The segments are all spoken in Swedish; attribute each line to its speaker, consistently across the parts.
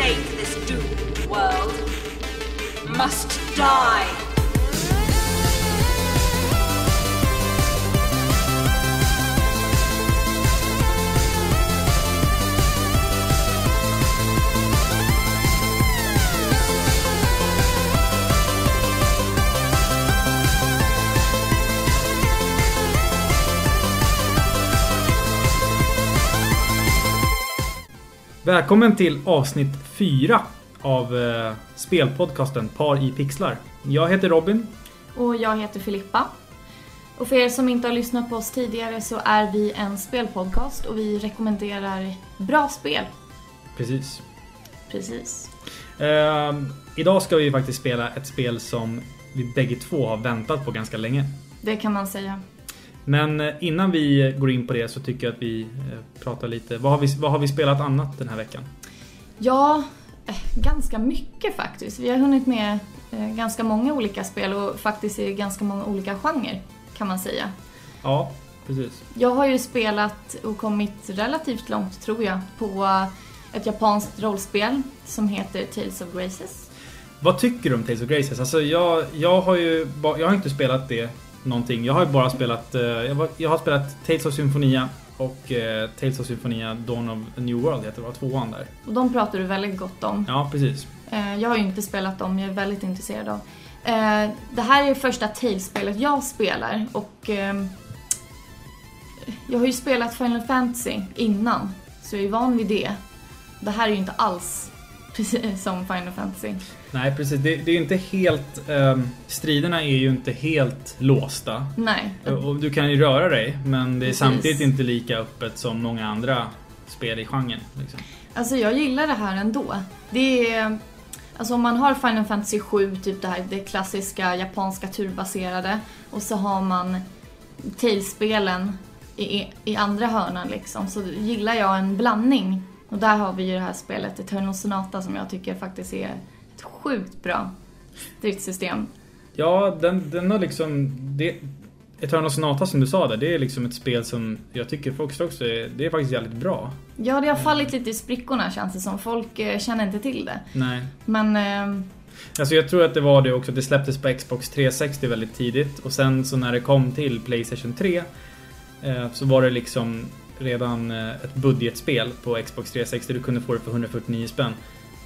Speaker 1: sake, this doomed world must die.
Speaker 2: Välkommen till avsnitt 4 av eh, spelpodcasten Par i pixlar. Jag heter Robin.
Speaker 3: Och jag heter Filippa. Och för er som inte har lyssnat på oss tidigare så är vi en spelpodcast och vi rekommenderar bra spel.
Speaker 2: Precis.
Speaker 3: Precis.
Speaker 2: Eh, idag ska vi faktiskt spela ett spel som vi bägge två har väntat på ganska länge.
Speaker 3: Det kan man säga.
Speaker 2: Men eh, innan vi går in på det så tycker jag att vi eh, pratar lite. Vad har vi, vad har vi spelat annat den här veckan?
Speaker 3: Ja, eh, ganska mycket faktiskt. Vi har hunnit med eh, ganska många olika spel och faktiskt i ganska många olika genrer kan man säga.
Speaker 2: Ja, precis.
Speaker 3: Jag har ju spelat och kommit relativt långt tror jag på ett japanskt rollspel som heter Tales of Graces.
Speaker 2: Vad tycker du om Tales of Graces? Alltså jag, jag har ju jag har inte spelat det någonting. Jag har ju bara spelat eh, jag, har spelat Tales of Symphonia och eh, Tales of Symphonia Dawn of a New World heter det va? Tvåan där.
Speaker 3: Och de pratar du väldigt gott om.
Speaker 2: Ja, precis.
Speaker 3: Eh, Jag har ju inte spelat dem, jag är väldigt intresserad av. Eh, Det här är första Tales-spelet jag spelar och ehm, jag har ju spelat Final Fantasy innan, så jag är van vid det. Det här är ju inte alls precis som Final Fantasy.
Speaker 2: Nej, precis. Det, det är inte helt... ehm, striderna är ju inte helt låsta.
Speaker 3: Nej.
Speaker 2: Och du kan ju röra dig, men det är
Speaker 3: Precis.
Speaker 2: samtidigt inte lika öppet som många andra spel i genren. Liksom.
Speaker 3: Alltså jag gillar det här ändå. Det är... Alltså om man har Final Fantasy 7, typ det här det klassiska japanska turbaserade och så har man Tales-spelen i, i andra hörnan liksom, så gillar jag en blandning. Och där har vi ju det här spelet Eternal Sonata som jag tycker faktiskt är ett sjukt bra stridssystem.
Speaker 2: Ja, den, den har liksom... Det, Eternal Sonata som du sa där, det är liksom ett spel som jag tycker folk också är, det är faktiskt jävligt bra.
Speaker 3: Ja, det har fallit lite i sprickorna känns det som. Folk eh, känner inte till det.
Speaker 2: Nej.
Speaker 3: Men eh,
Speaker 2: Alltså jag tror att det var det också, det släpptes på Xbox 360 väldigt tidigt och sen så när det kom till Playstation 3 eh, så var det liksom redan eh, ett budgetspel på Xbox 360. Du kunde få det för 149 spänn.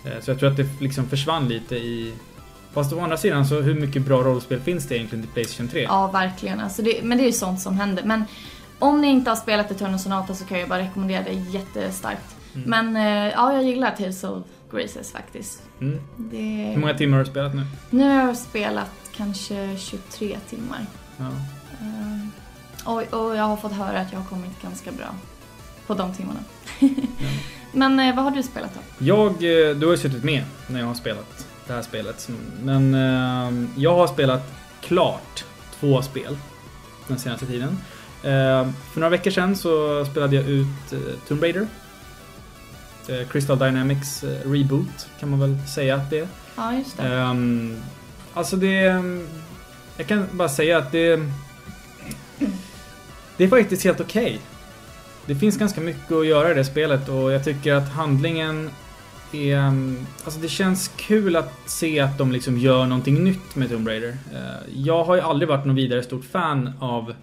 Speaker 2: Eh, så jag tror att det liksom försvann lite i... Fast å andra sidan så hur mycket bra rollspel finns det egentligen till Playstation 3?
Speaker 3: Ja, verkligen. Alltså det, men det är ju sånt som händer. Men om ni inte har spelat Eternal Sonata så kan jag bara rekommendera det jättestarkt.
Speaker 2: Mm.
Speaker 3: Men eh, ja, jag gillar Tales of Graces faktiskt.
Speaker 2: Mm.
Speaker 3: Det...
Speaker 2: Hur många timmar har du spelat nu?
Speaker 3: Nu har jag spelat kanske 23 timmar.
Speaker 2: Ja.
Speaker 3: Eh, och, och jag har fått höra att jag har kommit ganska bra på de timmarna. Men eh, vad har du spelat då?
Speaker 2: Jag, eh, du har ju suttit med när jag har spelat det här spelet. Men eh, jag har spelat klart två spel den senaste tiden. Eh, för några veckor sedan så spelade jag ut eh, Tomb Raider. Eh, Crystal Dynamics reboot kan man väl säga att det är.
Speaker 3: Ja, just det.
Speaker 2: Ehm, alltså det... Jag kan bara säga att det... Det är faktiskt helt okej. Det finns ganska mycket att göra i det spelet och jag tycker att handlingen är... Alltså det känns kul att se att de liksom gör någonting nytt med Tomb Raider. Eh, Jag har ju aldrig varit någon vidare stort fan av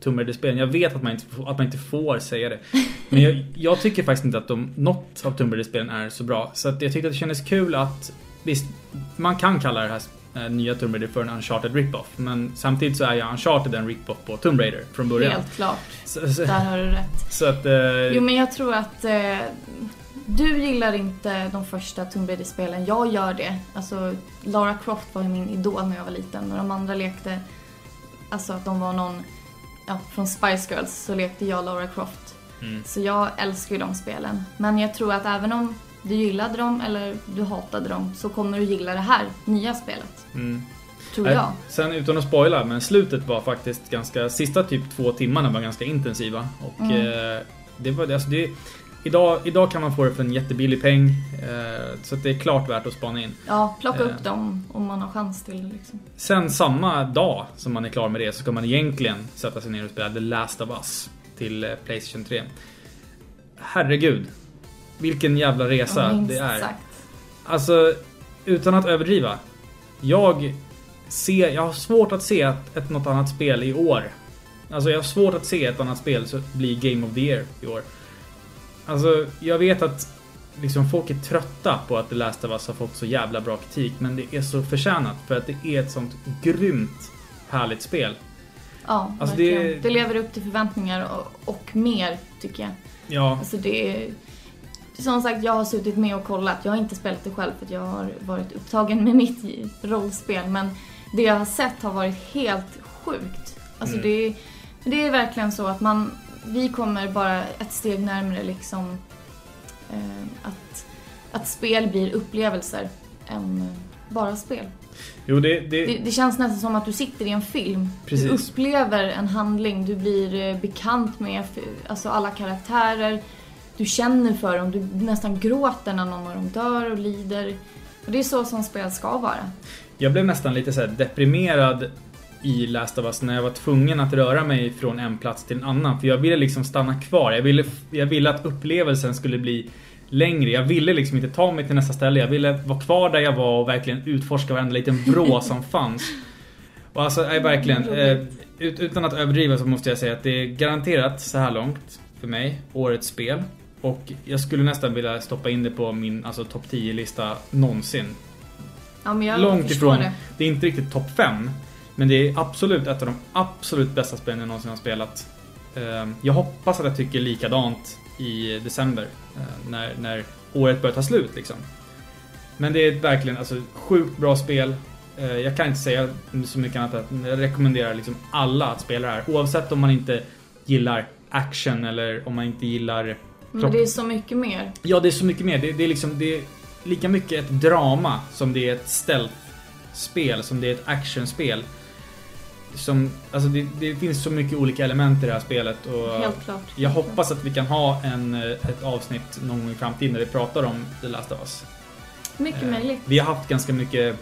Speaker 2: Tomb Raider-spelen. Jag vet att man, inte, att man inte får säga det. Men jag, jag tycker faktiskt inte att de, något av Tomb Raider-spelen är så bra. Så att jag tyckte att det kändes kul att Visst, man kan kalla det här nya Tomb Raider för en Uncharted rip-off. Men samtidigt så är ju Uncharted en rip-off på Tomb Raider från början.
Speaker 3: Helt klart.
Speaker 2: Så, så,
Speaker 3: Där har du rätt.
Speaker 2: så att... Eh,
Speaker 3: Jo men jag tror att eh, du gillar inte de första Tomb Raider-spelen. Jag gör det. Alltså Lara Croft var ju min idol när jag var liten och de andra lekte, alltså att de var någon, ja från Spice Girls så lekte jag Lara Croft.
Speaker 2: mm.
Speaker 3: Så jag älskar ju de spelen. Men jag tror att även om du gillade dem eller du hatade dem så kommer du gilla det här nya spelet.
Speaker 2: Mm.
Speaker 3: Tror jag.
Speaker 2: Sen utan att spoila, men slutet var faktiskt ganska... Sista typ två timmarna var ganska intensiva. Och
Speaker 3: Mm.
Speaker 2: eh, det var alltså det... Idag, idag kan man få det för en jättebillig peng. Eh, så det är klart värt att spana in.
Speaker 3: Ja, plocka
Speaker 2: Eh.
Speaker 3: upp dem om man har chans till liksom.
Speaker 2: Sen samma dag som man är klar med det så ska man egentligen sätta sig ner och spela The Last of Us till eh, Playstation 3. Herregud. Vilken jävla resa
Speaker 3: Ja,
Speaker 2: det är.
Speaker 3: sagt.
Speaker 2: Alltså, utan att överdriva. Jag ser, jag har svårt att se ett, ett något annat spel i år. Alltså jag har svårt att se ett annat spel så bli Game of the Year i år. Alltså, jag vet att liksom folk är trötta på att The Last of Us har fått så jävla bra kritik, men det är så förtjänat för att det är ett sånt grymt härligt spel.
Speaker 3: Ja,
Speaker 2: Alltså,
Speaker 3: verkligen.
Speaker 2: det-
Speaker 3: Det... lever upp till förväntningar och, och mer, tycker jag.
Speaker 2: Ja,
Speaker 3: Alltså det är... Som sagt, jag har suttit med och kollat. Jag har inte spelat det själv för att jag har varit upptagen med mitt rollspel. Men det jag har sett har varit helt sjukt. Alltså
Speaker 2: Mm.
Speaker 3: det, är, det är verkligen så att man... Vi kommer bara ett steg närmare liksom eh, att, att spel blir upplevelser än bara spel.
Speaker 2: jo det, det,
Speaker 3: Det, det känns nästan som att du sitter i en film.
Speaker 2: Precis.
Speaker 3: Du upplever en handling, du blir eh, bekant med alltså alla karaktärer. Du känner för dem, du nästan gråter när någon av dem dör och lider. Och det är så som spel ska vara.
Speaker 2: Jag blev nästan lite så deprimerad i Last of Us när jag var tvungen att röra mig från en plats till en annan. För jag ville liksom stanna kvar. Jag ville, jag ville att upplevelsen skulle bli längre. Jag ville liksom inte ta mig till nästa ställe. Jag ville vara kvar där jag var och verkligen utforska varenda liten vrå som fanns. Och alltså, nej, verkligen. Eh, ut, utan att överdriva så måste jag säga att det är garanterat så här långt för mig, årets spel. Och jag skulle nästan vilja stoppa in det på min alltså, topp 10-lista någonsin.
Speaker 3: Ja, men jag
Speaker 2: Långt ifrån.
Speaker 3: det.
Speaker 2: Det är inte riktigt topp 5. Men det är absolut ett av de absolut bästa spelen jag någonsin har spelat. Ehm, Jag hoppas att jag tycker likadant i december. eh, När, när året börjar ta slut liksom. Men det är verkligen alltså sjukt bra spel. Eh, Jag kan inte säga så mycket annat att jag rekommenderar liksom alla att spela det här. Oavsett om man inte gillar action eller om man inte gillar
Speaker 3: Men det är så mycket mer.
Speaker 2: Ja, det är så mycket mer. Det, det är liksom det är lika mycket ett drama som det är ett stealth-spel, som det är ett actionspel. Som, alltså det, det finns så mycket olika element i det här spelet och
Speaker 3: Helt klart.
Speaker 2: jag hoppas att vi kan ha en, eh, ett avsnitt någon gång i framtiden där vi pratar om The Last of Us.
Speaker 3: Mycket
Speaker 2: Eh,
Speaker 3: möjligt.
Speaker 2: Vi har haft ganska mycket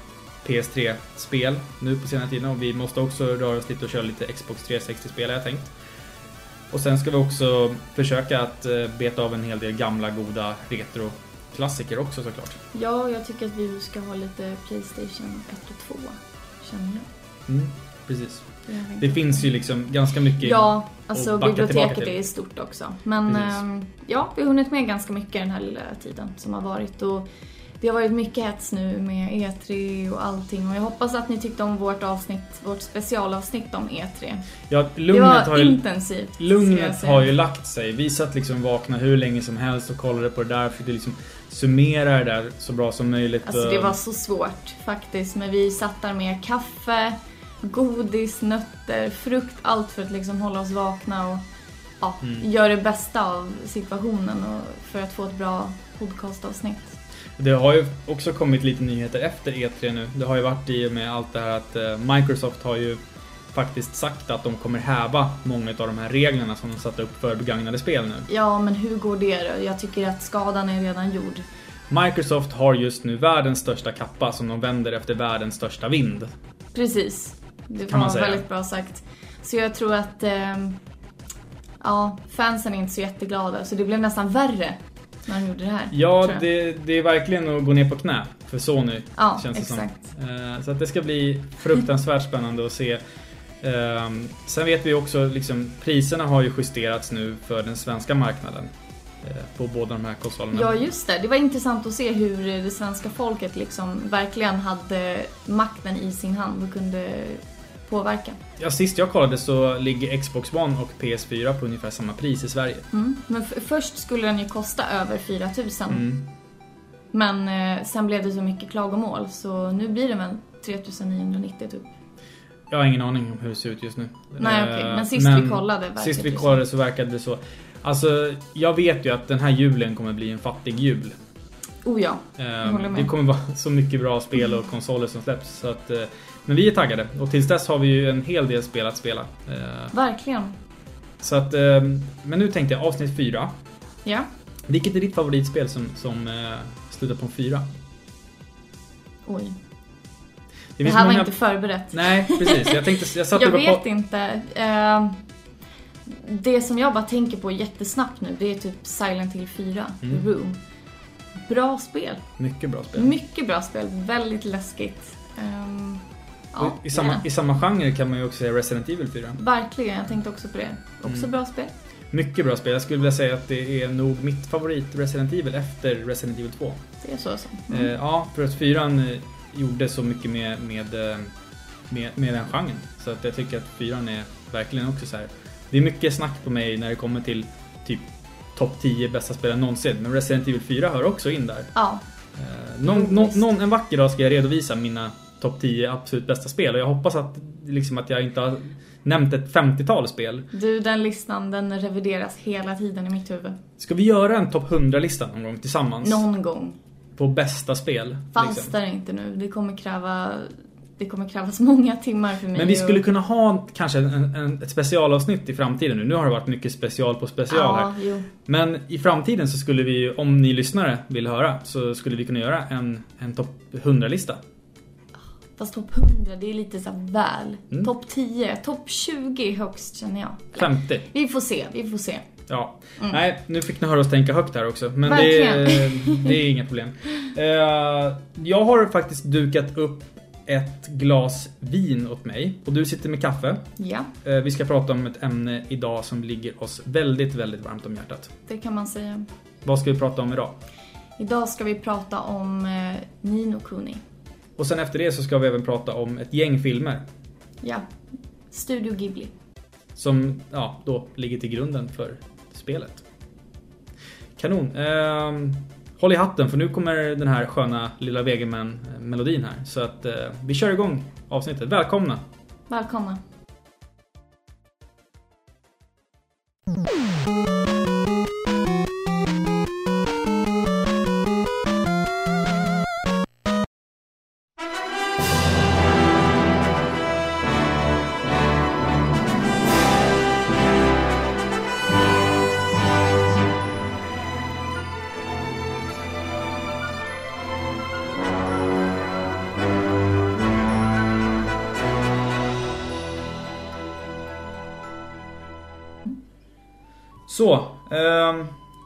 Speaker 2: PS3-spel nu på senare tiden och vi måste också röra oss lite och köra lite Xbox 360-spel har jag tänkt. Och sen ska vi också försöka att eh, beta av en hel del gamla goda retro-klassiker också såklart.
Speaker 3: Ja, jag tycker att vi ska ha lite Playstation 1 och 2. Känner jag.
Speaker 2: Mm, precis.
Speaker 3: Det,
Speaker 2: finns ju liksom ganska mycket...
Speaker 3: Ja, alltså biblioteket är stort också. Men ehm, ja, vi har hunnit med ganska mycket den här lilla tiden som har varit. Och det har varit mycket hets nu med E3 och allting. Och jag hoppas att ni tyckte om vårt avsnitt, vårt specialavsnitt om E3.
Speaker 2: Ja,
Speaker 3: Det
Speaker 2: lugnet
Speaker 3: var
Speaker 2: har ju...
Speaker 3: intensivt.
Speaker 2: Lugnet har ju lagt sig. Vi satt liksom vakna hur länge som helst och kollade på det där. Försökte liksom summera det där så bra som möjligt.
Speaker 3: Alltså det var så svårt faktiskt. Men vi satt där med kaffe, godis, nötter, frukt, allt för att liksom hålla oss vakna och ja,
Speaker 2: Mm.
Speaker 3: göra det bästa av situationen och för att få ett bra podcastavsnitt.
Speaker 2: Det har ju också kommit lite nyheter efter E3 nu. Det har ju varit i och med allt det här att eh, Microsoft har ju faktiskt sagt att de kommer häva många av de här reglerna som de satt upp för begagnade spel nu.
Speaker 3: Ja, men hur går det då? Jag tycker att skadan är redan gjord.
Speaker 2: Microsoft har just nu världens största kappa som de vänder efter världens största vind.
Speaker 3: Precis. Det
Speaker 2: Kan man
Speaker 3: var
Speaker 2: säga.
Speaker 3: väldigt bra sagt. Så jag tror att ehm, ja, fansen är inte så jätteglada. Så det blev nästan värre när de gjorde det här.
Speaker 2: Ja, det, det är verkligen att gå ner på knä för Sony.
Speaker 3: Ja,
Speaker 2: känns det
Speaker 3: exakt.
Speaker 2: som. Eh, Så att det ska bli fruktansvärt spännande att se. Ehm, Sen vet vi också liksom priserna har ju justerats nu för den svenska marknaden. eh, På båda de här konsolerna.
Speaker 3: Ja, just det. Det var intressant att se hur det svenska folket liksom verkligen hade makten i sin hand och kunde påverka.
Speaker 2: Ja, sist jag kollade så ligger Xbox One och PS4 på ungefär samma pris i Sverige.
Speaker 3: Mm. Men först skulle den ju kosta över 4000.
Speaker 2: Mm.
Speaker 3: Men eh, sen blev det så mycket klagomål så nu blir det väl 3990 typ.
Speaker 2: Jag har ingen aning om hur det ser ut just nu.
Speaker 3: Nej
Speaker 2: Eh,
Speaker 3: okej, men sist vi kollade
Speaker 2: Sist vi kollade så verkade det så. Alltså, jag vet ju att den här julen kommer bli en fattig jul.
Speaker 3: Oh ja,
Speaker 2: Eh,
Speaker 3: håller med.
Speaker 2: Det kommer vara så mycket bra spel och konsoler som släpps. Så att, eh, men vi är taggade och tills dess har vi ju en hel del spel att spela. Eh,
Speaker 3: verkligen.
Speaker 2: Så att, eh, men nu tänkte jag avsnitt 4.
Speaker 3: Ja.
Speaker 2: Vilket är ditt favoritspel som, som eh, slutar på en 4?
Speaker 3: Oj.
Speaker 2: Det,
Speaker 3: Det, här var
Speaker 2: många-
Speaker 3: inte förberett.
Speaker 2: Nej, precis. Jag tänkte, jag satt
Speaker 3: Jag vet
Speaker 2: på...
Speaker 3: inte. Eh, det som jag bara tänker på jättesnabbt nu, det är typ Silent Hill 4,
Speaker 2: Mm.
Speaker 3: Room. bra spel.
Speaker 2: Mycket bra spel.
Speaker 3: Mycket bra spel, väldigt läskigt. Ehm, ja,
Speaker 2: I samma. I samma genre kan man ju också säga Resident Evil 4.
Speaker 3: Verkligen, jag tänkte också på det. Också
Speaker 2: Mm.
Speaker 3: bra spel.
Speaker 2: Mycket bra spel. Jag skulle vilja säga att det är nog mitt favorit Resident Evil efter Resident Evil 2.
Speaker 3: Det är så.
Speaker 2: Eh,
Speaker 3: Mm.
Speaker 2: ja, för att fyran eh, gjorde så mycket med, med, eh, med, med den genren. Så att jag tycker att fyran är verkligen också så här. Det är mycket snack på mig när det kommer till typ topp 10 bästa spelen någonsin. Men Resident Evil 4 hör också in där.
Speaker 3: Ja,
Speaker 2: Eh, någon, någon, någon, en vacker dag ska jag redovisa mina topp 10 absolut bästa spel och jag hoppas att, liksom att jag inte har nämnt ett 50-tal spel.
Speaker 3: du den listan den revideras hela tiden i mitt huvud.
Speaker 2: Ska vi göra en topp 100-lista någon gång tillsammans?
Speaker 3: Någon gång.
Speaker 2: På bästa spel?
Speaker 3: Fast
Speaker 2: liksom?
Speaker 3: där inte nu. Det kommer kräva det kommer krävas många timmar för mig.
Speaker 2: Men vi skulle
Speaker 3: att-
Speaker 2: kunna ha kanske en, en, ett specialavsnitt i framtiden nu. Nu har det varit mycket special på special här.
Speaker 3: Ja, jo.
Speaker 2: Men i framtiden så skulle vi, om ni lyssnare vill höra, så skulle vi kunna göra en, en topp 100-lista.
Speaker 3: Fast topp 100, det är lite så väl.
Speaker 2: Mm.
Speaker 3: Topp 10, topp 20 högst känner jag.
Speaker 2: 50.
Speaker 3: Vi får se, vi får se.
Speaker 2: Ja. Nej, nu fick ni höra oss tänka högt här också. Men det,
Speaker 3: Verkligen.
Speaker 2: det är inga problem. Eh, jag har faktiskt dukat upp ett glas vin åt mig och du sitter med kaffe.
Speaker 3: Ja,
Speaker 2: Eh, vi ska prata om ett ämne idag som ligger oss väldigt, väldigt varmt om hjärtat.
Speaker 3: det kan man säga.
Speaker 2: Vad ska vi prata om idag?
Speaker 3: Idag ska vi prata om eh, Nino Kuni.
Speaker 2: Och sen efter det så ska vi även prata om ett gäng filmer
Speaker 3: Ja, Studio Ghibli.
Speaker 2: som ja, då ligger till grunden för spelet. Kanon. Ehm, håll i hatten för nu kommer den här sköna lilla Vegeman-melodin här. Så att eh, vi kör igång avsnittet. Välkomna!
Speaker 3: Välkomna.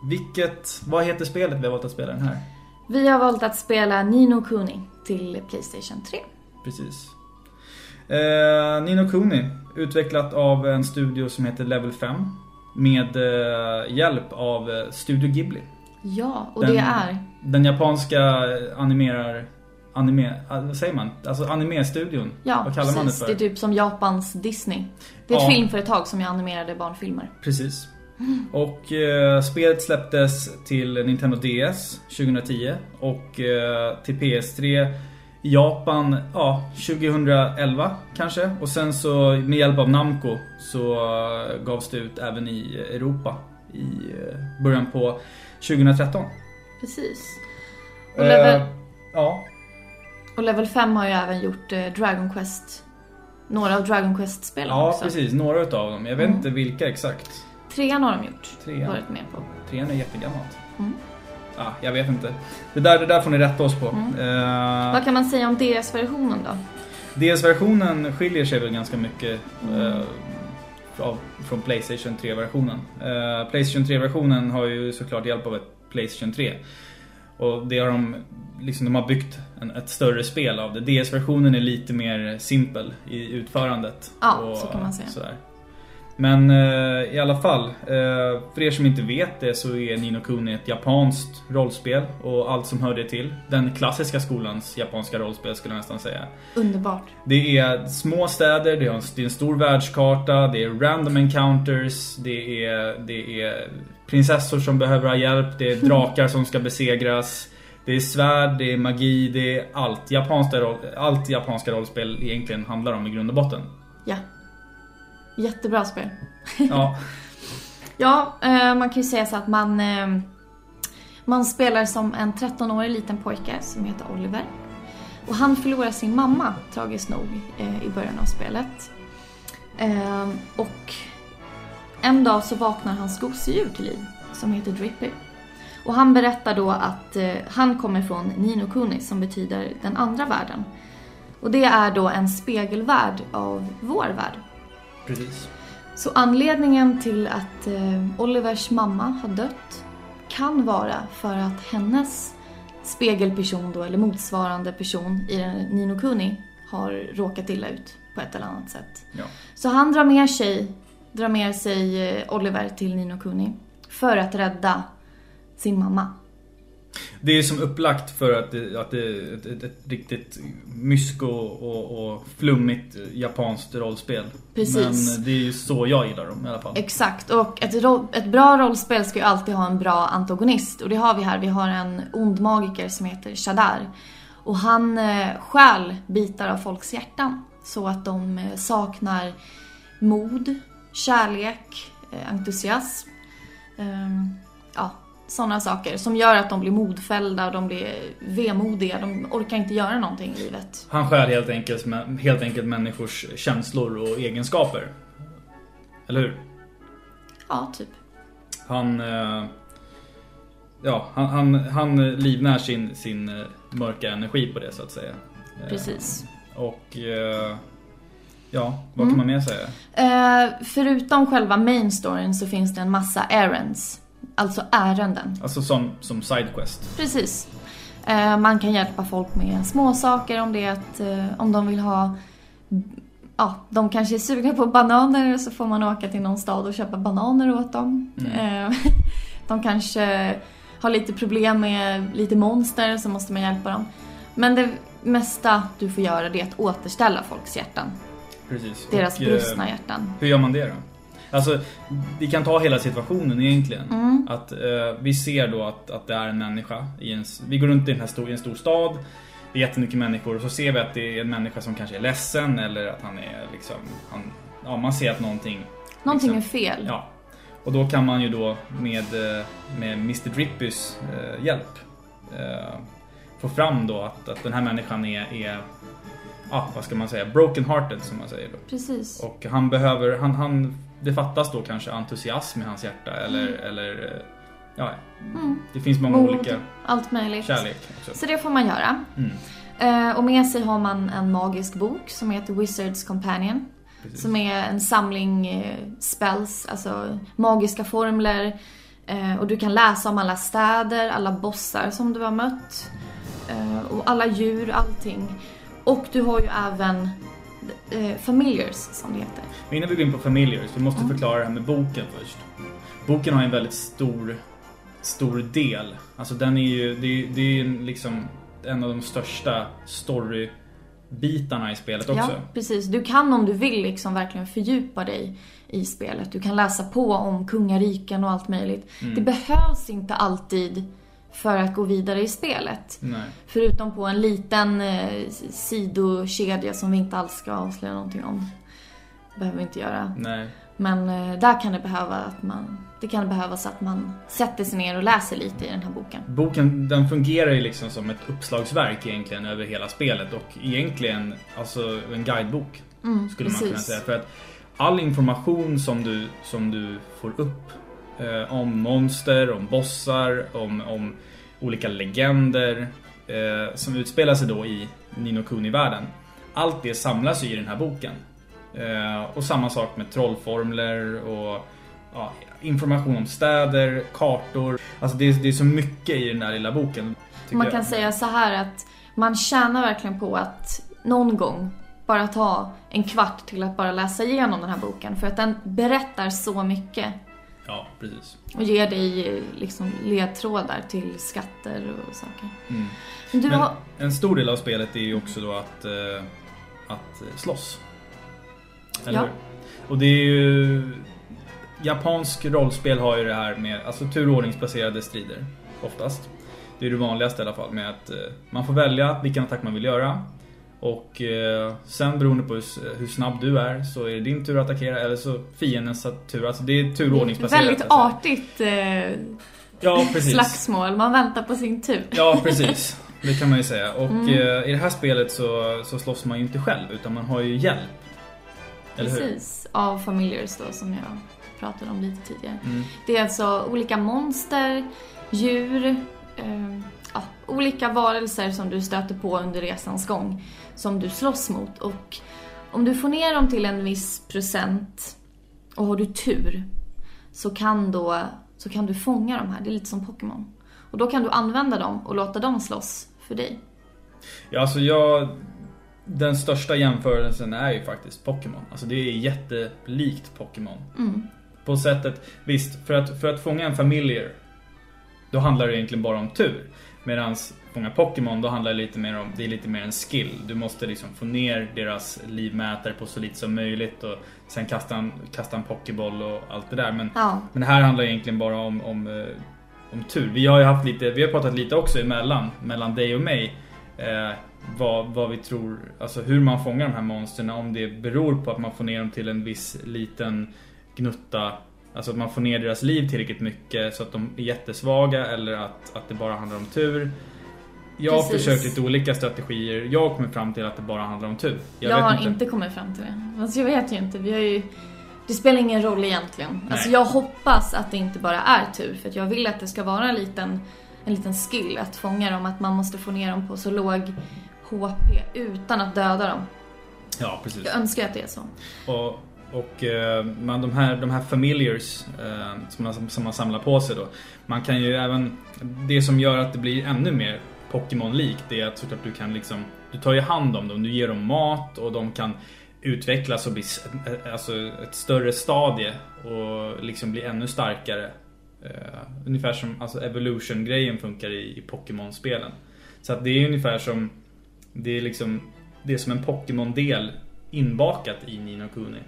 Speaker 2: Vilket... Vad heter spelet vi har valt att spela den här?
Speaker 3: Vi har valt att spela Nino Kuni till Playstation 3.
Speaker 2: Precis. Eh, Nino Kuni, utvecklat av en studio som heter Level 5. Med eh, hjälp av eh, Studio Ghibli.
Speaker 3: Ja, och
Speaker 2: Den-
Speaker 3: det är...
Speaker 2: Den japanska eh, animerar... Anime... ah, Vad säger man? Alltså anime-studion.
Speaker 3: Ja,
Speaker 2: vad kallar man det
Speaker 3: precis.
Speaker 2: för?
Speaker 3: Det är typ som Japans Disney. Det är ett
Speaker 2: Ja.
Speaker 3: filmföretag som gör animerade barnfilmer.
Speaker 2: Precis. Och eh, spelet släpptes till Nintendo DS 2010 och eh, till PS3 i Japan, ja, 2011 kanske. Och sen så med hjälp av Namco så eh, gavs det ut även i Europa i eh, början på 2013.
Speaker 3: Precis. Och level,
Speaker 2: Eh, ja,
Speaker 3: och level 5 har ju även gjort eh, Dragon Quest. Några av Dragon Quest-spelen
Speaker 2: ja
Speaker 3: också.
Speaker 2: precis. Några utav dem. Jag vet
Speaker 3: Mm.
Speaker 2: inte vilka exakt.
Speaker 3: Trean har de gjort.
Speaker 2: Trean.
Speaker 3: Varit med på.
Speaker 2: Trean är jättegammalt.
Speaker 3: Mm.
Speaker 2: Ja, jag vet inte. Det där, det där får ni rätta oss på.
Speaker 3: Mm.
Speaker 2: Eh,
Speaker 3: Vad kan man säga om DS-versionen då?
Speaker 2: DS-versionen skiljer sig väl ganska mycket
Speaker 3: Mm.
Speaker 2: av, från Playstation 3-versionen. Eh, Playstation 3-versionen har ju såklart hjälp av ett Playstation 3. Och det har de, liksom, de har byggt en, ett större spel av det. DS-versionen är lite mer simpel i utförandet.
Speaker 3: Ja,
Speaker 2: och
Speaker 3: så kan man säga.
Speaker 2: Sådär. Men eh, i alla fall, eh, för er som inte vet det så är Nino Kuni ett japanskt rollspel och allt som hör det till. Den klassiska skolans japanska rollspel skulle jag nästan säga.
Speaker 3: Underbart.
Speaker 2: Det är små städer, det är en, det är en stor världskarta, det är random encounters, det är, det är prinsessor som behöver ha hjälp, det är drakar som ska besegras. Det är svärd, det är magi, det är allt. Japanska, roll, allt japanska rollspel egentligen handlar om i grund och botten.
Speaker 3: Ja. Jättebra spel.
Speaker 2: Ja,
Speaker 3: Ja, eh, man kan ju säga så att man, eh, man spelar som en 13-årig liten pojke som heter Oliver. Och han förlorar sin mamma, tragiskt nog, eh, i början av spelet. Och en dag så vaknar hans gosedjur till liv, som heter Drippy. Och han berättar då att han kommer från Nino Kuni, som betyder den andra världen. Och det är då en spegelvärld av vår värld.
Speaker 2: Precis.
Speaker 3: Så anledningen till att eh, Olivers mamma har dött kan vara för att hennes spegelperson då, eller motsvarande person i Nino Kuni har råkat illa ut på ett eller annat sätt.
Speaker 2: Ja.
Speaker 3: Så han drar med sig, drar med sig eh, Oliver till Nino Kuni för att rädda sin mamma.
Speaker 2: Det är som upplagt för att det, att det är ett, ett, ett riktigt mysko och, och flummigt japanskt rollspel.
Speaker 3: Precis.
Speaker 2: Men det är ju så jag gillar dem i alla fall.
Speaker 3: Exakt, och ett, ett bra rollspel ska ju alltid ha en bra antagonist. Och det har vi här. Vi har en ond magiker som heter Shadar. Och han eh, stjäl bitar av folks hjärtan. Så att de eh, saknar mod, kärlek, eh, entusiasm. Sådana saker som gör att de blir modfällda och de blir vemodiga. De orkar inte göra någonting i livet.
Speaker 2: Han skär helt enkelt, helt enkelt människors känslor och egenskaper. Eller hur?
Speaker 3: Ja, typ.
Speaker 2: Han... eh, Ja, han, han, han livnär sin, sin eh, mörka energi på det så att säga. Eh,
Speaker 3: Precis.
Speaker 2: Och... Ja, vad kan man mer säga?
Speaker 3: Förutom själva main storyn så finns det en massa errands. Alltså ärenden.
Speaker 2: Alltså som, som sidequest.
Speaker 3: Precis. Eh, man kan hjälpa folk med små saker om det är att eh, om de vill ha Ja, de kanske är sugna på bananer så får man åka till någon stad och köpa bananer åt dem. Eh, de kanske har lite problem med lite monster så måste man hjälpa dem. Men det mesta du får göra det är att återställa folks hjärtan.
Speaker 2: Precis.
Speaker 3: Deras
Speaker 2: Och,
Speaker 3: brustna hjärtan.
Speaker 2: Hur gör man det då? Alltså, vi kan ta hela situationen egentligen.
Speaker 3: Mm.
Speaker 2: Att eh, vi ser då att, att det är en människa. I en, vi går runt i, den här stor, i en stor stad. Det är jättemycket människor och så ser vi att det är en människa som kanske är ledsen eller att han är liksom... Han, ja, man ser att någonting...
Speaker 3: Någonting är
Speaker 2: liksom-
Speaker 3: fel.
Speaker 2: Ja. Och då kan man ju då med, eh, med Mr Drippys eh, hjälp eh, få fram då att, att den här människan är, är ja, vad ska man säga, broken hearted som man säger då.
Speaker 3: Precis.
Speaker 2: Och han behöver, han, han, det fattas då kanske entusiasm i hans hjärta eller, eller eh, ja,
Speaker 3: Mm.
Speaker 2: det finns många
Speaker 3: Mod,
Speaker 2: olika
Speaker 3: allt möjligt.
Speaker 2: kärlek också.
Speaker 3: Så det får man göra.
Speaker 2: Mm,
Speaker 3: Eh, och med sig har man en magisk bok som heter Wizard's Companion.
Speaker 2: precis.
Speaker 3: Som är en samling eh, spells, alltså magiska formler. Och du kan läsa om alla städer, alla bossar som du har mött. Och alla djur, allting. Och du har ju även eh, familiars som det heter.
Speaker 2: Men innan vi går in på Familiars, vi måste förklara det här med boken först. Boken har en väldigt stor, stor del. Alltså den är ju, det är, det är en liksom en av de största storybitarna i spelet också.
Speaker 3: Ja, precis. Du kan om du vill liksom verkligen fördjupa dig i spelet. Du kan läsa på om kungariken och allt möjligt.
Speaker 2: Mm.
Speaker 3: Det behövs inte alltid för att gå vidare i spelet.
Speaker 2: Nej.
Speaker 3: Förutom på en liten eh, sidokedja som vi inte alls ska avslöja någonting om. Det behöver vi inte göra.
Speaker 2: Nej.
Speaker 3: Men eh, där kan det behöva att man, det kan behövas att man sätter sig ner och läser lite i den här boken.
Speaker 2: Boken den fungerar ju liksom som ett uppslagsverk egentligen över hela spelet och egentligen alltså en guidebok.
Speaker 3: Mm,
Speaker 2: skulle man
Speaker 3: precis.
Speaker 2: kunna säga. För att all information som du, som du får upp eh, om monster, om bossar, om, om olika legender eh, som utspelar sig då i Nino Kuni-världen. Allt det samlas ju i den här boken. Eh, och samma sak med trollformler och ja, information om städer, kartor. Alltså det är, det är så mycket i den där lilla boken.
Speaker 3: Man
Speaker 2: jag.
Speaker 3: kan säga så här att man tjänar verkligen på att någon gång bara ta en kvart till att bara läsa igenom den här boken. För att den berättar så mycket
Speaker 2: Ja, precis.
Speaker 3: och ger dig liksom ledtrådar till skatter och saker.
Speaker 2: Mm.
Speaker 3: Men har...
Speaker 2: en stor del av spelet är ju också då att, eh, att eh, slåss. Eller
Speaker 3: Ja.
Speaker 2: hur? Och det är ju... Japansk rollspel har ju det här med alltså turordningsbaserade strider. Oftast. Det är det vanligaste i alla fall med att eh, man får välja vilken attack man vill göra. Och eh, sen beroende på hur, hur snabb du är så är det din tur att attackera eller så fiendens tur. Alltså det är turordningsbaserat.
Speaker 3: Väldigt artigt eh,
Speaker 2: Ja, precis.
Speaker 3: slagsmål. Man väntar på sin tur.
Speaker 2: Ja, precis. Det kan man ju säga. Och
Speaker 3: Mm.
Speaker 2: eh, i det här spelet så, så slåss man ju inte själv utan man har ju hjälp. Eller hur?
Speaker 3: Precis. Av Familiars då som jag pratade om lite tidigare.
Speaker 2: Mm.
Speaker 3: Det är alltså olika monster, djur, eh, ja, olika varelser som du stöter på under resans gång som du slåss mot. Och om du får ner dem till en viss procent och har du tur så kan, då, så kan du fånga de här. Det är lite som Pokémon. Och då kan du använda dem och låta dem slåss för dig.
Speaker 2: Ja, alltså jag... Den största jämförelsen är ju faktiskt Pokémon. Alltså det är jättelikt Pokémon.
Speaker 3: Mm.
Speaker 2: På sättet, visst, för att, för att fånga en familiar Då handlar det egentligen bara om tur. Medan fånga Pokémon, då handlar det lite mer om, det är lite mer en skill. Du måste liksom få ner deras livmätare på så lite som möjligt och sen kasta en, kasta en Pokéboll och allt det där. Men,
Speaker 3: Ja,
Speaker 2: men det här handlar egentligen bara om, om, eh, om tur. Vi har ju haft lite, vi har pratat lite också emellan, mellan dig och mig. Eh, vad, vad vi tror, alltså hur man fångar de här monstren. Om det beror på att man får ner dem till en viss liten gnutta Alltså att man får ner deras liv tillräckligt mycket så att de är jättesvaga eller att, att det bara handlar om tur. Jag har
Speaker 3: Precis.
Speaker 2: försökt lite olika strategier. Jag har kommit fram till att det bara handlar om tur.
Speaker 3: jag, har inte. kommit fram till det. Alltså jag vet ju inte. Vi har ju... Det spelar ingen roll egentligen. Alltså jag hoppas att det inte bara är tur. För jag vill att det ska vara en liten, en liten skill att fånga dem. Att man måste få ner dem på så låg HP utan att döda dem.
Speaker 2: Ja, precis.
Speaker 3: Jag önskar att det är så.
Speaker 2: Och, och eh, man, de, här, de här familiars eh, som, man, som man samlar på sig då. Man kan ju även... Det som gör att det blir ännu mer Pokémon-likt det är att såklart du kan liksom... Du tar ju hand om dem, du ger dem mat och de kan utvecklas och bli eh, alltså ett större stadie och liksom bli ännu starkare. Eh, ungefär som alltså evolution-grejen funkar i, i Pokémon-spelen. Så att det är ungefär som... Det är liksom... Det är som en Pokémon-del inbakat i Nino Kuni.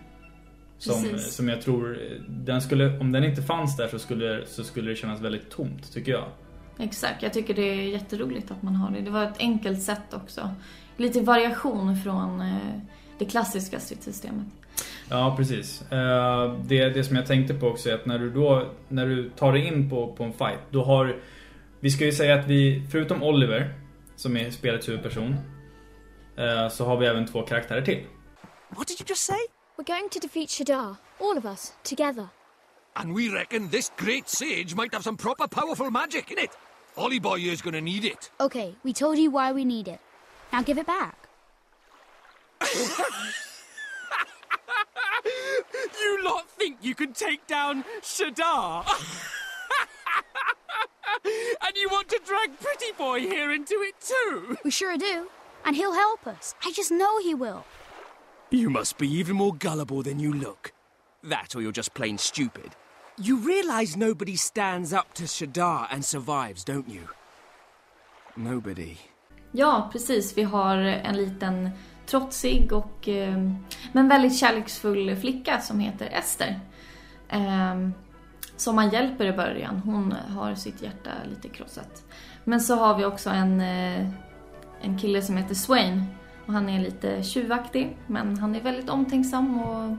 Speaker 2: Som,
Speaker 3: Precis.
Speaker 2: som jag tror, eh, den skulle, om den inte fanns där så skulle, så skulle det kännas väldigt tomt tycker jag.
Speaker 3: Exakt, jag tycker det är jätteroligt att man har det. Det var ett enkelt sätt också. Lite variation från eh, det klassiska stridssystemet.
Speaker 2: Ja precis. Eh, Det, det som jag tänkte på också är att när du då, när du tar dig in på, på en fight, då har Vi ska ju säga att vi, förutom Oliver, som är spelets huvudperson, eh, så har vi även två karaktärer till.
Speaker 4: What did you just say?
Speaker 5: We're going to defeat Shadar, all of us, together.
Speaker 4: And we reckon this great sage might have some proper powerful magic in it. Ollie boy here's gonna need it.
Speaker 5: Okay, we told you why we need it. Now give it back.
Speaker 6: You lot think you can take down Shadar? and you want to drag Pretty Boy here into it too?
Speaker 5: We sure do. And he'll help us. I just know he will.
Speaker 6: You must be even more gullible than you look. That or you're just plain stupid. You realize nobody stands up to Shadar and survives, don't you? Nobody.
Speaker 3: Ja, precis. Vi har en liten trotsig och eh, men väldigt kärleksfull flicka som heter Ester. Eh, som man hjälper i början. Hon har sitt hjärta lite krossat. Men så har vi också en, eh, en kille som heter Swain. Och han är lite tjuvaktig, men han är väldigt omtänksam och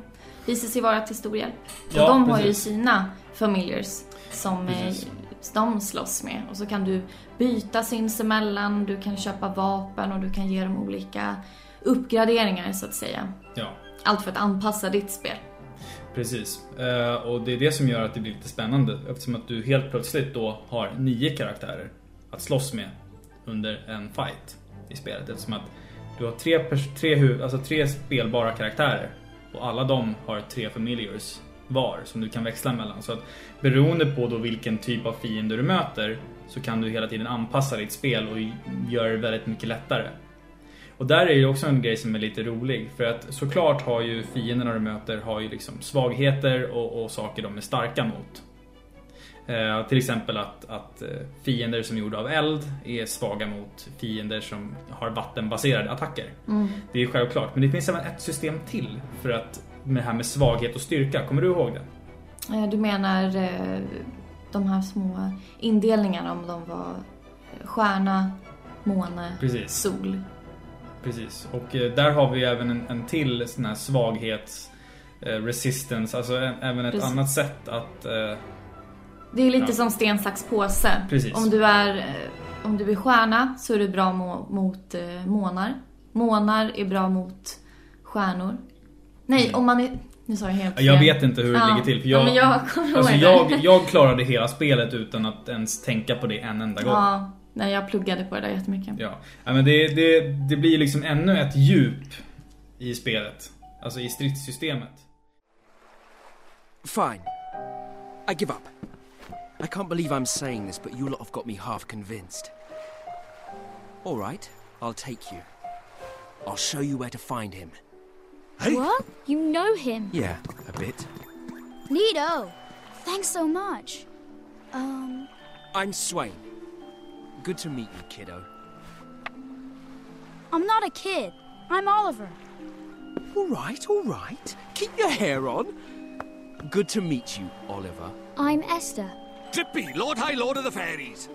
Speaker 3: visar sig vara till stor hjälp.
Speaker 2: Ja,
Speaker 3: och de har ju
Speaker 2: precis.
Speaker 3: sina familjers som eh,
Speaker 2: Precis.
Speaker 3: de slåss med. Och så kan du byta sinsemellan, du kan köpa vapen och du kan ge dem olika uppgraderingar så att säga.
Speaker 2: Ja,
Speaker 3: Allt för att anpassa ditt spel.
Speaker 2: precis. Eh, Och det är det som gör att det blir lite spännande eftersom att du helt plötsligt då har nio karaktärer att slåss med under en fight i spelet. Eftersom att du har tre, tre, alltså tre spelbara karaktärer och alla de har tre familiars var som du kan växla mellan. Så att beroende på då vilken typ av fiende du möter så kan du hela tiden anpassa ditt spel och göra det väldigt mycket lättare. Och där är ju också en grej som är lite rolig. För att såklart har ju fienderna du möter har ju liksom svagheter och, och saker de är starka mot. Eh, till exempel att, att eh, fiender som är gjorda av eld är svaga mot fiender som har vattenbaserade attacker. Det är självklart. Men det finns även ett system till för att med det här med svaghet och styrka. Kommer du ihåg det?
Speaker 3: Eh, Du menar eh, de här små indelningarna om de var stjärna, måne,
Speaker 2: Precis.
Speaker 3: sol.
Speaker 2: Precis. Och där har vi även en, en till sån här svaghets resistance, alltså en, även ett
Speaker 3: Precis.
Speaker 2: annat sätt att
Speaker 3: Det är lite
Speaker 2: Ja.
Speaker 3: som sten, sax, påse.
Speaker 2: Precis.
Speaker 3: Om du är, eh, om du är stjärna så är du bra mo- mot eh, månar. Månar är bra mot stjärnor. Nej, om man är... Nu sa jag helt
Speaker 2: Mm. Jag
Speaker 3: fel.
Speaker 2: vet inte hur det
Speaker 3: Ja.
Speaker 2: ligger till. För
Speaker 3: Ja,
Speaker 2: jag,
Speaker 3: men jag
Speaker 2: alltså
Speaker 3: det.
Speaker 2: jag, jag klarade hela spelet utan att ens tänka på det en enda gång. Ja.
Speaker 3: Ja, nej jag pluggade på det där jättemycket.
Speaker 2: Ja. men det, det, det blir liksom ännu ett djup i spelet. Alltså i stridssystemet.
Speaker 6: Fine. I give up. I can't believe I'm saying this, but you lot have got me half convinced. All right, I'll take you. I'll show you where to find him.
Speaker 4: Hey?
Speaker 5: What? You know him?
Speaker 6: Yeah, a bit.
Speaker 5: Neato. Thanks so much. Um,
Speaker 6: I'm Swain. Good to meet you, kiddo.
Speaker 5: I'm not a kid. I'm Oliver.
Speaker 6: All right, all right. Keep your hair on. Good to meet you, Oliver.
Speaker 5: I'm Esther.
Speaker 4: Drippy, Lord High Lord of the Fairies.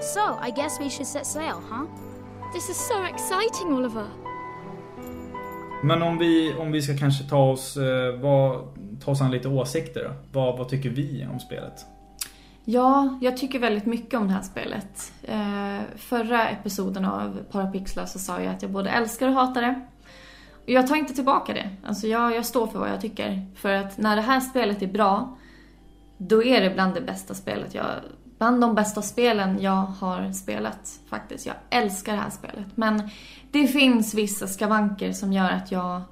Speaker 5: So, I guess we should set sail, huh? This is so exciting, Oliver.
Speaker 2: Men om vi, om vi ska kanske ta oss, eh, vad, ta oss an lite åsikter då. Vad, vad tycker vi om spelet?
Speaker 3: Ja, jag tycker väldigt mycket om det här spelet. Eh, förra episoden av Parapixlar så sa jag att jag både älskar och hatar det. Och jag tar inte tillbaka det. Alltså jag, jag står för vad jag tycker. För att när det här spelet är bra, då är det bland det bästa spelet jag... Bland de bästa spelen jag har spelat faktiskt. Jag älskar det här spelet. Men det finns vissa skavanker som gör att jag...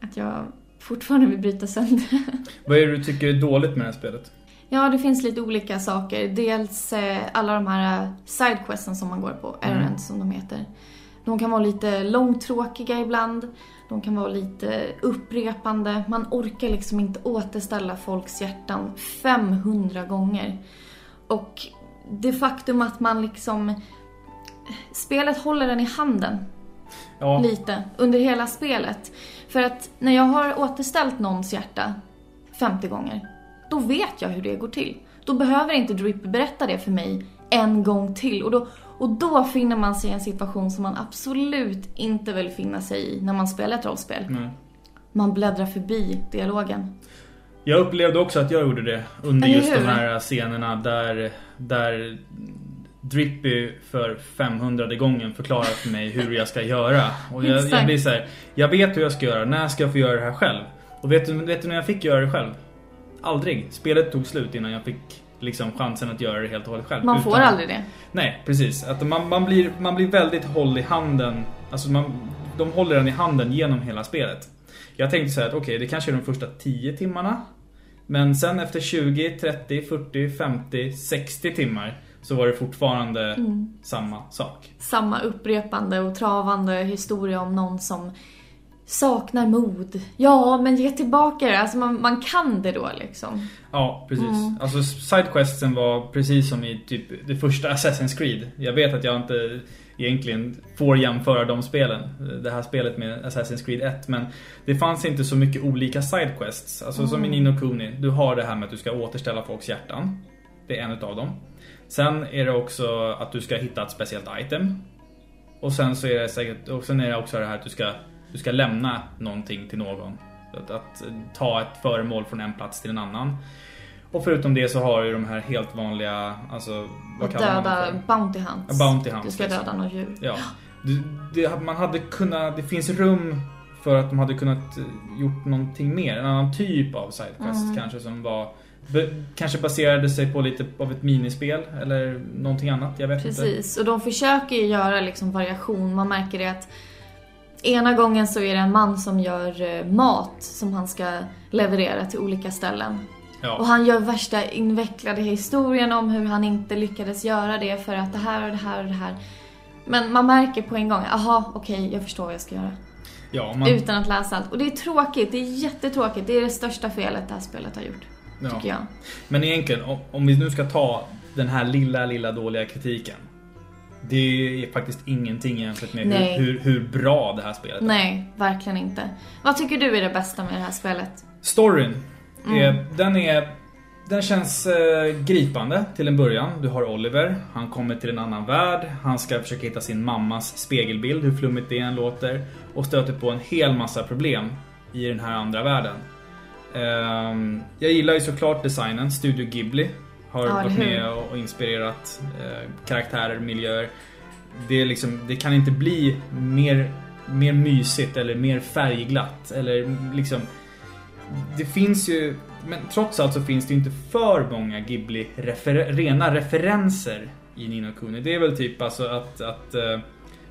Speaker 3: Att jag fortfarande vill bryta sönder.
Speaker 2: Vad är det du tycker är dåligt med det här spelet?
Speaker 3: Ja, det finns lite olika saker. Dels eh, alla de här eh, sidequesten som man går på, errands som de heter. De kan vara lite långtråkiga ibland. De kan vara lite upprepande. Man orkar liksom inte återställa folks hjärtan 500 gånger. Och det faktum att man liksom... Spelet håller den i handen
Speaker 2: Ja,
Speaker 3: lite under hela spelet. För att när jag har återställt någons hjärta 50 gånger, då vet jag hur det går till. Då behöver inte Drip berätta det för mig en gång till. Och då, och då finner man sig i en situation som man absolut inte vill finna sig i när man spelar ett rollspel.
Speaker 2: nej.
Speaker 3: Man bläddrar förbi dialogen.
Speaker 2: Jag upplevde också att jag gjorde det under just de här scenerna där, där Drippy för 500 gången förklarar för mig hur jag ska göra. Och jag, jag blir så här, jag vet hur jag ska göra, när ska jag få göra det här själv? Och vet du, vet du när jag fick göra det själv? Aldrig. Spelet tog slut innan jag fick liksom chansen att göra det helt och hållet själv.
Speaker 3: Man får
Speaker 2: Utan-
Speaker 3: aldrig det.
Speaker 2: Nej, precis. Att man, man, blir, man blir väldigt håll i handen. Alltså man, de håller den i handen genom hela spelet. Jag tänkte så här att okej, det kanske är de första 10 timmarna. Men sen efter 20, 30, 40, 50, 60 timmar så var det fortfarande samma sak.
Speaker 3: Samma upprepande och travande historia om någon som saknar mod. Ja, men ge tillbaka det. Alltså man, man kan det då liksom.
Speaker 2: Ja, precis. Alltså sidequesten var precis som i typ det första Assassin's Creed. Jag vet att jag inte egentligen får jämföra de spelen. Det här spelet med Assassin's Creed 1. Men det fanns inte så mycket olika sidequests. Alltså som i Nino Kuni. Du har det här med att du ska återställa folks hjärtan. Det är en utav dem. Sen är det också att du ska hitta ett speciellt item. Och sen så är det säkert, och sen är det också det här att du ska, du ska lämna någonting till någon. Att, att ta ett föremål från en plats till en annan. Och förutom det så har ju de här helt vanliga, alltså vad kallar man
Speaker 3: döda Bounty Hunts.
Speaker 2: Bounty Hunts,
Speaker 3: Du ska
Speaker 2: liksom.
Speaker 3: döda något djur.
Speaker 2: Ja. Det, det, man hade kunnat, det finns rum för att de hade kunnat eh, gjort någonting mer. En annan typ av sidequest
Speaker 3: Mm.
Speaker 2: kanske som var be, Kanske baserade sig på lite av ett minispel eller någonting annat. Jag vet inte.
Speaker 3: Precis, och de försöker ju göra liksom variation. Man märker det att ena gången så är det en man som gör eh, mat som han ska leverera till olika ställen. Och
Speaker 2: Ja.
Speaker 3: han gör värsta invecklade historien om hur han inte lyckades göra det för att det här och det här och det här. Men man märker på en gång, aha, okej, jag förstår vad jag ska göra.
Speaker 2: Ja, man,
Speaker 3: Utan att läsa allt. Och det är tråkigt, det är jättetråkigt. Det är det största felet det här spelet har gjort.
Speaker 2: ja.
Speaker 3: Tycker jag.
Speaker 2: Men egentligen, om vi nu ska ta den här lilla, lilla dåliga kritiken. Det är faktiskt ingenting jämfört med hur, hur, hur bra det här spelet är.
Speaker 3: Nej, verkligen inte. Vad tycker du är det bästa med det här spelet?
Speaker 2: Storyn.
Speaker 3: Mm.
Speaker 2: den är... Den känns eh, gripande till en början. Du har Oliver. Han kommer till en annan värld. Han ska försöka hitta sin mammas spegelbild, hur flummigt det än låter. Och stöter på en hel massa problem i den här andra världen. Ehm, jag gillar ju såklart designen. Studio Ghibli har
Speaker 3: Ja,
Speaker 2: varit med och och inspirerat eh, karaktärer, miljöer. Det, liksom, det kan inte bli mer, mer mysigt eller mer färgglatt. Eller liksom... Det finns ju... Men trots allt så finns det inte för många Ghibli refer- rena referenser i Nino Kuni. Det är väl typ alltså att, att eh,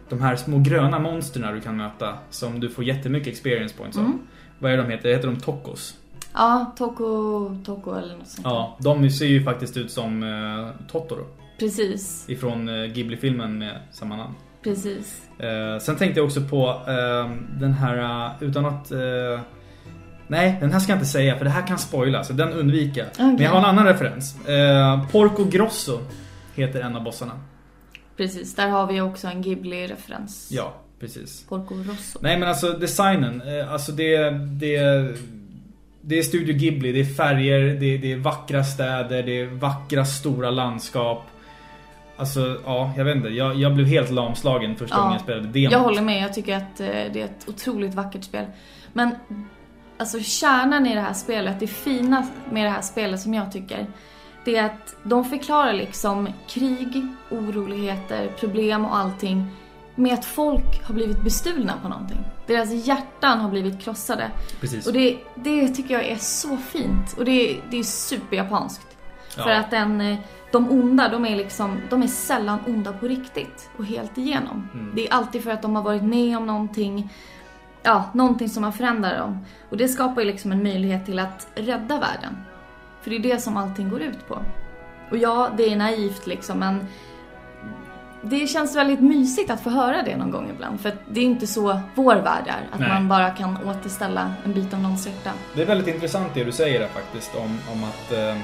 Speaker 2: de här små gröna monsterna du kan möta som du får jättemycket experience points av.
Speaker 3: Mm.
Speaker 2: Vad är de heter? Heter de Tokos?
Speaker 3: Ja, Toko, Toko eller något sånt.
Speaker 2: Ja, de ser ju faktiskt ut som eh, Totoro.
Speaker 3: Precis,
Speaker 2: Ifrån eh, Ghibli-filmen med samma namn.
Speaker 3: precis.
Speaker 2: Eh, sen tänkte jag också på eh, den här, eh, utan att... Eh, nej, den här ska jag inte säga för det här kan spoila, så den undviker jag. Men jag har en annan referens. Eh, Porco Grosso heter en av bossarna.
Speaker 3: Precis, där har vi också en Ghibli-referens.
Speaker 2: Ja, precis.
Speaker 3: Porco Rosso.
Speaker 2: Nej men alltså designen, alltså det, det, det är Studio Ghibli, det är färger, det, det är vackra städer, det är vackra stora landskap. Alltså ja, jag vet inte. Jag, jag blev helt lamslagen första
Speaker 3: Ja,
Speaker 2: gången jag spelade demot.
Speaker 3: Jag håller med, jag tycker att eh, det är ett otroligt vackert spel. Men alltså kärnan i det här spelet, det fina med det här spelet som jag tycker, det är att de förklarar liksom krig, oroligheter, problem och allting med att folk har blivit bestulna på någonting. Deras hjärtan har blivit krossade.
Speaker 2: Precis.
Speaker 3: Och det, det tycker jag är så fint. Och det, det är superjapanskt. För
Speaker 2: Ja.
Speaker 3: att den, eh, de onda, de är liksom, de är sällan onda på riktigt. Och helt igenom.
Speaker 2: Mm.
Speaker 3: Det är alltid för att de har varit med om någonting, ja, någonting som har förändrat dem. Och det skapar ju liksom en möjlighet till att rädda världen. För det är det som allting går ut på. Och ja, det är naivt liksom, men det känns väldigt mysigt att få höra det någon gång ibland. För det är inte så vår värld är. Att
Speaker 2: Nej.
Speaker 3: man bara kan återställa en bit av någons hjärta.
Speaker 2: Det är väldigt intressant det du säger där faktiskt om, om att eh,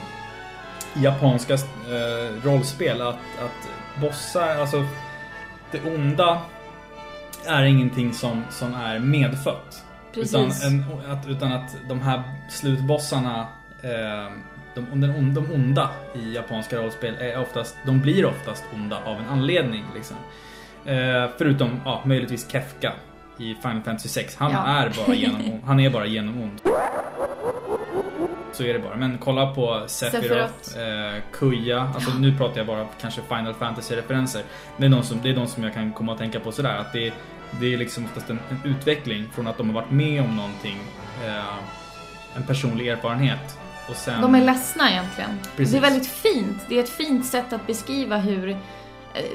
Speaker 2: japanska eh, rollspel, att, att bossar, alltså det onda är ingenting som, som är medfött. Utan,
Speaker 3: Precis.
Speaker 2: en, att, utan att de här slutbossarna, eh, de, de, on- de onda i japanska rollspel är oftast, de blir oftast onda av en anledning. Liksom. Eh, förutom ja, möjligtvis Kefka i Final Fantasy 6. Han
Speaker 3: Ja.
Speaker 2: är bara genom Han är bara genom ond. Så är det bara. Men kolla på Sephiroth, eh, Kuja. Alltså nu pratar jag bara kanske Final Fantasy-referenser. Det är, de som, det är de som jag kan komma att tänka på sådär. Att det, det är liksom oftast en, en utveckling från att de har varit med om någonting. Eh, en personlig erfarenhet. Sen...
Speaker 3: De är ledsna egentligen.
Speaker 2: Precis.
Speaker 3: Det är väldigt fint. Det är ett fint sätt att beskriva hur, eh,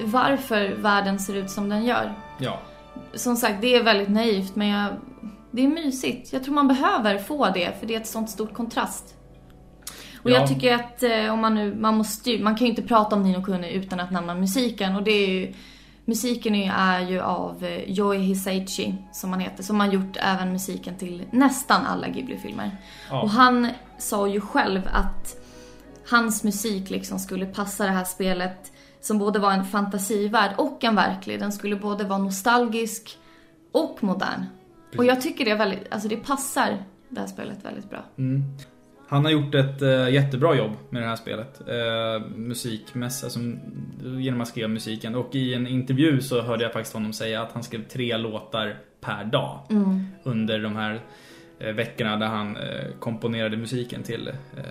Speaker 3: varför världen ser ut som den gör.
Speaker 2: Ja.
Speaker 3: Som sagt, det är väldigt naivt men jag, det är mysigt. Jag tror man behöver få det för det är ett sånt stort kontrast. Och
Speaker 2: Ja.
Speaker 3: jag tycker att eh, om man nu, man måste ju, man kan ju inte prata om Nino Kuni utan att nämna musiken och det är ju Musiken är ju- är ju av eh, Yoi Hisaichi, som han heter, som har gjort även musiken till nästan alla Ghibli-filmer.
Speaker 2: Ja.
Speaker 3: Och han sa ju själv att hans musik liksom skulle passa det här spelet som både var en fantasivärld och en verklig. Den skulle både vara nostalgisk och modern. Och jag tycker det är väldigt, alltså det passar det här spelet väldigt bra.
Speaker 2: Mm. Han har gjort ett eh, jättebra jobb med det här spelet. Eh, musikmässigt, alltså, genom att skriva musiken. Och i en intervju så hörde jag faktiskt honom säga att han skrev tre låtar per dag. Under de här veckorna där han eh, komponerade musiken till eh,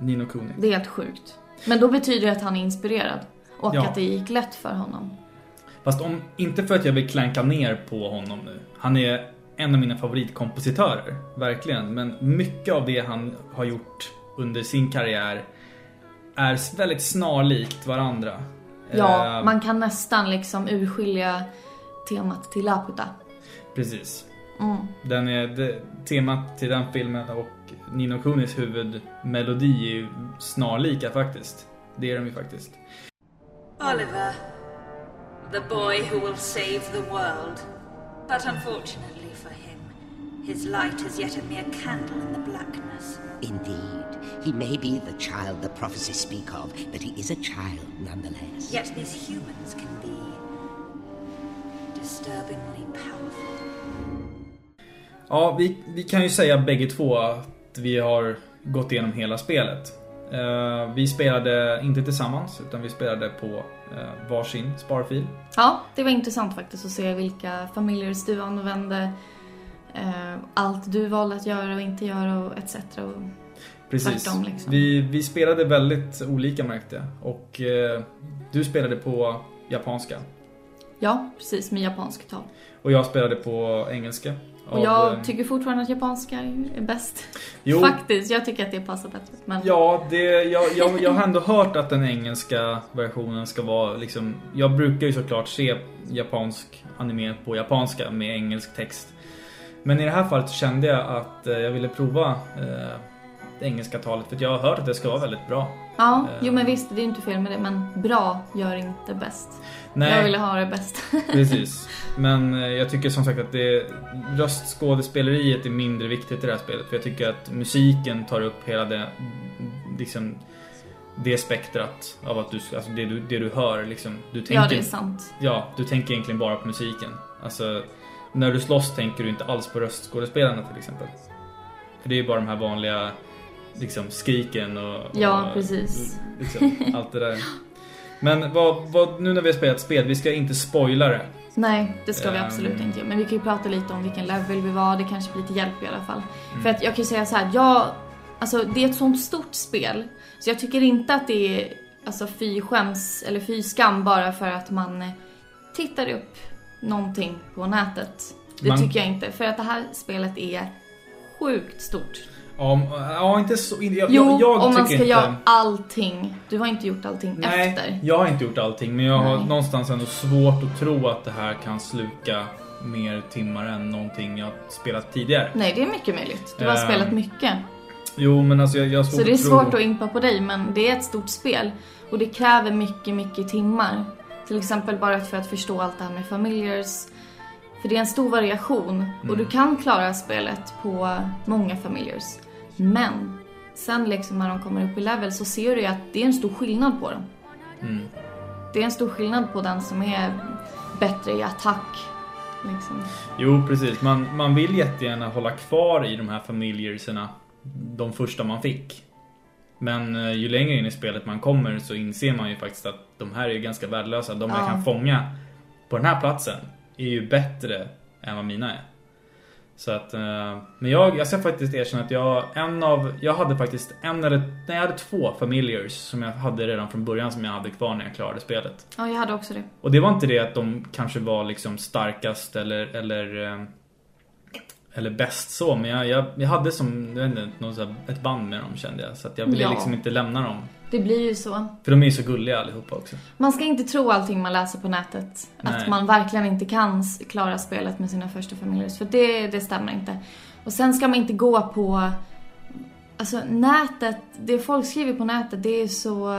Speaker 2: Nino Kuni.
Speaker 3: Det är helt sjukt. Men då betyder det att han är inspirerad. Och
Speaker 2: Ja.
Speaker 3: att det gick lätt för honom.
Speaker 2: Fast om, inte för att jag vill klanka ner på honom nu. Han är en av mina favoritkompositörer, verkligen. Men mycket av det han har gjort under sin karriär är väldigt snarlikt varandra.
Speaker 3: Ja,
Speaker 2: Eh,
Speaker 3: man kan nästan liksom urskilja temat till Laputa.
Speaker 2: Precis.
Speaker 3: Mm.
Speaker 2: Den är, det, temat till den filmen och Nino Kunis huvudmelodi är ju snarlika faktiskt. Det är de ju faktiskt.
Speaker 1: Oliver, the boy who will save the world. But unfortunately for him, his light is yet a mere candle in the blackness.
Speaker 7: Indeed, he may be the child the prophecies speak of, but he is a child nonetheless.
Speaker 1: Yet these humans can be disturbingly.
Speaker 2: Ja, vi, vi kan ju säga bägge två att vi har gått igenom hela spelet. Eh, vi spelade inte tillsammans, utan vi spelade på uh, varsin sparfil.
Speaker 3: Ja, det var intressant faktiskt att se vilka familjer du använde. Eh, allt du valde att göra och inte göra och etc. Och
Speaker 2: Precis.
Speaker 3: Tvärtom, liksom.
Speaker 2: vi, vi spelade väldigt olika märkte jag. Och du spelade på japanska.
Speaker 3: ja, precis, med japansk tal.
Speaker 2: Och jag spelade på engelska.
Speaker 3: Och
Speaker 2: Av,
Speaker 3: jag
Speaker 2: eh,
Speaker 3: tycker fortfarande att japanska är bäst.
Speaker 2: Jo.
Speaker 3: Faktiskt, jag tycker att det passar bättre. Men
Speaker 2: Ja, det, jag, jag, jag har ändå hört att den engelska versionen ska vara liksom... Jag brukar ju såklart se japansk anime på japanska med engelsk text. Men i det här fallet kände jag att eh, jag ville prova eh, engelska talet för jag har hört att det ska vara väldigt bra.
Speaker 3: Ja, jo men visst, det är inte fel med det, men bra gör inte bäst.
Speaker 2: Nej.
Speaker 3: Jag ville ha det bäst.
Speaker 2: Precis. Men eh, jag tycker som sagt att det, röstskådespeleriet är mindre viktigt i det här spelet. För jag tycker att musiken tar upp hela det, liksom, det spektrat av att du, alltså det du, det du hör liksom. Du tänker,
Speaker 3: Ja, det är sant.
Speaker 2: Ja, du tänker egentligen bara på musiken. Alltså, när du slåss tänker du inte alls på röstskådespelarna till exempel. För det är bara de här vanliga liksom skriken och...
Speaker 3: Ja,
Speaker 2: och,
Speaker 3: precis.
Speaker 2: Liksom, allt det där. Men vad, vad, nu när vi har spelat spel, vi ska inte spoila det.
Speaker 3: Nej, det ska vi
Speaker 2: Ehm.
Speaker 3: absolut inte göra. Men vi kan ju prata lite om vilken level vi var, det kanske blir lite hjälp i alla fall.
Speaker 2: Mm.
Speaker 3: För att jag kan ju säga så här, jag, alltså det är ett sånt stort spel. Så jag tycker inte att det är alltså fy skäms eller fy skam bara för att man tittar upp någonting på nätet. Det
Speaker 2: Man-
Speaker 3: tycker jag inte, för att det här spelet är sjukt stort.
Speaker 2: Ja, inte så... Jag,
Speaker 3: Jo,
Speaker 2: jag,
Speaker 3: om man ska
Speaker 2: inte,
Speaker 3: göra allting. Du har inte gjort allting
Speaker 2: Nej,
Speaker 3: efter.
Speaker 2: jag har inte gjort allting men jag har
Speaker 3: Nej.
Speaker 2: någonstans ändå svårt att tro att det här kan sluka mer timmar än någonting jag spelat tidigare.
Speaker 3: Nej, det är mycket möjligt. Du har
Speaker 2: Ehm,
Speaker 3: spelat mycket.
Speaker 2: Jo, men alltså jag, jag har
Speaker 3: Så det är
Speaker 2: tro...
Speaker 3: svårt att impa på dig, men det är ett stort spel. Och det kräver mycket, mycket timmar. Till exempel bara för att förstå allt det här med familjers. För det är en stor variation och du kan klara spelet på många familjers. Men sen liksom när de kommer upp i level så ser du ju att det är en stor skillnad på dem.
Speaker 2: Mm.
Speaker 3: Det är en stor skillnad på den som är bättre i attack. Liksom.
Speaker 2: Jo, precis. Man, man vill jättegärna hålla kvar i de här familjerserna. De första man fick. Men eh, ju längre in i spelet man kommer så inser man ju faktiskt att de här är ju ganska värdelösa. De jag
Speaker 3: Ja.
Speaker 2: kan fånga på den här platsen är ju bättre än vad mina är. Så att, eh, men jag, jag ska faktiskt erkänna att jag, en av, jag hade faktiskt en eller, nej jag hade två familjers som jag hade redan från början som jag hade kvar när jag klarade spelet.
Speaker 3: Ja, jag hade också det.
Speaker 2: Och det var inte det att de kanske var liksom starkast eller, eller, eh, eller bäst så, men jag, jag, jag hade som, jag inte, något så här, ett band med dem kände jag. Så att jag ville
Speaker 3: Ja.
Speaker 2: liksom inte lämna dem.
Speaker 3: Det blir ju så.
Speaker 2: För de är ju så gulliga allihopa också.
Speaker 3: Man ska inte tro allting man läser på nätet.
Speaker 2: Nej.
Speaker 3: Att man verkligen inte kan klara spelet med sina första familjer. För det, det stämmer inte. Och sen ska man inte gå på... Alltså nätet, det folk skriver på nätet det är så...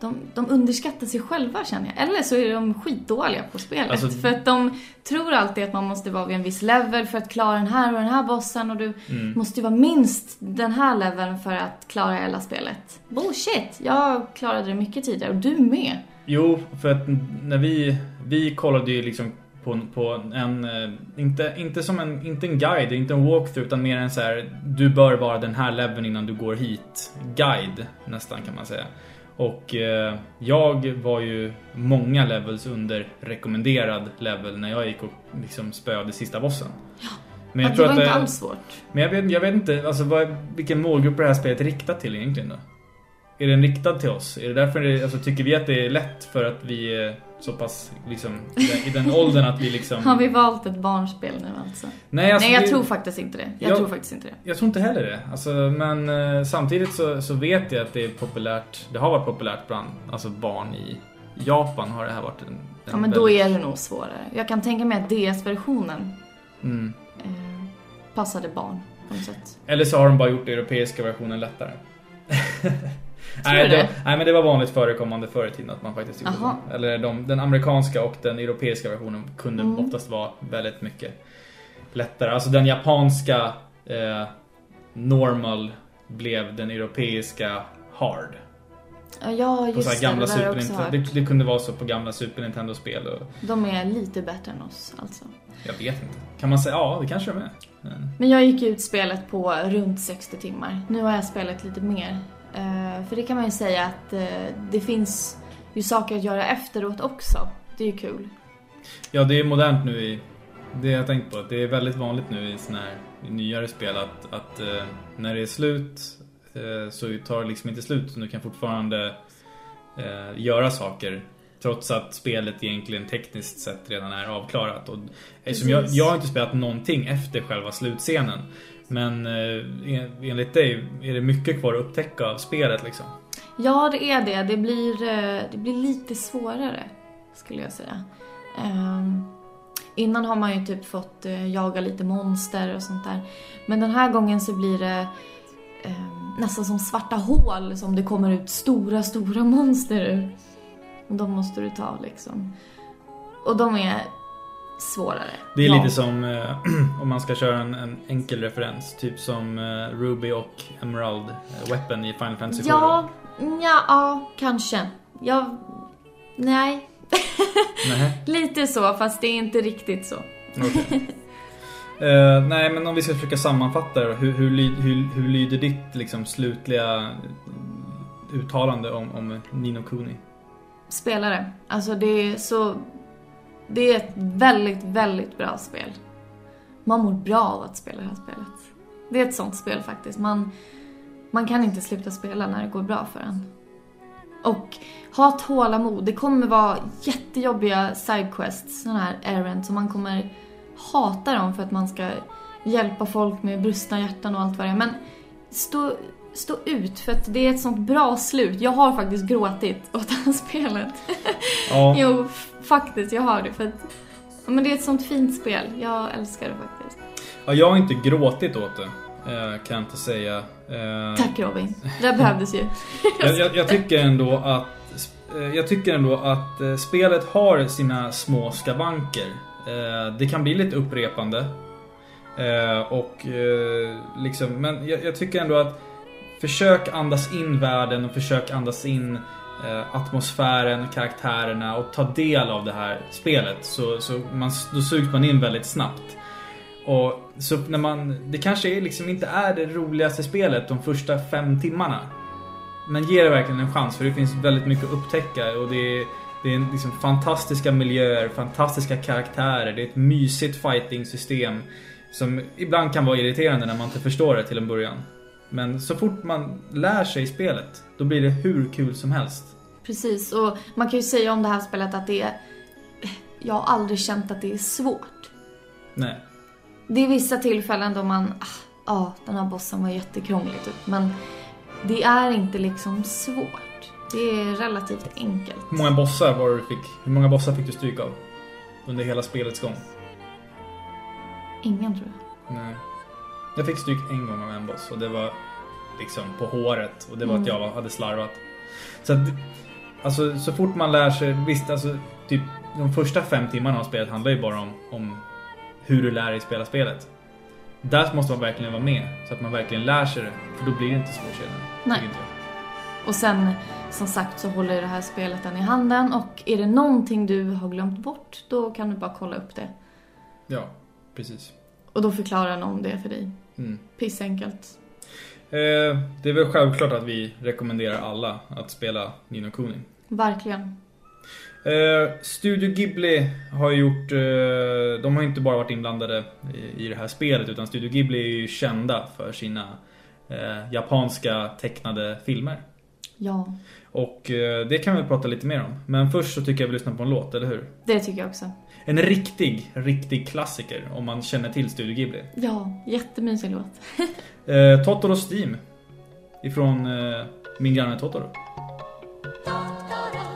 Speaker 3: De, de underskattar sig själva känner jag. Eller så är de skitdåliga på spelet.
Speaker 2: Alltså-
Speaker 3: För att de tror alltid att man måste vara vid en viss level för att klara den här och den här bossen. Och du
Speaker 2: Mm.
Speaker 3: måste ju vara minst den här leveln för att klara hela spelet. Bullshit! Jag klarade det mycket tidigare och du med.
Speaker 2: Jo, för att när vi, vi kollade ju liksom på, på en, eh, inte, inte som en, inte en guide, inte en walkthrough utan mer en så här, du bör vara den här leveln innan du går hit. Guide, nästan kan man säga. Och eh, jag var ju många levels under rekommenderad level när jag gick och liksom spöade sista bossen. Men
Speaker 3: Ja,
Speaker 2: jag
Speaker 3: det
Speaker 2: tror
Speaker 3: var
Speaker 2: att
Speaker 3: inte
Speaker 2: det-
Speaker 3: alls svårt.
Speaker 2: Men jag vet, jag vet inte, alltså vad, vilken målgrupp är det här spelet riktat till egentligen då? Är den riktad till oss? Är det därför det, alltså, tycker vi att det är lätt för att vi är så pass liksom i den, den åldern att vi liksom...
Speaker 3: Har vi valt ett barnspel nu alltså?
Speaker 2: Nej, alltså,
Speaker 3: Nej, jag
Speaker 2: vi-
Speaker 3: tror faktiskt inte det. Jag
Speaker 2: Jag-
Speaker 3: tror faktiskt inte det.
Speaker 2: Jag tror inte heller det. Alltså, men eh, samtidigt så, så vet jag att det är populärt. Det har varit populärt bland alltså barn i Japan har det här varit en, en
Speaker 3: Ja, men då
Speaker 2: väldigt-
Speaker 3: är det nog svårare. Jag kan tänka mig att DS-versionen
Speaker 2: Mm.
Speaker 3: eh, passade barn på något sätt.
Speaker 2: Eller så har de bara gjort europeiska versionen lättare. nej,
Speaker 3: det?
Speaker 2: nej, men det var vanligt förekommande förr i tiden att man faktiskt gjorde
Speaker 3: Aha.
Speaker 2: så. Eller de, den amerikanska och den europeiska versionen kunde
Speaker 3: Mm.
Speaker 2: oftast vara väldigt mycket lättare. Alltså den japanska eh, normal blev den europeiska hard.
Speaker 3: Ja, Ja,
Speaker 2: På
Speaker 3: just
Speaker 2: så gamla
Speaker 3: Det
Speaker 2: Super
Speaker 3: också
Speaker 2: Nintendo. Det, det kunde vara så på gamla Super Nintendo-spel och
Speaker 3: De är lite bättre än oss alltså.
Speaker 2: jag vet inte. Kan man säga ja, det kanske de är. Men,
Speaker 3: Men jag gick ut spelet på runt 60 timmar. Nu har jag spelat lite mer. Eh, för det kan man ju säga att eh, det finns ju saker att göra efteråt också. Det är ju kul.
Speaker 2: Ja, det är modernt nu i... Det jag tänkt på. Det är väldigt vanligt nu i såna här i nyare spel att, att eh, när det är slut så tar det liksom inte slut. Du kan fortfarande göra saker trots att spelet egentligen tekniskt sett redan är avklarat. Och, eftersom jag, jag har inte spelat någonting efter själva slutscenen. Men eh, enligt dig är det mycket kvar att upptäcka av spelet liksom.
Speaker 3: Ja, det är det. Det blir, eh, det blir lite svårare, skulle jag säga. Um, innan har man ju typ fått eh, jaga lite monster och sånt där. Men den här gången så blir det um, nästan som svarta hål som det kommer ut stora, stora monster ur. Och de måste du ta liksom. Och de är svårare.
Speaker 2: Det är
Speaker 3: Ja.
Speaker 2: lite som eh, om man ska köra en, en enkel referens. Typ som eh, Ruby och Emerald eh, Weapon i Final Fantasy 7.
Speaker 3: Ja, ja, ja, kanske. Jag... Nej. Lite så, fast det är inte riktigt så.
Speaker 2: okej. Eh, nej, men om vi ska försöka sammanfatta det. Hur, hur, hur, hur lyder ditt liksom, slutliga uttalande om, om Nino Kuni?
Speaker 3: Spelare. Alltså det är så... Det är ett väldigt, väldigt bra spel. Man mår bra av att spela det här spelet. Det är ett sånt spel faktiskt. Man, man kan inte sluta spela när det går bra för en. Och ha tålamod. Det kommer vara jättejobbiga sidequests, såna här errands, och man kommer hata dem för att man ska hjälpa folk med brustna hjärtan och allt vad det är. Men stå, stå ut, för att det är ett sånt bra slut. Jag har faktiskt gråtit åt det här spelet.
Speaker 2: Ja,
Speaker 3: Jo, faktiskt, jag har det. För att, ja, men det är ett sånt fint spel. Jag älskar det faktiskt.
Speaker 2: ja, jag har inte gråtit åt det. eh, kan jag inte säga. Eh,
Speaker 3: Tack Robin. Det behövdes ju.
Speaker 2: Jag, jag, jag tycker ändå att eh, Jag tycker ändå att spelet har sina små skavanker. Det kan bli lite upprepande. Och liksom, men jag, jag tycker ändå att Försök andas in världen och försök andas in Eh, atmosfären, karaktärerna och ta del av det här spelet. Så, så man, då sugs man in väldigt snabbt. Och så när man, det kanske liksom inte är det roligaste spelet de första fem timmarna. Men ge det verkligen en chans för det finns väldigt mycket att upptäcka och det är, det är liksom fantastiska miljöer, fantastiska karaktärer, det är ett mysigt fighting-system som ibland kan vara irriterande när man inte förstår det till en början. Men så fort man lär sig spelet, då blir det hur kul som helst.
Speaker 3: Precis, och man kan ju säga om det här spelet att det är... Jag har aldrig känt att det är svårt.
Speaker 2: Nej.
Speaker 3: Det är vissa tillfällen då man... ah, Ja, den här bossen var jättekrånglig typ. Men det är inte liksom svårt. Det är relativt enkelt.
Speaker 2: Hur många bossar var du fick? Hur många bossar fick du stryk av? Under hela spelets gång?
Speaker 3: Ingen tror jag.
Speaker 2: Nej. Jag fick stryk en gång av en boss och det var liksom på håret och det var
Speaker 3: Mm.
Speaker 2: att jag hade slarvat. Så att, alltså så fort man lär sig, visst alltså typ de första fem timmarna av spelet handlar ju bara om, om hur du lär dig spela spelet. Där måste man verkligen vara med så att man verkligen lär sig det. För då blir det inte svårt senare.
Speaker 3: Nej. Och sen, som sagt, så håller det här spelet den i handen. Och är det någonting du har glömt bort, då kan du bara kolla upp det.
Speaker 2: Ja, precis.
Speaker 3: Och då förklarar någon det för dig.
Speaker 2: Mm.
Speaker 3: Pissenkelt.
Speaker 2: Eh, det är väl självklart att vi rekommenderar alla att spela Nino Kuni.
Speaker 3: Verkligen.
Speaker 2: Eh, Studio Ghibli har gjort... Eh, de har inte bara varit inblandade i, i det här spelet utan Studio Ghibli är ju kända för sina eh, japanska tecknade filmer.
Speaker 3: Ja,
Speaker 2: Och eh, det kan vi prata lite mer om. Men först så tycker jag vi lyssnar på en låt, eller hur?
Speaker 3: det tycker jag också.
Speaker 2: En riktig, riktig klassiker om man känner till Studio Ghibli.
Speaker 3: Ja, jättemysig låt.
Speaker 2: Eh, Totoros Steam. Ifrån eh, Min granne Totoro.
Speaker 8: 「誰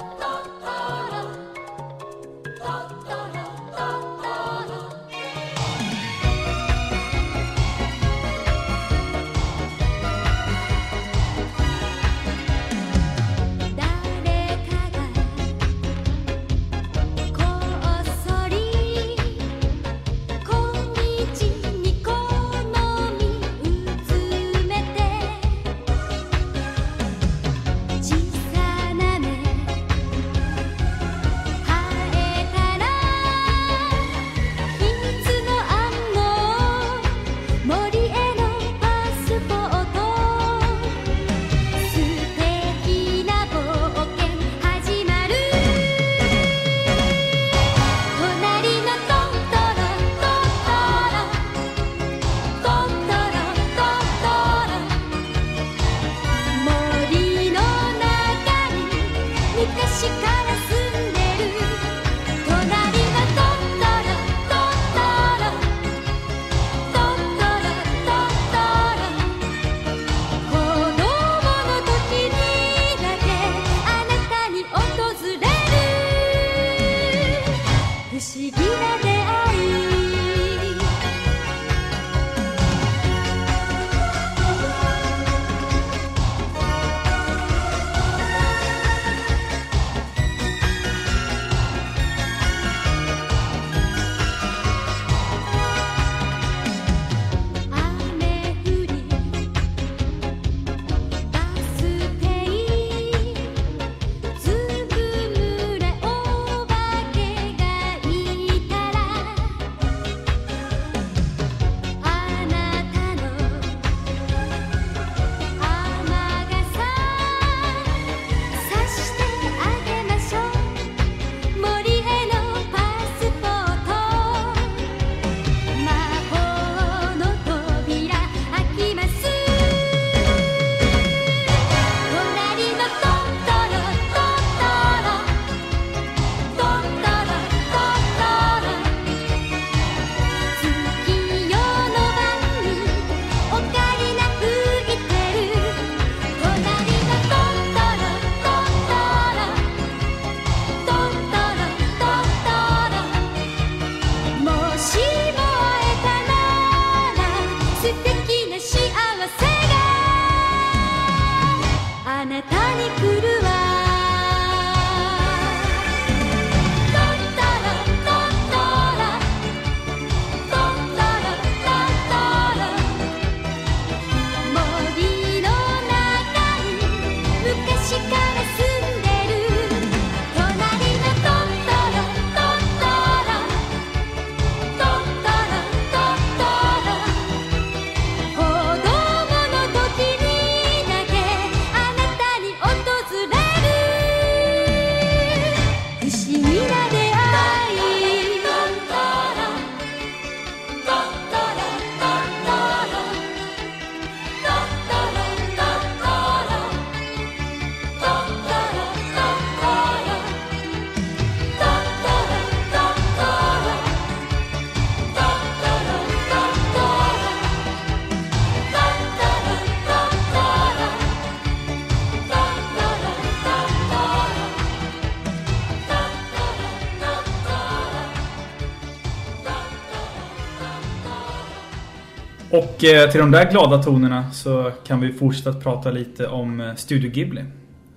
Speaker 2: Och eh, till de där glada tonerna så kan vi fortsätta att prata lite om eh, Studio Ghibli.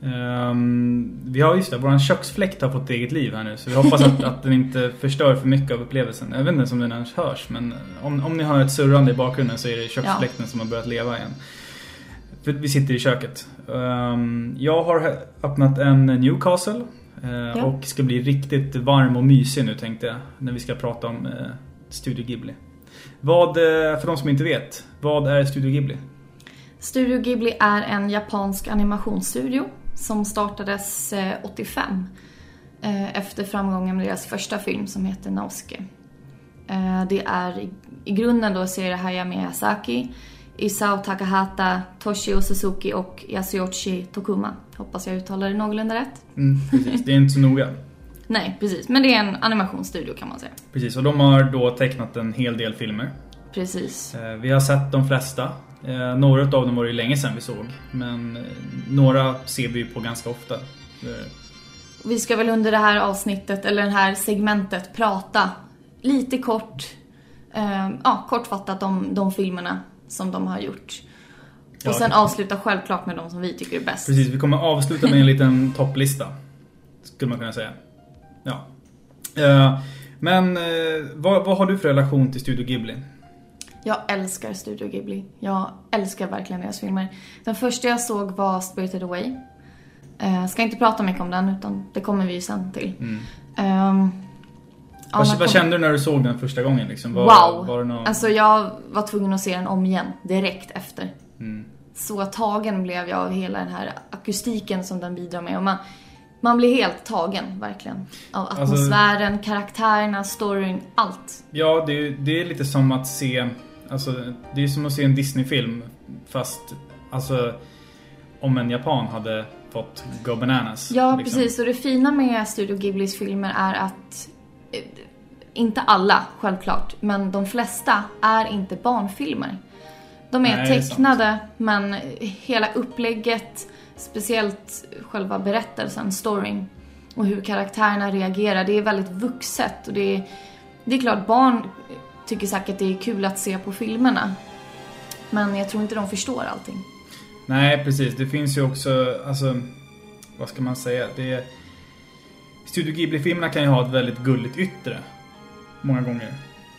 Speaker 2: Ehm, vi har just det, våran köksfläkt har fått eget liv här nu så vi hoppas att, att den inte förstör för mycket av upplevelsen. Jag vet inte om den ens hörs men om, om ni hör ett surrande i bakgrunden så är det köksfläkten som har börjat leva igen. För vi sitter i köket. Ehm, jag har öppnat en Newcastle eh, och ska bli riktigt varm och mysig nu tänkte jag när vi ska prata om eh, Studio Ghibli. Vad, eh, för de som inte vet, vad är Studio Ghibli?
Speaker 3: Studio Ghibli är en japansk animationsstudio som startades eh, 85 eh, efter framgången med deras första film som heter. Eh, det är i, i grunden då ser det Hayao Miyazaki, Isao Takahata, Toshio Suzuki och Yasuyoshi Tokuma. Hoppas jag uttalar det någorlunda rätt.
Speaker 2: Mm, precis, det är inte så noga.
Speaker 3: Nej, precis. Men det är en animationsstudio kan man säga.
Speaker 2: Precis, och de har då tecknat en hel del filmer.
Speaker 3: Precis.
Speaker 2: Eh, Vi har sett de flesta. Eh, Några av dem var det ju länge sedan vi såg. Men eh, några ser vi ju på ganska ofta.
Speaker 3: Vi ska väl under det här avsnittet, eller det här segmentet, prata lite kort, ja, kortfattat om de filmerna som de har gjort. Och
Speaker 2: Ja,
Speaker 3: sen avsluta självklart med de som vi tycker är bäst.
Speaker 2: Precis, vi kommer avsluta med en liten topplista. Skulle man kunna säga. Ja. Eh, Men eh, vad, vad har du för relation till Studio Ghibli?
Speaker 3: Jag älskar Studio Ghibli. Jag älskar verkligen deras filmer. Den första jag såg var Spirited Away. Eh, ska inte prata mycket om den, utan det kommer vi ju sen till.
Speaker 2: Mm.
Speaker 3: Ehm,
Speaker 2: Vad, vad
Speaker 3: kom-
Speaker 2: kände du när du såg den första gången? Liksom? Var,
Speaker 3: Wow!
Speaker 2: Var någon...
Speaker 3: Alltså jag var tvungen att se den om igen, direkt efter.
Speaker 2: Mm.
Speaker 3: Så tagen blev jag av hela den här akustiken som den bidrar med. Och man, man blir helt tagen, verkligen. Av
Speaker 2: Alltså-
Speaker 3: atmosfären, karaktärerna, storyn, allt.
Speaker 2: Ja, det är, det är lite som att se... Alltså, det är som att se en Disney-film. Fast, alltså... Om en japan hade fått Go Bananas.
Speaker 3: Ja,
Speaker 2: liksom.
Speaker 3: precis. Och det fina med Studio Ghiblis filmer är att eh, inte alla, självklart, men de flesta är inte barnfilmer. De är
Speaker 2: Nej, det är
Speaker 3: tecknade, men hela upplägget, speciellt själva berättelsen, storyn och hur karaktärerna reagerar, det är väldigt vuxet. Och det är, det är klart, barn tycker säkert det är kul att se på filmerna. Men jag tror inte de förstår allting.
Speaker 2: Nej, precis. Det finns ju också, alltså... Vad ska man säga? Det är... Studio Ghibli-filmerna kan ju ha ett väldigt gulligt yttre. Många gånger.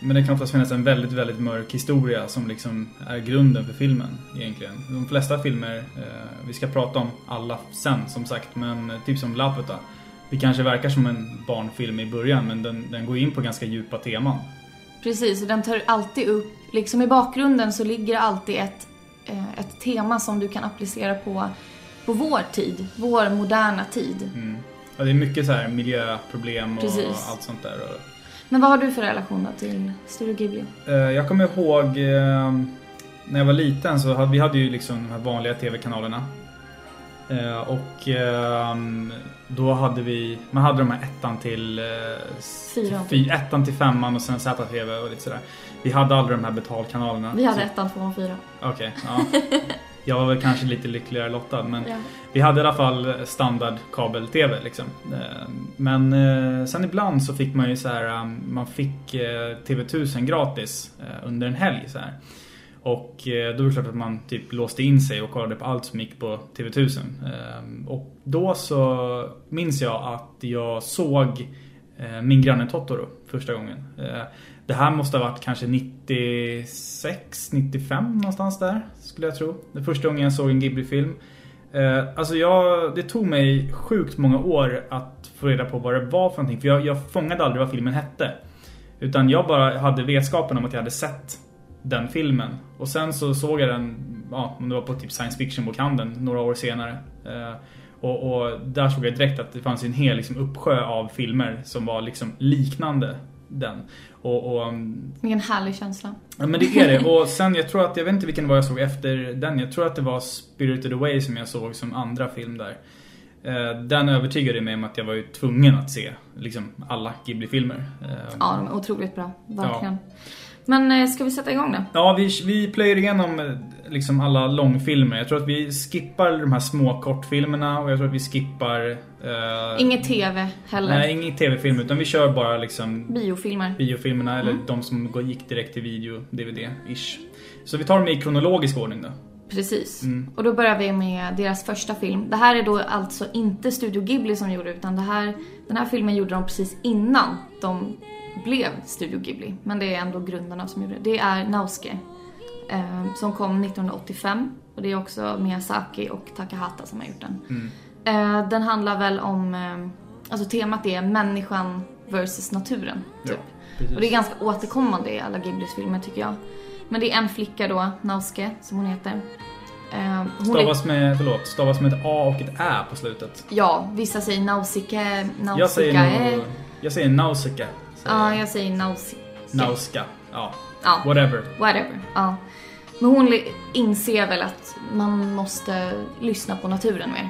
Speaker 2: Men det kan oftast finnas en väldigt, väldigt mörk historia som liksom är grunden för filmen egentligen. De flesta filmer, eh, vi ska prata om alla sen som sagt, men typ som Laputa. Det kanske verkar som en barnfilm i början, men den, den går in på ganska djupa teman.
Speaker 3: Precis, och den tar alltid upp, liksom i bakgrunden så ligger alltid ett, eh, ett tema som du kan applicera på, på vår tid, vår moderna tid.
Speaker 2: Mm. Ja, det är mycket så här miljöproblem och
Speaker 3: Precis.
Speaker 2: allt sånt där. Och,
Speaker 3: Men vad har du för relation då till Studio Ghibli?
Speaker 2: Eh, Jag kommer ihåg eh, när jag var liten så hade vi hade ju liksom de här vanliga tv-kanalerna. Eh, Och då hade vi, man hade de här ettan till,
Speaker 3: Fyran.
Speaker 2: fy- ettan till femman och sen ZTV och lite sådär. Vi hade aldrig de här betalkanalerna.
Speaker 3: Vi hade
Speaker 2: Så-
Speaker 3: ettan, tvåan, fyran.
Speaker 2: Okej, ja. Jag var väl kanske lite lyckligare lottad men
Speaker 3: Ja.
Speaker 2: vi hade i alla fall standard kabel-tv liksom. Eh, Men eh, sen ibland så fick man ju så här, um, man fick eh, TV1000 gratis under en helg så här. Och då var det klart att man typ låste in sig och kollade på allt som gick på TV1000. Eh, Och då så minns jag att jag såg Min granne Totoro första gången. Det här måste ha varit kanske 96, 95 någonstans där skulle jag tro. Det första gången jag såg en Ghibli-film. Eh, Alltså jag, det tog mig sjukt många år att få reda på vad det var för någonting. För jag, jag fångade aldrig vad filmen hette. Utan jag bara hade vetskapen om att jag hade sett den filmen. Och sen så såg jag den, ja, om det var på typ science fiction-bokhandeln några år senare. Eh, och, och där såg jag direkt att det fanns en hel liksom, uppsjö av filmer som var liksom liknande den. Och, och mm,
Speaker 3: Vilken härlig känsla.
Speaker 2: Ja men det är det. Och sen jag tror att, jag vet inte vilken var jag såg efter den. Jag tror att det var Spirited Away som jag såg som andra film där. Eh, Den övertygade mig om att jag var tvungen att se liksom alla Ghibli-filmer. Eh,
Speaker 3: Ja, de är otroligt bra. Verkligen. Men eh, ska vi sätta igång då?
Speaker 2: Ja, vi, vi plöjer igenom eh, liksom alla långfilmer. Jag tror att vi skippar de här små kortfilmerna och jag tror att vi skippar... eh,
Speaker 3: Inget TV heller.
Speaker 2: Nej, ingen tv-film utan vi kör bara liksom
Speaker 3: Biofilmer.
Speaker 2: biofilmerna eller de som gick direkt till video, DVD-ish. Så vi tar dem i kronologisk ordning då.
Speaker 3: Precis.
Speaker 2: Mm.
Speaker 3: Och då börjar vi med deras första film. Det här är då alltså inte Studio Ghibli som gjorde utan det här, den här filmen gjorde de precis innan de blev Studio Ghibli. Men det är ändå grundarna som gjorde det. Det är Nausicaa. Eh, som kom 1985. Och det är också Miyazaki och Takahata som har gjort den.
Speaker 2: Mm.
Speaker 3: Eh, den handlar väl om, eh, alltså temat är människan versus naturen. Typ.
Speaker 2: precis.
Speaker 3: och det är ganska återkommande i alla Ghiblis filmer tycker jag. Men det är en flicka då, Nausicaa, som hon heter. Eh, hon
Speaker 2: Stavas med, förlåt, stavas med ett A och ett Ä på slutet.
Speaker 3: ja, vissa säger Nausicaa,
Speaker 2: Jag säger nog... Jag säger Nausicaa.
Speaker 3: Ja,
Speaker 2: jag.
Speaker 3: säger Nausicaa.
Speaker 2: Nauska. Ja.
Speaker 3: Ja.
Speaker 2: Whatever.
Speaker 3: Whatever. Ja. Men hon inser väl att man måste lyssna på naturen mer.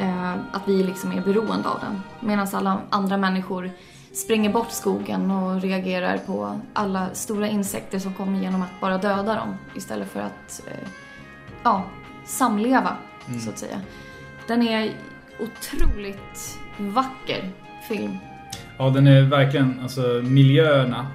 Speaker 3: Eh, att vi liksom är beroende av den. Medan alla andra människor springer bort skogen och reagerar på alla stora insekter som kommer genom att bara döda dem. Istället för att eh, ja, samleva, så att säga. Den är otroligt vacker film.
Speaker 2: Ja, den är verkligen, alltså miljöerna.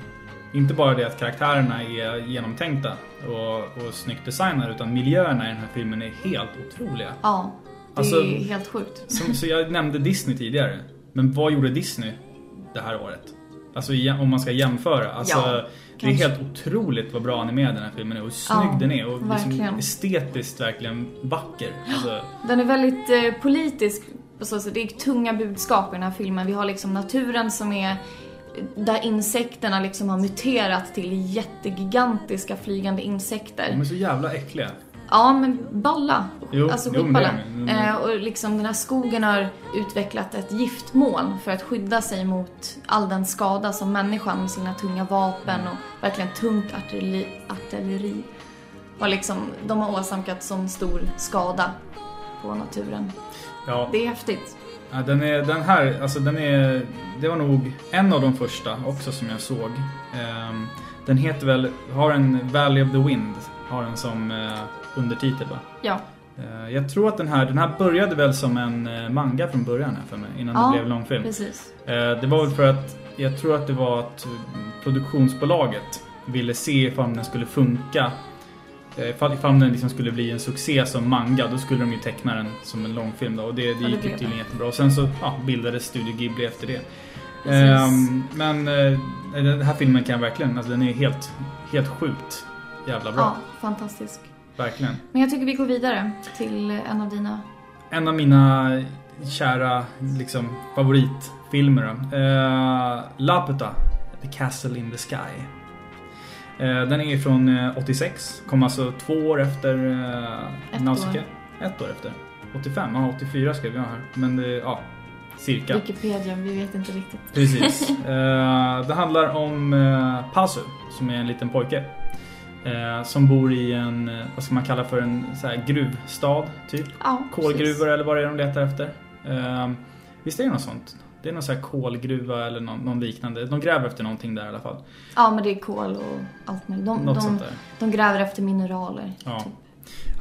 Speaker 2: Inte bara det att karaktärerna är genomtänkta och, och snyggt designade, utan miljöerna i den här filmen är helt otroliga.
Speaker 3: Ja, det
Speaker 2: Alltså-
Speaker 3: är helt sjukt.
Speaker 2: Som, så jag nämnde Disney tidigare. Men vad gjorde Disney det här året? Alltså om man ska jämföra. Alltså,
Speaker 3: Ja,
Speaker 2: det är helt otroligt vad bra animerad den här filmen är och hur snygg
Speaker 3: Ja,
Speaker 2: den är. Och liksom
Speaker 3: verkligen.
Speaker 2: estetiskt verkligen vacker. Alltså,
Speaker 3: Den är väldigt eh, politisk. På så sätt. Det är tunga budskap i den här filmen. Vi har liksom naturen som är där insekterna liksom har muterat till jättegigantiska flygande insekter.
Speaker 2: de är så jävla äckliga.
Speaker 3: Ja, men balla.
Speaker 2: Jo,
Speaker 3: alltså
Speaker 2: jo, är
Speaker 3: skitballa.
Speaker 2: Mm.
Speaker 3: Eh, och liksom den här skogen har utvecklat ett giftmoln för att skydda sig mot all den skada som människan med sina tunga vapen och verkligen tungt artilleri, artilleri har liksom, de har åsamkat sån stor skada på naturen.
Speaker 2: Ja,
Speaker 3: Det är häftigt.
Speaker 2: Ja, den, är, den här, alltså den är, det var nog en av de första också som jag såg. Ehm, den heter väl, har en Valley of the Wind, har den som eh, undertitel va?
Speaker 3: Ja.
Speaker 2: Eh, jag tror att den här, den här började väl som en eh, manga från början för mig, innan
Speaker 3: Ja,
Speaker 2: det blev långfilm.
Speaker 3: Precis.
Speaker 2: Eh, det var väl för att, jag tror att det var att produktionsbolaget ville se ifall den skulle funka. Eh, Ifall, ifall den liksom skulle bli en succé som manga, då skulle de ju teckna den som en långfilm då. Och det, det gick ju tydligen jättebra. Och sen så ja, bildades Studio Ghibli efter det. Ehm, men eh, den här filmen kan jag verkligen, alltså den är helt, helt sjukt jävla bra.
Speaker 3: Ja, fantastisk.
Speaker 2: Verkligen.
Speaker 3: Men jag tycker vi går vidare till en av dina...
Speaker 2: En av mina kära liksom, favoritfilmer då. Eh, Laputa, The Castle in the Sky. Eh, den är från eh, 86, kom alltså två år efter eh,
Speaker 3: Ett
Speaker 2: Nausicaa.
Speaker 3: år.
Speaker 2: Ett år efter. 85, ja 84 skrev jag här. Men det, ja, cirka.
Speaker 3: Wikipedia, vi vet inte riktigt.
Speaker 2: Precis. Eh, det handlar om eh, Pazu, som är en liten pojke. Eh, som bor i en, eh, vad ska man kalla för en så här, gruvstad, typ.
Speaker 3: Ja,
Speaker 2: Kolgruvor eller vad det är de letar efter. Eh, visst är det något sånt? Det är någon sån här kolgruva eller någon, någon liknande. De gräver efter någonting där i alla fall.
Speaker 3: Ja, men det är kol och allt möjligt. De,
Speaker 2: Något
Speaker 3: de,
Speaker 2: sånt där.
Speaker 3: de gräver efter mineraler.
Speaker 2: Ja.
Speaker 3: Typ.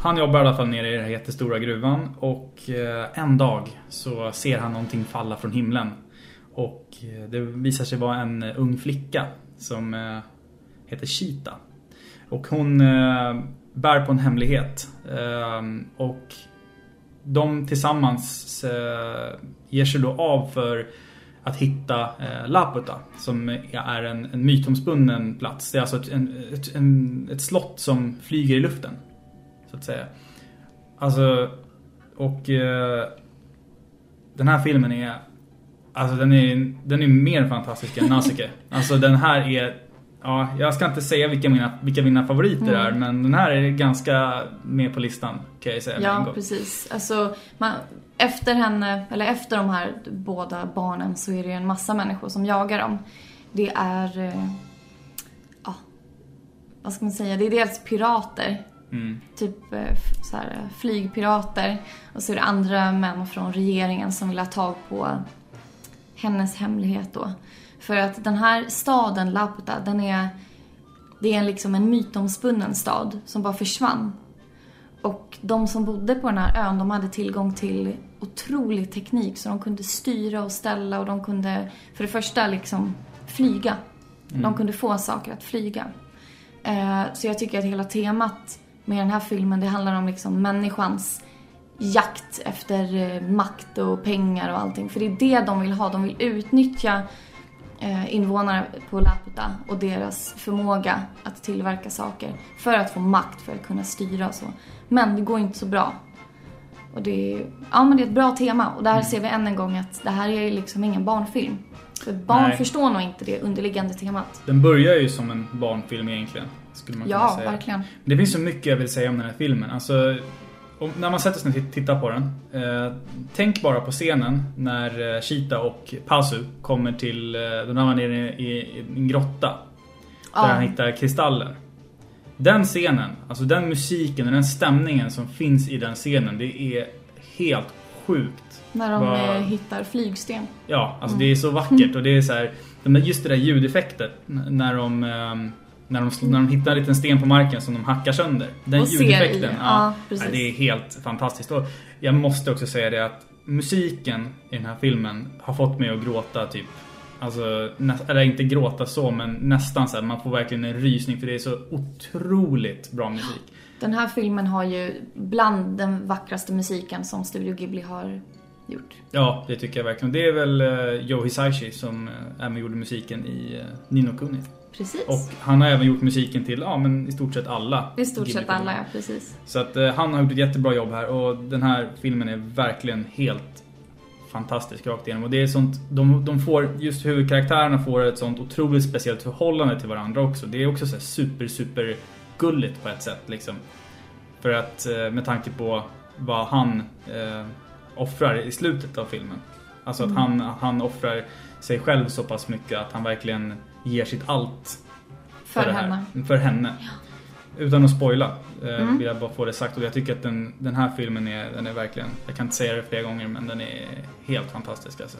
Speaker 2: Han jobbar i alla fall nere i den här jättestora gruvan och eh, en dag så ser han någonting falla från himlen. Och eh, det visar sig vara en eh, ung flicka som heter Cheetah. Och hon bär på en hemlighet. Och de tillsammans ger sig då av för att hitta eh, Laputa som är en, en mytomspunnen plats. Det är alltså ett, en, ett, en, ett slott som flyger i luften. Så att säga. Alltså, och eh, den här filmen är Alltså den är, den är mer fantastisk än Nausicaa. Alltså den här är Ja, jag ska inte säga vilka mina, vilka mina favoriter
Speaker 3: Mm.
Speaker 2: är men den här är ganska med på listan kan jag säga
Speaker 3: Ja, precis. Alltså, man, efter henne, eller efter de här båda barnen så är det ju en massa människor som jagar dem. Det är, eh, ja, vad ska man säga, det är dels pirater.
Speaker 2: Mm.
Speaker 3: Typ eh, så här, eh, flygpirater. Och så är det andra män från regeringen som vill ha tag på hennes hemlighet då. För att den här staden, Laputa, den är Det är liksom en mytomspunnen stad som bara försvann. Och de som bodde på den här ön, de hade tillgång till otrolig teknik så de kunde styra och ställa och de kunde för det första liksom flyga. De kunde få saker att flyga. Eh, så jag tycker att hela temat med den här filmen, det handlar om liksom människans jakt efter eh, makt och pengar och allting. För det är det de vill ha. De vill utnyttja eh, invånare på Laputa och deras förmåga att tillverka saker för att få makt, för att kunna styra och så. Men det går inte så bra. Och det är, ja, men det är ett bra tema och där ser vi än en gång att det här är liksom ingen barnfilm. För barn
Speaker 2: Nej.
Speaker 3: förstår nog inte det underliggande temat.
Speaker 2: Den börjar ju som en barnfilm egentligen. Skulle man kunna
Speaker 3: Ja,
Speaker 2: säga.
Speaker 3: verkligen.
Speaker 2: Det finns så mycket jag vill säga om den här filmen. Alltså, om, när man sätter sig ner och tittar på den. Eh, tänk bara på scenen när eh, Cheetah och Pazu kommer till... Eh, de ramlar ner i, i, i en grotta. Där
Speaker 3: Ja.
Speaker 2: han hittar kristaller. Den scenen, alltså den musiken och den stämningen som finns i den scenen. Det är helt sjukt.
Speaker 3: När de
Speaker 2: Vad-
Speaker 3: eh, hittar flygsten.
Speaker 2: Ja, alltså det är så vackert och det är så här, just det där ljudeffektet när de, ehm, när de, när de hittar en liten sten på marken som de hackar sönder. Den
Speaker 3: Och
Speaker 2: ljudeffekten,
Speaker 3: ja,
Speaker 2: ja, det är helt fantastiskt. Och jag måste också säga det att musiken i den här filmen har fått mig att gråta typ. Alltså, eller inte gråta så, men nästan så här, man får verkligen en rysning för det är så otroligt bra musik.
Speaker 3: Den här filmen har ju bland den vackraste musiken som Studio Ghibli har gjort.
Speaker 2: Ja, det tycker jag verkligen. Det är väl uh, Joe Hisaishi som uh, även gjorde musiken i uh, Nino Kuni.
Speaker 3: Precis.
Speaker 2: Och han har även gjort musiken till, ja men i stort sett alla.
Speaker 3: I stort sett alla, ja precis.
Speaker 2: Så att eh, han har gjort ett jättebra jobb här och den här filmen är verkligen helt fantastisk rakt igenom. Och det är sånt, de, de får, just huvudkaraktärerna får ett sånt otroligt speciellt förhållande till varandra också. Det är också så super, super gulligt på ett sätt liksom. För att eh, med tanke på vad han eh, offrar i slutet av filmen. Alltså att
Speaker 3: Mm.
Speaker 2: han, han offrar sig själv så pass mycket att han verkligen ger sitt allt
Speaker 3: För
Speaker 2: här.
Speaker 3: henne.
Speaker 2: För henne. Utan att spoila eh,
Speaker 3: Mm.
Speaker 2: vill jag bara få det sagt. Och jag tycker att den, den här filmen är, den är verkligen, jag kan inte säga det flera gånger men den är helt fantastisk alltså.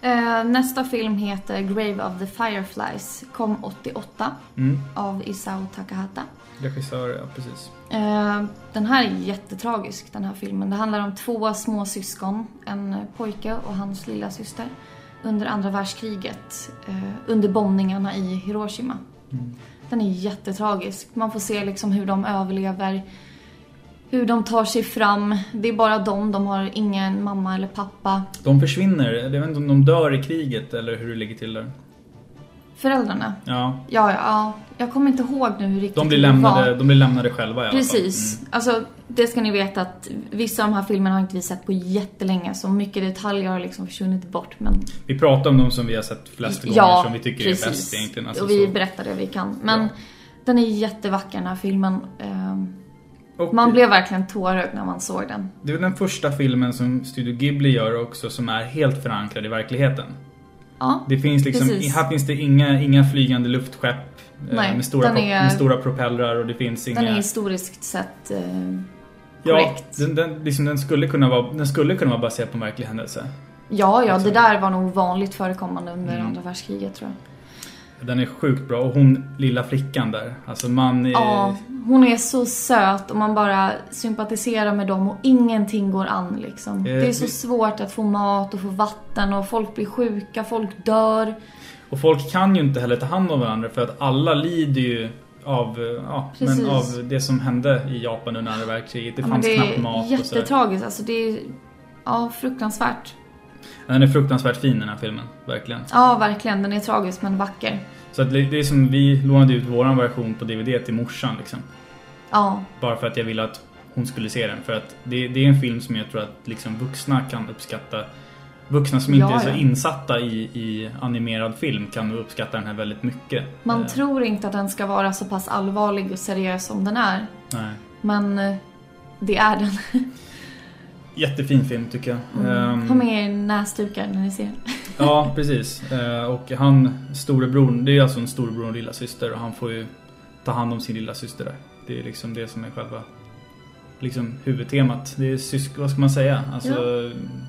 Speaker 3: Eh, nästa film heter Grave of the Fireflies. Kom 88
Speaker 2: Mm.
Speaker 3: av Isao Takahata.
Speaker 2: Regissör, ja precis.
Speaker 3: Eh, den här är jättetragisk, den här filmen. Det handlar om två små syskon, en pojke och hans lilla syster under andra världskriget, eh, under bombningarna i Hiroshima. Den är jättetragisk. Man får se liksom hur de överlever, hur de tar sig fram. Det är bara de, de har ingen mamma eller pappa.
Speaker 2: De försvinner, jag vet inte om de dör i kriget eller hur det ligger till där.
Speaker 3: Föräldrarna,
Speaker 2: Ja,
Speaker 3: ja, ja, ja. Jag kommer inte ihåg nu hur riktigt
Speaker 2: de blir lämnade,
Speaker 3: var.
Speaker 2: de blir lämnade själva i alla
Speaker 3: Precis.
Speaker 2: fall. Mm.
Speaker 3: Alltså, det ska ni veta att vissa av de här filmerna har inte vi sett på jättelänge så mycket detaljer har liksom försvunnit bort. Men
Speaker 2: Vi pratar om de som vi har sett flest gånger som vi tycker är bäst egentligen. Alltså,
Speaker 3: och vi
Speaker 2: så.
Speaker 3: berättar det vi kan. Men
Speaker 2: Ja.
Speaker 3: den är jättevacker den här filmen. Ehm,
Speaker 2: Och
Speaker 3: Man blev verkligen tårögd när man såg den.
Speaker 2: Det är den första filmen som Studio Ghibli gör också som är helt förankrad i verkligen.
Speaker 3: Ja,
Speaker 2: Det finns liksom,
Speaker 3: Precis.
Speaker 2: här finns det inga, inga flygande luftskepp eh,
Speaker 3: Nej,
Speaker 2: med, stora
Speaker 3: är-
Speaker 2: med stora propellrar och det finns inga...
Speaker 3: den är historiskt sett eh,
Speaker 2: ja,
Speaker 3: korrekt.
Speaker 2: den, den, liksom, den, skulle kunna vara, den skulle kunna vara baserad på en verklig händelse.
Speaker 3: Ja, ja,
Speaker 2: Alltså.
Speaker 3: det där var nog vanligt förekommande under
Speaker 2: Mm.
Speaker 3: andra världskriget tror jag.
Speaker 2: Den är sjukt bra och hon lilla flickan där. Alltså man... är-
Speaker 3: Ja, hon är så söt och man bara sympatiserar med dem och ingenting går an liksom. Det är så
Speaker 2: vi-
Speaker 3: svårt att få mat och få vatten och folk blir sjuka, folk dör.
Speaker 2: Och folk kan ju inte heller ta hand om varandra för att alla lider ju av, eh, ja, men av det som hände i Japan under andra världskriget. Det
Speaker 3: Ja,
Speaker 2: fanns
Speaker 3: det
Speaker 2: knappt
Speaker 3: är
Speaker 2: mat och sådär.
Speaker 3: jättetragiskt, alltså det är ja, fruktansvärt.
Speaker 2: Den är fruktansvärt fin den här filmen, verkligen.
Speaker 3: Ja, verkligen. Den är tragisk men vacker.
Speaker 2: Så det det är som vi lånade ut våran version på DVD till morsan liksom.
Speaker 3: Ja,
Speaker 2: Bara för att jag ville att hon skulle se den. För att det, det är en film som jag tror att liksom vuxna kan uppskatta. Vuxna som inte
Speaker 3: Ja,
Speaker 2: är så
Speaker 3: ja.
Speaker 2: insatta i, i animerad film kan nog uppskatta den här väldigt mycket.
Speaker 3: man
Speaker 2: Eh,
Speaker 3: tror inte att den ska vara så pass allvarlig och seriös som den är.
Speaker 2: Nej.
Speaker 3: Men eh, det är den.
Speaker 2: Jättefin film tycker jag.
Speaker 3: Mm.
Speaker 2: Ehm,
Speaker 3: Ha med er näsdukar när ni ser den.
Speaker 2: Ja, precis. Eh, Och han, storebror, det är alltså en storebror och en lilla syster och han får ju ta hand om sin lilla syster där. Det är liksom det som är själva liksom huvudtemat. Det är sysk, vad ska man säga? Alltså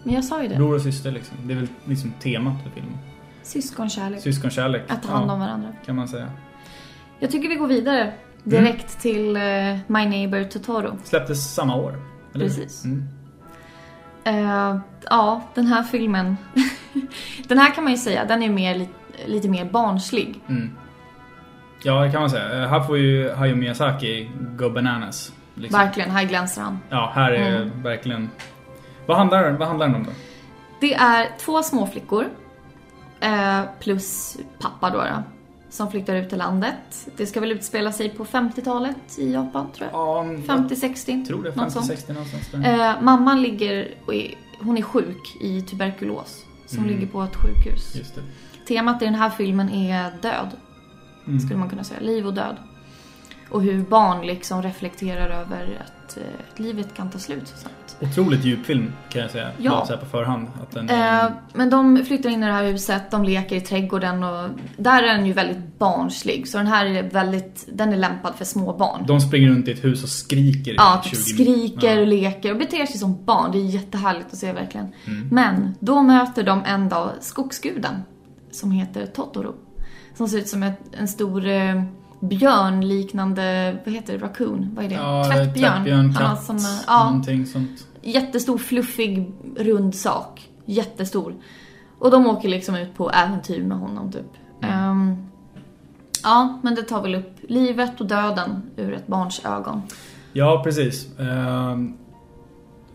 Speaker 3: Men jag sa ju det.
Speaker 2: bror och syster liksom. Det är väl liksom temat för filmen.
Speaker 3: Syskonkärlek.
Speaker 2: Syskonkärlek.
Speaker 3: Att ta hand om
Speaker 2: ja,
Speaker 3: varandra.
Speaker 2: kan man säga.
Speaker 3: Jag tycker vi går vidare direkt till eh, My Neighbor Totoro.
Speaker 2: Släpptes samma år.
Speaker 3: Precis.
Speaker 2: Mm.
Speaker 3: Eh, ja, den här filmen. den här kan man ju säga, den är mer, li- lite mer barnslig.
Speaker 2: Mm. Ja, det kan man säga. Eh, Här får ju Hayao Miyazaki go bananas. liksom.
Speaker 3: Verkligen, här glänser han.
Speaker 2: Ja, här är
Speaker 3: Mm.
Speaker 2: verkligen... Vad handlar, vad handlar den om då?
Speaker 3: Det är två små flickor eh, plus pappa då, då som flyttar ut till landet. Det ska väl utspela sig på 50-talet i Japan, tror jag.
Speaker 2: Ja,
Speaker 3: 50-60.
Speaker 2: tror det.
Speaker 3: något sånt.
Speaker 2: 50-60 någonstans.
Speaker 3: Eh, mamman ligger är, hon är sjuk i tuberkulos. Som
Speaker 2: Mm.
Speaker 3: ligger på ett sjukhus. Temat i den här filmen är död.
Speaker 2: Mm.
Speaker 3: Skulle man kunna säga. Liv och död. Och hur barn liksom reflekterar över att, eh, att livet kan ta slut så snabbt.
Speaker 2: Otroligt djup film kan jag säga.
Speaker 3: Ja.
Speaker 2: Så på förhand. Att den.
Speaker 3: Eh, men de flyttar in i det här huset, de leker i trädgården och där är den ju väldigt barnslig. Så den här är väldigt, den är lämpad för små barn.
Speaker 2: De springer runt i ett hus och skriker i
Speaker 3: Ja, typ
Speaker 2: 20
Speaker 3: skriker och leker och beter sig som barn. Det är jättehärligt att se verkligen.
Speaker 2: Mm.
Speaker 3: Men då möter de en dag skogsguden som heter Totoro. Som ser ut som ett, en stor eh, björnliknande, vad heter det, raccoon? Vad är det?
Speaker 2: Ja,
Speaker 3: tvättbjörn.
Speaker 2: tvättbjörn, katt,
Speaker 3: såna, ja,
Speaker 2: någonting sånt.
Speaker 3: jättestor fluffig rund sak. Jättestor. Och de åker liksom ut på äventyr med honom typ.
Speaker 2: Mm.
Speaker 3: Ehm, ja, men det tar väl upp livet och döden ur ett barns ögon.
Speaker 2: Ja, precis. Ehm,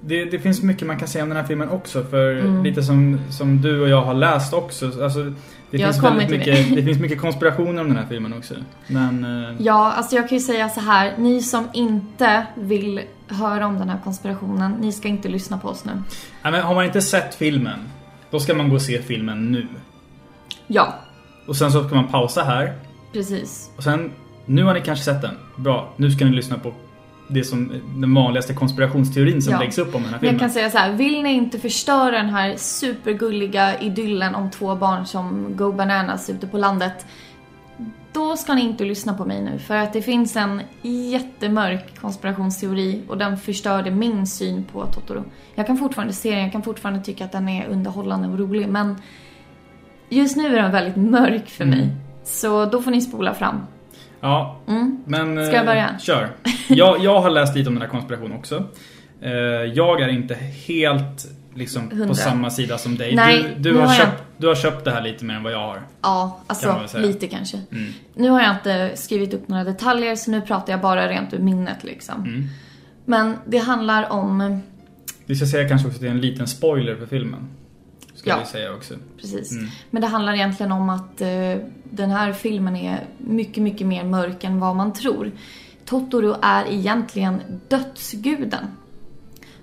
Speaker 2: det, det finns mycket man kan säga om den här filmen också. För
Speaker 3: Mm.
Speaker 2: lite som, som du och jag har läst också. Alltså, det,
Speaker 3: Jag
Speaker 2: finns mycket,
Speaker 3: det.
Speaker 2: det finns mycket konspirationer om den här filmen också. Men... eh,
Speaker 3: Ja, alltså jag kan ju säga så här. Ni som inte vill höra om den här konspirationen, ni ska inte lyssna på oss nu.
Speaker 2: nej, men har man inte sett filmen, då ska man gå och se filmen nu.
Speaker 3: Ja,
Speaker 2: Och sen så ska man pausa här.
Speaker 3: precis.
Speaker 2: Och sen, nu har ni kanske sett den. Bra, nu ska ni lyssna på det som den vanligaste konspirationsteorin som
Speaker 3: Ja.
Speaker 2: läggs upp om den här
Speaker 3: Men
Speaker 2: filmen.
Speaker 3: jag kan säga så här, vill ni inte förstöra den här supergulliga idyllen om två barn som go bananas ute på landet, då ska ni inte lyssna på mig nu. För att det finns en jättemörk konspirationsteori och den förstörde min syn på Totoro. Jag kan fortfarande se den, jag kan fortfarande tycka att den är underhållande och rolig, men just nu är den väldigt mörk för
Speaker 2: Mm.
Speaker 3: mig. Så då får ni spola fram.
Speaker 2: Ja,
Speaker 3: Mm.
Speaker 2: men...
Speaker 3: Ska jag
Speaker 2: eh,
Speaker 3: börja?
Speaker 2: Kör. Jag, jag har läst lite om den här konspirationen också. Eh, Jag är inte helt liksom på samma sida som dig.
Speaker 3: Nej,
Speaker 2: du, du, har
Speaker 3: har jag-
Speaker 2: köpt, du har köpt det här lite mer än vad jag har.
Speaker 3: Ja,
Speaker 2: Kan
Speaker 3: alltså
Speaker 2: säga.
Speaker 3: lite kanske.
Speaker 2: Mm.
Speaker 3: Nu har jag inte skrivit upp några detaljer så nu pratar jag bara rent ur minnet liksom.
Speaker 2: Mm.
Speaker 3: Men det handlar om,
Speaker 2: Vi ska säga kanske också att det är en liten spoiler för filmen.
Speaker 3: Ja.
Speaker 2: vi säga också.
Speaker 3: precis.
Speaker 2: Mm.
Speaker 3: Men det handlar egentligen om att eh, den här filmen är mycket, mycket mer mörk än vad man tror. Totoro är egentligen dödsguden.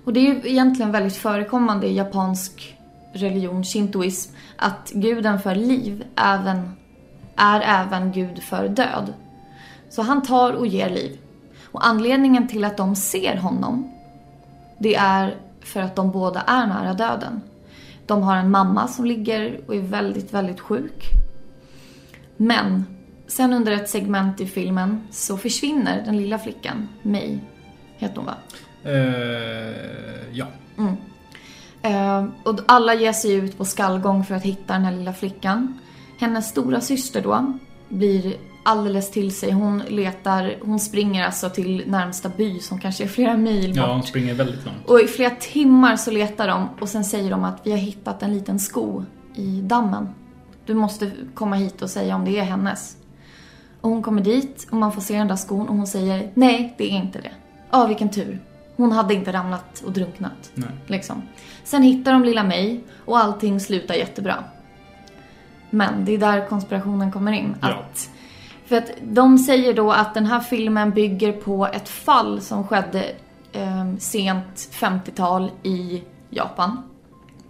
Speaker 3: Och det är ju egentligen väldigt förekommande i japansk religion, shintoism, att guden för liv även, är även gud för död. Så han tar och ger liv. Och anledningen till att de ser honom, det är för att de båda är nära döden. De har en mamma som ligger och är väldigt, väldigt sjuk. Men sen under ett segment i filmen så försvinner den lilla flickan, May, heter hon va?
Speaker 2: Eh, ja.
Speaker 3: Mm. Eh, och alla ger sig ut på skallgång för att hitta den här lilla flickan. Hennes stora syster då blir alldeles till sig. Hon letar, hon springer alltså till närmsta by som kanske är flera mil bort.
Speaker 2: Ja, hon springer väldigt långt.
Speaker 3: Och i flera timmar så letar de och sen säger de att vi har hittat en liten sko i dammen. Du måste komma hit och säga om det är hennes. Och hon kommer dit och man får se den där skon och hon säger nej, det är inte det. Ja, vilken tur. Hon hade inte ramlat och drunknat.
Speaker 2: Nej.
Speaker 3: Liksom. Sen hittar de lilla mig och allting slutar jättebra. Men det är där konspirationen kommer in.
Speaker 2: Ja.
Speaker 3: För att de säger då att den här filmen bygger på ett fall som skedde eh, sent 50-tal i Japan.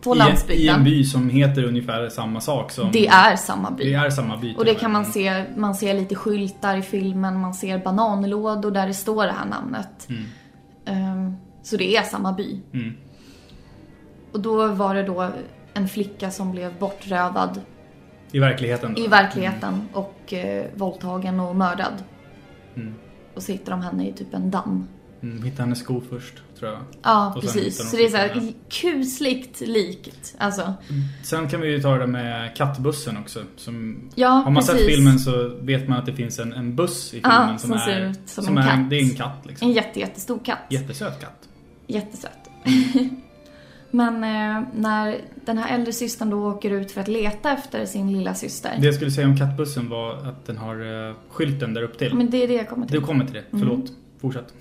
Speaker 3: På
Speaker 2: I, en- I
Speaker 3: landsbygden.
Speaker 2: en by som heter ungefär samma sak som...
Speaker 3: Det är samma by.
Speaker 2: Det är samma by.
Speaker 3: Och det
Speaker 2: till
Speaker 3: kan man se, man ser lite skyltar i filmen, man ser bananlådor där det står det här namnet.
Speaker 2: Mm.
Speaker 3: Ehm, så det är samma by.
Speaker 2: Mm.
Speaker 3: Och då var det då en flicka som blev bortrövad
Speaker 2: I verkligheten då.
Speaker 3: i verkligheten och eh, våldtagen och mördad.
Speaker 2: Mm.
Speaker 3: Och så hittar de henne i typ en damm.
Speaker 2: Mm, hitta hennes sko först, tror jag.
Speaker 3: Ja,
Speaker 2: Och
Speaker 3: precis.
Speaker 2: hittar de
Speaker 3: Så det är så här kusligt likt. Alltså,
Speaker 2: Sen kan vi ju ta det med kattbussen också. Som,
Speaker 3: Ja,
Speaker 2: har man sett
Speaker 3: precis.
Speaker 2: filmen så vet man att det finns en, en buss i
Speaker 3: Ja,
Speaker 2: filmen
Speaker 3: som
Speaker 2: är,
Speaker 3: som
Speaker 2: som
Speaker 3: en
Speaker 2: är,
Speaker 3: katt.
Speaker 2: Det är en katt liksom.
Speaker 3: en jätte, jättestor katt.
Speaker 2: Jättesöt katt.
Speaker 3: Jättesöt. Men eh, när den här äldre systern då åker ut för att leta efter sin lilla syster.
Speaker 2: Det jag skulle säga om kattbussen var att den har eh, skylten där upp till.
Speaker 3: Men det är det jag kommer till.
Speaker 2: Du kommer till det,
Speaker 3: Mm.
Speaker 2: förlåt. Fortsätt.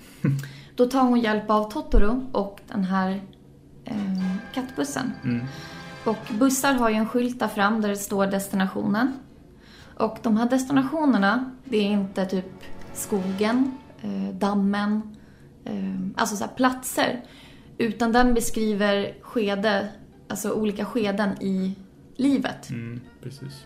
Speaker 3: Då tar hon hjälp av Totoro och den här eh, kattbussen.
Speaker 2: Mm.
Speaker 3: Och bussar har ju en skylt där fram där det står destinationen. Och de här destinationerna, det är inte typ skogen, eh, dammen, eh, alltså så platser. Utan den beskriver skede, alltså olika skeden i livet.
Speaker 2: Mm, precis.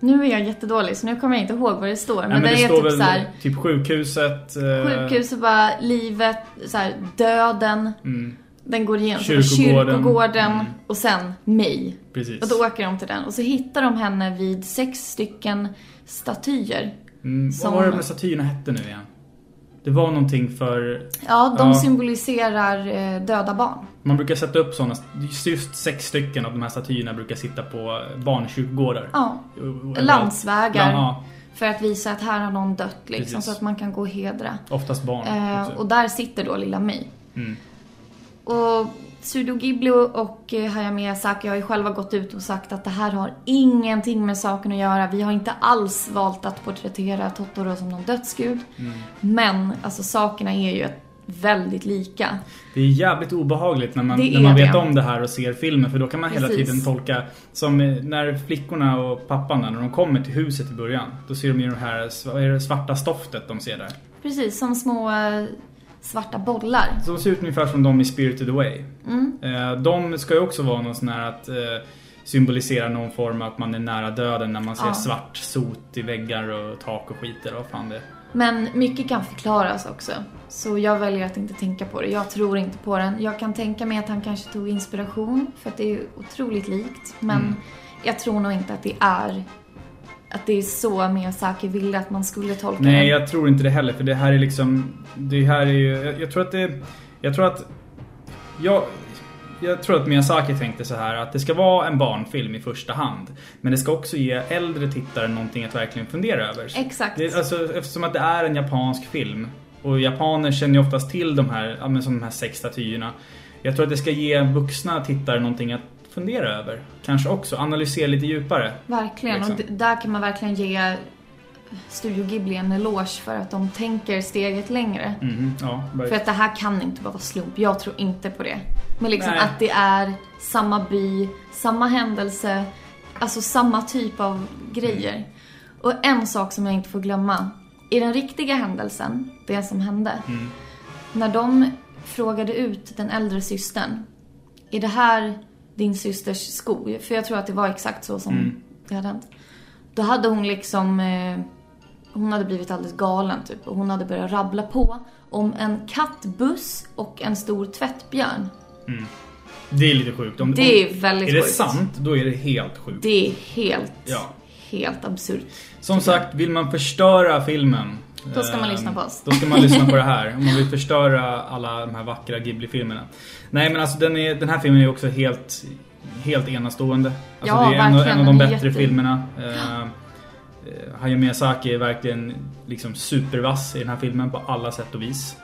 Speaker 3: Nu är jag jättedålig så nu kommer jag inte ihåg vad det står. Men,
Speaker 2: Nej, men
Speaker 3: det,
Speaker 2: det
Speaker 3: är
Speaker 2: står
Speaker 3: typ
Speaker 2: väl
Speaker 3: så här,
Speaker 2: typ sjukhuset. eh,
Speaker 3: sjukhus och bara livet, så här, döden.
Speaker 2: Mm,
Speaker 3: Den går igenom.
Speaker 2: Kyrkogården.
Speaker 3: Kyrkogården
Speaker 2: Mm.
Speaker 3: och sen mig.
Speaker 2: precis.
Speaker 3: Och då åker de till den. Och så hittar de henne vid sex stycken statyer.
Speaker 2: Mm,
Speaker 3: som-
Speaker 2: Vad var det med statyerna hette nu igen? Det var någonting för...
Speaker 3: Ja, de
Speaker 2: Ja.
Speaker 3: symboliserar eh, döda barn.
Speaker 2: Man brukar sätta upp sådana, just sex stycken av de här statyerna brukar sitta på barnkyrkogårdar.
Speaker 3: Ja, landsvägar.
Speaker 2: Ja,
Speaker 3: För att visa att här har någon dött liksom.
Speaker 2: Precis.
Speaker 3: Så att man kan gå och hedra.
Speaker 2: oftast barn
Speaker 3: Eh, och där sitter då lilla mig.
Speaker 2: Mm.
Speaker 3: Och Studio Ghibli och eh, Hayao Miyazaki har ju själva gått ut och sagt att det här har ingenting med saken att göra. Vi har inte alls valt att porträttera Totoro som någon dödsgud.
Speaker 2: Mm.
Speaker 3: Men alltså sakerna är ju väldigt lika.
Speaker 2: Det är jävligt obehagligt när man,
Speaker 3: Det
Speaker 2: när man vet
Speaker 3: det.
Speaker 2: om det här och ser filmen för då kan man hela
Speaker 3: Precis.
Speaker 2: tiden tolka Som eh, när flickorna och pappan när de kommer till huset i början Då ser de ju det här svarta stoftet de ser där
Speaker 3: Precis, som små eh, svarta bollar.
Speaker 2: De ser ut ungefär som de i Spirited Away
Speaker 3: Mm.
Speaker 2: Eh, De ska ju också vara någon sån här att eh, Symbolisera någon form av att man är nära döden när man ser
Speaker 3: Ja.
Speaker 2: svart sot i väggar och tak och skit eller vad fan det är.
Speaker 3: Men mycket kan förklaras också. Så jag väljer att inte tänka på det. Jag tror inte på den. Jag kan tänka mig att han kanske tog inspiration för att det är otroligt likt. Men
Speaker 2: Mm.
Speaker 3: jag tror nog inte att det är att det är så Miyazaki ville att man skulle tolka
Speaker 2: Nej,
Speaker 3: den.
Speaker 2: jag tror inte det heller för det här är liksom Det här är ju, jag, jag tror att det Jag tror att Jag jag tror att Miyazaki tänkte så här att det ska vara en barnfilm i första hand. Men det ska också ge äldre tittare någonting att verkligen fundera över.
Speaker 3: Exakt.
Speaker 2: Det, alltså, eftersom att det är en japansk film. Och japaner känner ju oftast till de här, ja, men som de här sex statyerna. Jag tror att det ska ge vuxna tittare någonting att fundera över. Kanske också analysera lite djupare.
Speaker 3: Verkligen.
Speaker 2: Liksom.
Speaker 3: Och där kan man verkligen ge Studio Ghibli en eloge för att de tänker steget längre.
Speaker 2: Mhm, ja,
Speaker 3: För att det här kan inte bara vara slump. Jag tror inte på det. Men liksom
Speaker 2: Nej.
Speaker 3: att det är samma by, samma händelse, alltså samma typ av grejer. Och en sak som jag inte får glömma. I den riktiga händelsen, det som hände.
Speaker 2: Mm.
Speaker 3: När de frågade ut den äldre systern. Är det här din systers sko? För jag tror att det var exakt så som
Speaker 2: Mm.
Speaker 3: det hade hänt. Då hade hon liksom... Eh, hon hade blivit alldeles galen typ. Och hon hade börjat rabbla på om en kattbuss och en stor tvättbjörn.
Speaker 2: Det är lite sjukt. Om,
Speaker 3: Det är väldigt
Speaker 2: Är det
Speaker 3: sjukt.
Speaker 2: sant, då är det helt sjukt.
Speaker 3: Det är helt,
Speaker 2: Ja.
Speaker 3: helt absurt.
Speaker 2: Som sagt, vill man förstöra filmen
Speaker 3: Då ska man lyssna på oss.
Speaker 2: Då ska man lyssna på det här. Om man vill förstöra alla de här vackra Ghibli-filmerna. Nej men alltså den, är, den här filmen är också helt, helt enastående. Alltså,
Speaker 3: Ja,
Speaker 2: det är en, en av de bättre
Speaker 3: jätte-
Speaker 2: filmerna. Eh, Hayao Miyazaki är verkligen liksom supervass i den här filmen på alla sätt och vis.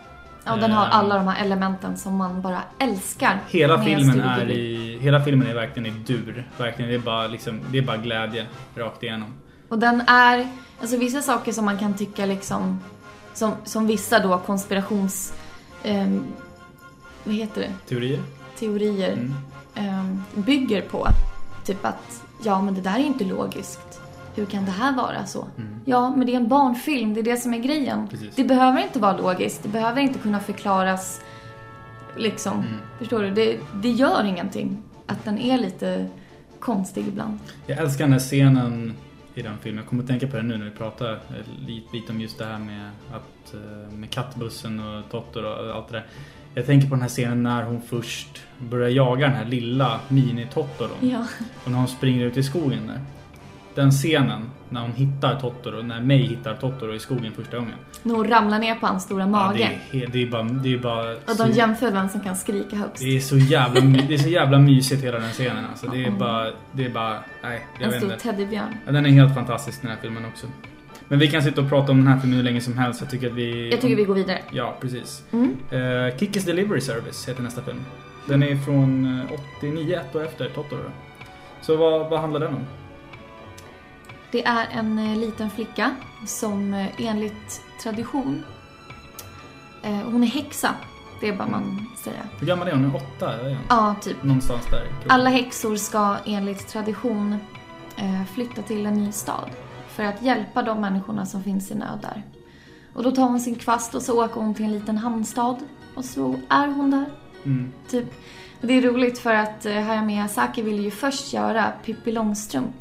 Speaker 3: Ja, och den har
Speaker 2: Eh,
Speaker 3: alla de här elementen som man bara älskar.
Speaker 2: Hela filmen, är i, hela filmen är verkligen i dur. Verkligen, det, är bara liksom, det är bara glädje rakt igenom.
Speaker 3: Och den är, alltså vissa saker som man kan tycka liksom, som, som vissa då konspirations, ehm, vad heter det,
Speaker 2: Teorier?
Speaker 3: teorier
Speaker 2: Mm.
Speaker 3: ehm, bygger på. Typ att, ja men det där är inte logiskt. Hur kan det här vara så? Ja, men det är en barnfilm, det är det som är grejen.
Speaker 2: Mm. Precis.
Speaker 3: Det behöver inte vara logiskt, det behöver inte kunna förklaras liksom.
Speaker 2: Mm.
Speaker 3: Förstår du? Det, det gör ingenting att den är lite konstig ibland.
Speaker 2: Jag älskar den här scenen i den filmen. Jag kommer att tänka på det nu när vi pratar lite, lite om just det här med, att, eh, med kattbussen och Totoro och allt det där. Jag tänker på den här scenen när hon först börjar jaga den här lilla mini-Totoron.
Speaker 3: Ja.
Speaker 2: Och när hon springer ut i skogen där. Den scenen när hon hittar Totoro, när May hittar Totoro i skogen första gången.
Speaker 3: När hon ramlar ner på hans stora
Speaker 2: Ja,
Speaker 3: mage.
Speaker 2: det, är, det är bara... Det är bara
Speaker 3: Och de jämför vem som kan skrika högst.
Speaker 2: det är så jävla, det är så jävla mysigt hela den scenen alltså. Det är bara... Det är bara... Nej, jag
Speaker 3: En
Speaker 2: vet
Speaker 3: stor
Speaker 2: inte.
Speaker 3: teddybjörn.
Speaker 2: Ja, Den är helt fantastisk den här filmen också. Men vi kan sitta och prata om den här filmen hur länge som helst. Jag tycker att vi...
Speaker 3: Jag tycker vi går vidare.
Speaker 2: Ja, precis.
Speaker 3: Mm.
Speaker 2: Uh, Kickes Delivery Service heter nästa film. Den är från eh, 89, ett år efter Totoro. Så vad, vad handlar den om?
Speaker 3: Det är en eh, liten flicka som eh, enligt tradition... Eh, hon är häxa. Det är bara man säga.
Speaker 2: Hur gammal är hon? Är Åtta? Är?
Speaker 3: Ja, typ.
Speaker 2: Någonstans där.
Speaker 3: Alla häxor ska enligt tradition flytta till en ny stad för att hjälpa de människorna som finns i nöd där. Och då tar hon sin kvast och så åker hon till en liten hamnstad och så är hon där.
Speaker 2: Mm.
Speaker 3: Typ. Det är roligt för att Hayao Miyazaki ville ju först göra Pippi Långstrump.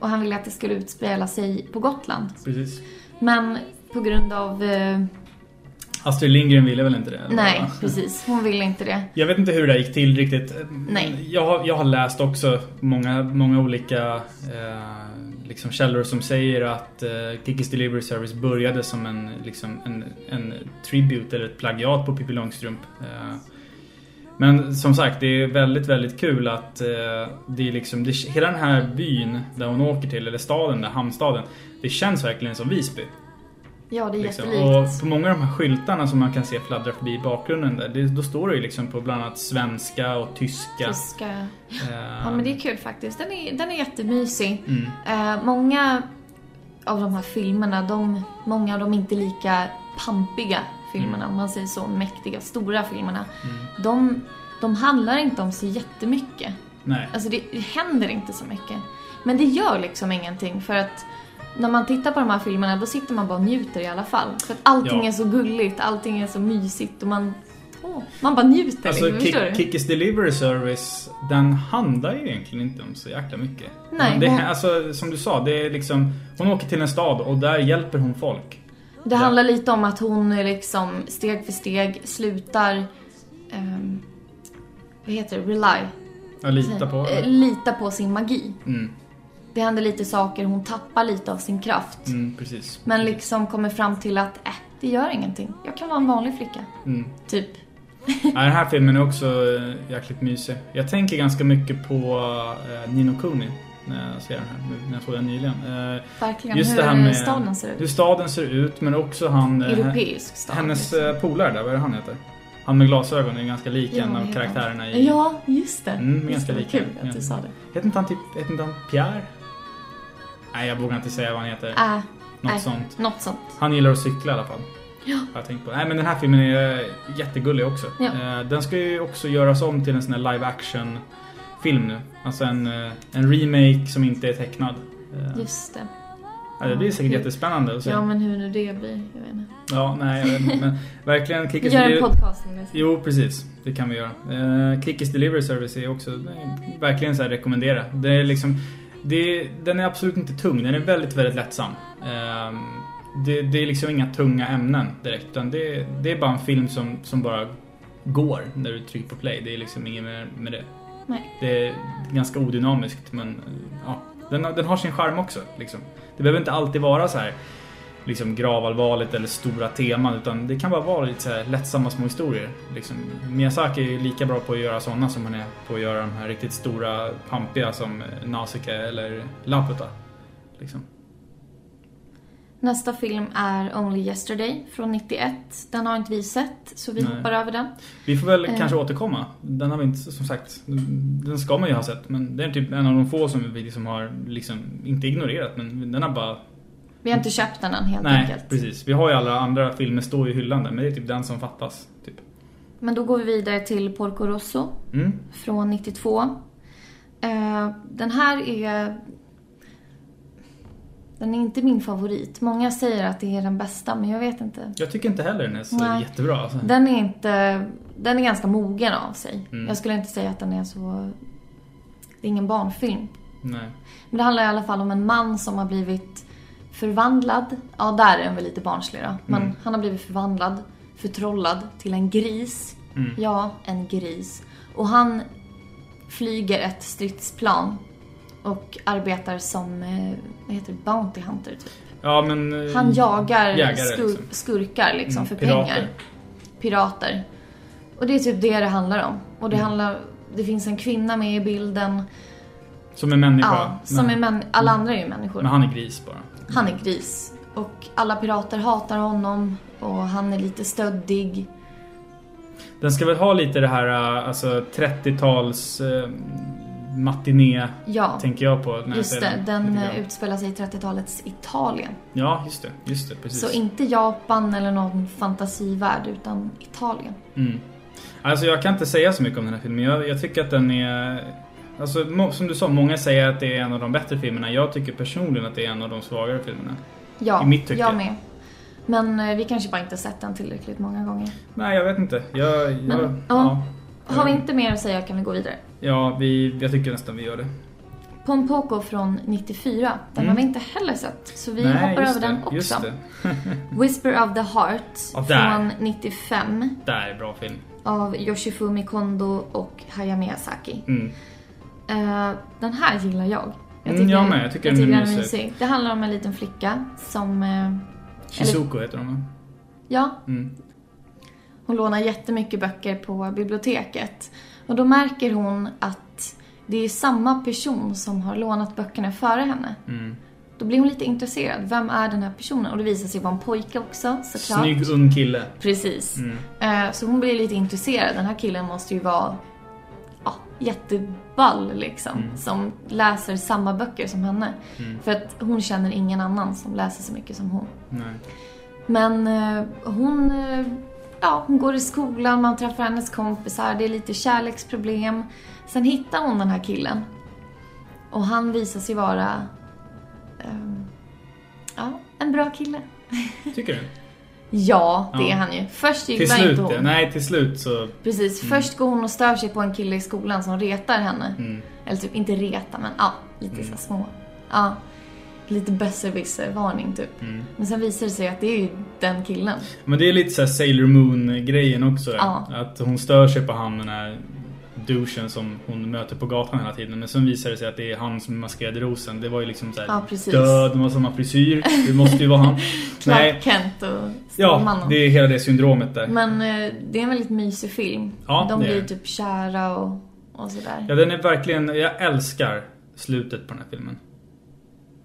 Speaker 3: Och han ville att det skulle utspela sig på Gotland.
Speaker 2: Precis.
Speaker 3: Men på grund av... Eh,
Speaker 2: Astrid Lindgren ville väl inte det?
Speaker 3: nej, precis. Hon ville inte det.
Speaker 2: Jag vet inte hur det där gick till riktigt.
Speaker 3: Nej.
Speaker 2: Jag har, jag har läst också många, många olika eh, liksom källor som säger att eh, Kickes Delivery Service började som en, liksom, en, en tribute eller ett plagiat på Pippi Långstrump. Eh, men som sagt, det är väldigt, väldigt kul att eh, det är liksom, det, hela den här byn där hon åker till, eller staden, där hamnstaden, det känns verkligen som Visby.
Speaker 3: Ja, det är
Speaker 2: Liksom.
Speaker 3: jättelikt.
Speaker 2: Och på många av de här skyltarna som man kan se fladdra förbi i bakgrunden där, det, då står det ju liksom på bland annat svenska och tyska.
Speaker 3: Tyska.
Speaker 2: Eh,
Speaker 3: Ja men det är kul faktiskt. Den är, den är jättemysig.
Speaker 2: Mm.
Speaker 3: Eh, många av de här filmerna, de, många av de inte lika pampiga filmerna, om man säger så, mäktiga, stora filmerna.
Speaker 2: Mm.
Speaker 3: De, de handlar inte om så jättemycket.
Speaker 2: Nej.
Speaker 3: Alltså det, det händer inte så mycket. Men det gör liksom ingenting för att när man tittar på de här filmerna då sitter man bara och njuter i alla fall. För att allting
Speaker 2: Ja.
Speaker 3: är så gulligt, allting är så mysigt och man, åh, man bara njuter
Speaker 2: Alltså
Speaker 3: liksom, förstår
Speaker 2: Kick,
Speaker 3: du?
Speaker 2: Kickes Delivery Service, den handlar ju egentligen inte om så jäkla mycket.
Speaker 3: Nej,
Speaker 2: det,
Speaker 3: hon-
Speaker 2: Alltså som du sa, det är liksom, hon åker till en stad och där hjälper hon folk.
Speaker 3: Det handlar lite om att hon liksom steg för steg slutar, ehm, vad heter det, rely.
Speaker 2: Jag litar på
Speaker 3: Eh,
Speaker 2: det.
Speaker 3: Lita på sin magi.
Speaker 2: Mm,
Speaker 3: Det händer lite saker, hon tappar lite av sin kraft.
Speaker 2: mm, precis.
Speaker 3: Men liksom kommer fram till att, äh, det gör ingenting. Jag kan vara en vanlig flicka.
Speaker 2: Mm.
Speaker 3: Typ.
Speaker 2: Ja, den här filmen är också eh, jäkligt mysig. Jag tänker ganska mycket på eh, Nino Kuni när jag ser den här, när jag såg den nyligen. Eh,
Speaker 3: Verkligen.
Speaker 2: Just
Speaker 3: hur
Speaker 2: det här med
Speaker 3: staden ser ut.
Speaker 2: hur staden ser ut, men också han... eh,
Speaker 3: Europeisk stad.
Speaker 2: Hennes
Speaker 3: liksom.
Speaker 2: eh, polare där, vad är det han heter? Han med glasögon är ganska lik
Speaker 3: Ja,
Speaker 2: en av
Speaker 3: han?
Speaker 2: karaktärerna i...
Speaker 3: Ja, just det.
Speaker 2: Mm,
Speaker 3: just
Speaker 2: ganska
Speaker 3: det,
Speaker 2: lika.
Speaker 3: Kul att du sa det.
Speaker 2: Heter inte han typ, heter inte han Pierre? Nej, jag vågar inte säga vad han heter.
Speaker 3: Äh,
Speaker 2: Något
Speaker 3: nej,
Speaker 2: sånt.
Speaker 3: Något sånt.
Speaker 2: Han gillar att cykla i alla fall.
Speaker 3: Ja.
Speaker 2: Jag tänkt på. Nej men den här filmen är jättegullig också.
Speaker 3: Ja.
Speaker 2: Den ska ju också göras om till en sån här live action film nu. Alltså en, eh, en remake som inte är tecknad. Eh,
Speaker 3: Just det.
Speaker 2: ja, det blir säkert
Speaker 3: Kul.
Speaker 2: jättespännande att se.
Speaker 3: Ja, men hur nu det blir, jag vet inte.
Speaker 2: Ja, nej jag vet inte. Men verkligen
Speaker 3: Vi
Speaker 2: Kickers
Speaker 3: gör en podcast om det.
Speaker 2: Jo, precis. Det kan vi göra. Uh, Kickers Delivery Service är också eh, verkligen så här rekommendera. Det är liksom, det, den är absolut inte tung. Den är väldigt, väldigt lättsam. Ehm, det, det är liksom inga tunga ämnen direkt. Utan det, det är bara en film som, som bara går när du trycker på play. Det är liksom inget mer med det.
Speaker 3: Nej.
Speaker 2: Det är ganska odynamiskt men ja, den, har- den har sin charm också. Liksom. Det behöver inte alltid vara så här liksom gravallvarligt eller stora teman utan det kan bara vara lite så här lättsamma små historier. Liksom, Miyazaki är ju lika bra på att göra sådana som han är på att göra de här riktigt stora pampiga som Nausicaa eller Laputa. Liksom.
Speaker 3: Nästa film är Only Yesterday från 91. Den har inte vi sett, så vi
Speaker 2: Nej.
Speaker 3: hoppar över den.
Speaker 2: Vi får väl
Speaker 3: Eh.
Speaker 2: kanske återkomma. Den har vi inte, som sagt, den ska man ju ha sett men det är typ en av de få som vi liksom har, liksom, inte ignorerat men den har bara
Speaker 3: Vi har inte köpt den än helt
Speaker 2: Nej,
Speaker 3: enkelt.
Speaker 2: precis. Vi har ju alla andra filmer står i hyllan där, men det är typ den som fattas. Typ.
Speaker 3: Men då går vi vidare till Porco Rosso
Speaker 2: Mm.
Speaker 3: från 92. Eh, den här är... Den är inte min favorit. Många säger att det är den bästa, men jag vet inte.
Speaker 2: Jag tycker inte heller den är så
Speaker 3: Nej.
Speaker 2: jättebra. Alltså.
Speaker 3: Den är inte... Den är ganska mogen av sig.
Speaker 2: Mm.
Speaker 3: Jag skulle inte säga att den är så... Det är ingen barnfilm.
Speaker 2: Nej.
Speaker 3: Men det handlar i alla fall om en man som har blivit förvandlad. Ja, där är den väl lite barnslig då. Men
Speaker 2: Mm.
Speaker 3: han har blivit förvandlad, förtrollad till en gris.
Speaker 2: Mm.
Speaker 3: Ja, en gris. Och han flyger ett stridsplan och arbetar som, eh, vad heter det, Bounty Hunter typ.
Speaker 2: Ja, men... eh,
Speaker 3: Han jagar
Speaker 2: jägare,
Speaker 3: skur,
Speaker 2: liksom.
Speaker 3: skurkar liksom
Speaker 2: Mm,
Speaker 3: för
Speaker 2: pirater.
Speaker 3: pengar. Pirater. Och det är typ det det handlar om. Och det
Speaker 2: Mm.
Speaker 3: handlar, det finns en kvinna med i bilden.
Speaker 2: Som är människa.
Speaker 3: Ja, som
Speaker 2: men,
Speaker 3: är män, alla andra är ju människor.
Speaker 2: men han är gris bara.
Speaker 3: Han är gris. Och alla pirater hatar honom och han är lite stöddig.
Speaker 2: Den ska väl ha lite det här äh, alltså 30-tals äh, matiné
Speaker 3: Ja,
Speaker 2: tänker jag på. När
Speaker 3: just det. Den eh, utspelar sig i 30-talets Italien.
Speaker 2: Ja, just det. Just det, precis.
Speaker 3: Så inte Japan eller någon fantasivärld utan Italien.
Speaker 2: Mm. Alltså jag kan inte säga så mycket om den här filmen. Jag, jag tycker att den är... Alltså som du sa, många säger att det är en av de bättre filmerna. Jag tycker personligen att det är en av de svagare filmerna.
Speaker 3: Ja,
Speaker 2: I mitt tycke.
Speaker 3: jag med. Men eh, vi kanske bara inte sett den tillräckligt många gånger.
Speaker 2: Nej, jag vet inte. Jag... jag
Speaker 3: Men,
Speaker 2: ja.
Speaker 3: ja. Har vi inte mer att säga kan vi gå vidare.
Speaker 2: Ja, vi, jag tycker nästan vi gör det.
Speaker 3: Pompoko från 94. Den
Speaker 2: Mm.
Speaker 3: har vi inte heller sett. Så vi
Speaker 2: Nej,
Speaker 3: hoppar över
Speaker 2: det,
Speaker 3: den också. Whisper of the Heart
Speaker 2: Ja, där.
Speaker 3: från 95
Speaker 2: Det här är bra film.
Speaker 3: av Yoshifumi Kondo och Hayao Miyazaki.
Speaker 2: Mm.
Speaker 3: Eh, den här gillar jag.
Speaker 2: Mm, jag med. Jag tycker den är mysig.
Speaker 3: Det handlar om en liten flicka som... eh,
Speaker 2: Shizuko heter hon
Speaker 3: ja,
Speaker 2: Mm.
Speaker 3: hon lånar jättemycket böcker på biblioteket. Och då märker hon att det är samma person som har lånat böckerna före henne.
Speaker 2: Mm.
Speaker 3: Då blir hon lite intresserad. Vem är den här personen? Och det visar sig vara en pojke också såklart.
Speaker 2: Snygg ung kille.
Speaker 3: Precis.
Speaker 2: Mm.
Speaker 3: Eh, Så hon blir lite intresserad. Den här killen måste ju vara ja, jätteball liksom.
Speaker 2: Mm.
Speaker 3: Som läser samma böcker som henne.
Speaker 2: Mm.
Speaker 3: För att hon känner ingen annan som läser så mycket som hon.
Speaker 2: Nej.
Speaker 3: Men eh, hon, eh, ja, hon går i skolan, man träffar hennes kompisar, det är lite kärleksproblem. Sen hittar hon den här killen. Och han visar sig vara ehm, ja, en bra kille.
Speaker 2: Tycker du?
Speaker 3: Ja, det
Speaker 2: Ja.
Speaker 3: är han ju. Först
Speaker 2: Till
Speaker 3: gillar
Speaker 2: slut
Speaker 3: inte hon.
Speaker 2: Nej, till slut så...
Speaker 3: Precis, först går hon och stör sig på en kille i skolan som retar henne.
Speaker 2: Mm.
Speaker 3: Eller typ, inte reta, men ja, lite så här små. Ja, lite besserwisser-varning typ.
Speaker 2: Mm.
Speaker 3: Men sen visar det sig att det är ju den killen.
Speaker 2: Men det är lite så här Sailor Moon-grejen också.
Speaker 3: Ja.
Speaker 2: Att hon stör sig på han den här douchen som hon möter på gatan hela tiden. Men sen visar det sig att det är han som är maskerad i rosen. Det var ju liksom så här
Speaker 3: Ja, precis.
Speaker 2: död, de har samma frisyr. Det måste ju vara han.
Speaker 3: Clark Kent och
Speaker 2: Ja,
Speaker 3: Stålmannen.
Speaker 2: det är hela det syndromet där.
Speaker 3: Men eh, det är en väldigt mysig film.
Speaker 2: Ja,
Speaker 3: De
Speaker 2: är
Speaker 3: blir
Speaker 2: det.
Speaker 3: typ kära och, och sådär.
Speaker 2: Ja, den är verkligen... Jag älskar slutet på den här filmen.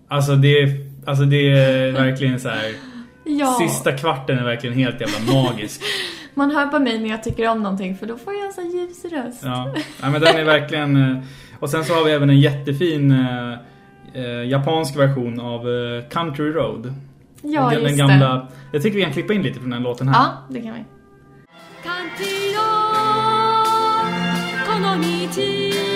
Speaker 2: Alltså det är, alltså det är verkligen så här.
Speaker 3: Ja.
Speaker 2: Sista kvarten är verkligen helt jävla magisk.
Speaker 3: Man hör på mig när jag tycker om någonting för då får jag en sån ljus röst.
Speaker 2: Ja. ja, men den är verkligen... eh, Och sen så har vi även en jättefin eh, eh, japansk version av eh, Country Road.
Speaker 3: Ja,
Speaker 2: den,
Speaker 3: just
Speaker 2: den gamla...
Speaker 3: det.
Speaker 2: Jag tycker vi kan klippa in lite från den låten här.
Speaker 3: Ja, det kan vi.
Speaker 8: 感じよこの道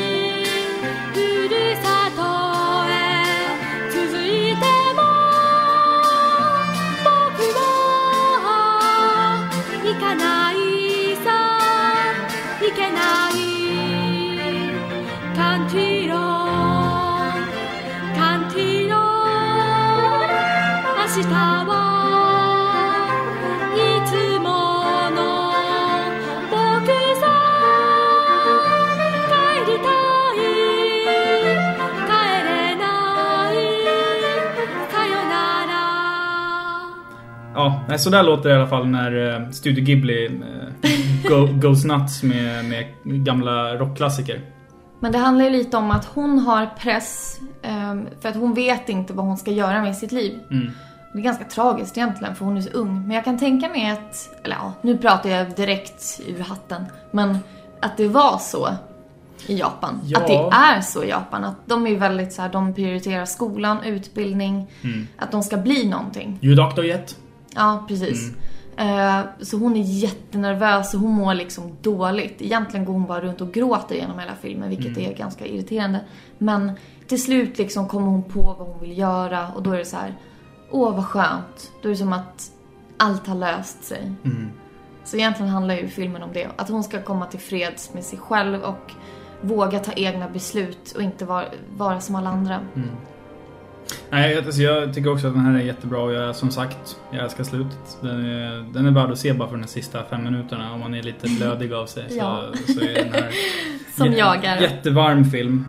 Speaker 2: Ja, nej, så där låter det i alla fall när eh, Studio Ghibli eh, go, goes nuts med, med gamla rockklassiker.
Speaker 3: Men det handlar ju lite om att hon har press ehm, för att hon vet inte vad hon ska göra med sitt liv.
Speaker 2: Mm.
Speaker 3: Det är ganska tragiskt egentligen för hon är så ung. Men jag kan tänka mig att, eller ja, nu pratar jag direkt ur hatten. Men att det var så i Japan.
Speaker 2: Ja.
Speaker 3: Att det är så i Japan. Att de är väldigt så här, de prioriterar skolan, utbildning.
Speaker 2: Mm.
Speaker 3: Att de ska bli någonting.
Speaker 2: You Doctor Yet?
Speaker 3: Ja, precis. Eh, Så hon är jättenervös och hon mår liksom dåligt. Egentligen går hon bara runt och gråter genom hela filmen, vilket är ganska irriterande. Men till slut liksom kommer hon på vad hon vill göra och då är det så här, åh vad skönt. Då är det som att allt har löst sig.
Speaker 2: Mm.
Speaker 3: Så egentligen handlar ju filmen om det. Att hon ska komma till freds med sig själv och våga ta egna beslut och inte vara, vara som alla andra.
Speaker 2: Nej, alltså jag tycker också att den här är jättebra och jag, som sagt, jag älskar slutet. Den är, den är värd att se bara för de sista fem minuterna om man är lite blödig av sig.
Speaker 3: Ja.
Speaker 2: Så, så är den här
Speaker 3: Som jag är.
Speaker 2: jättevarm film.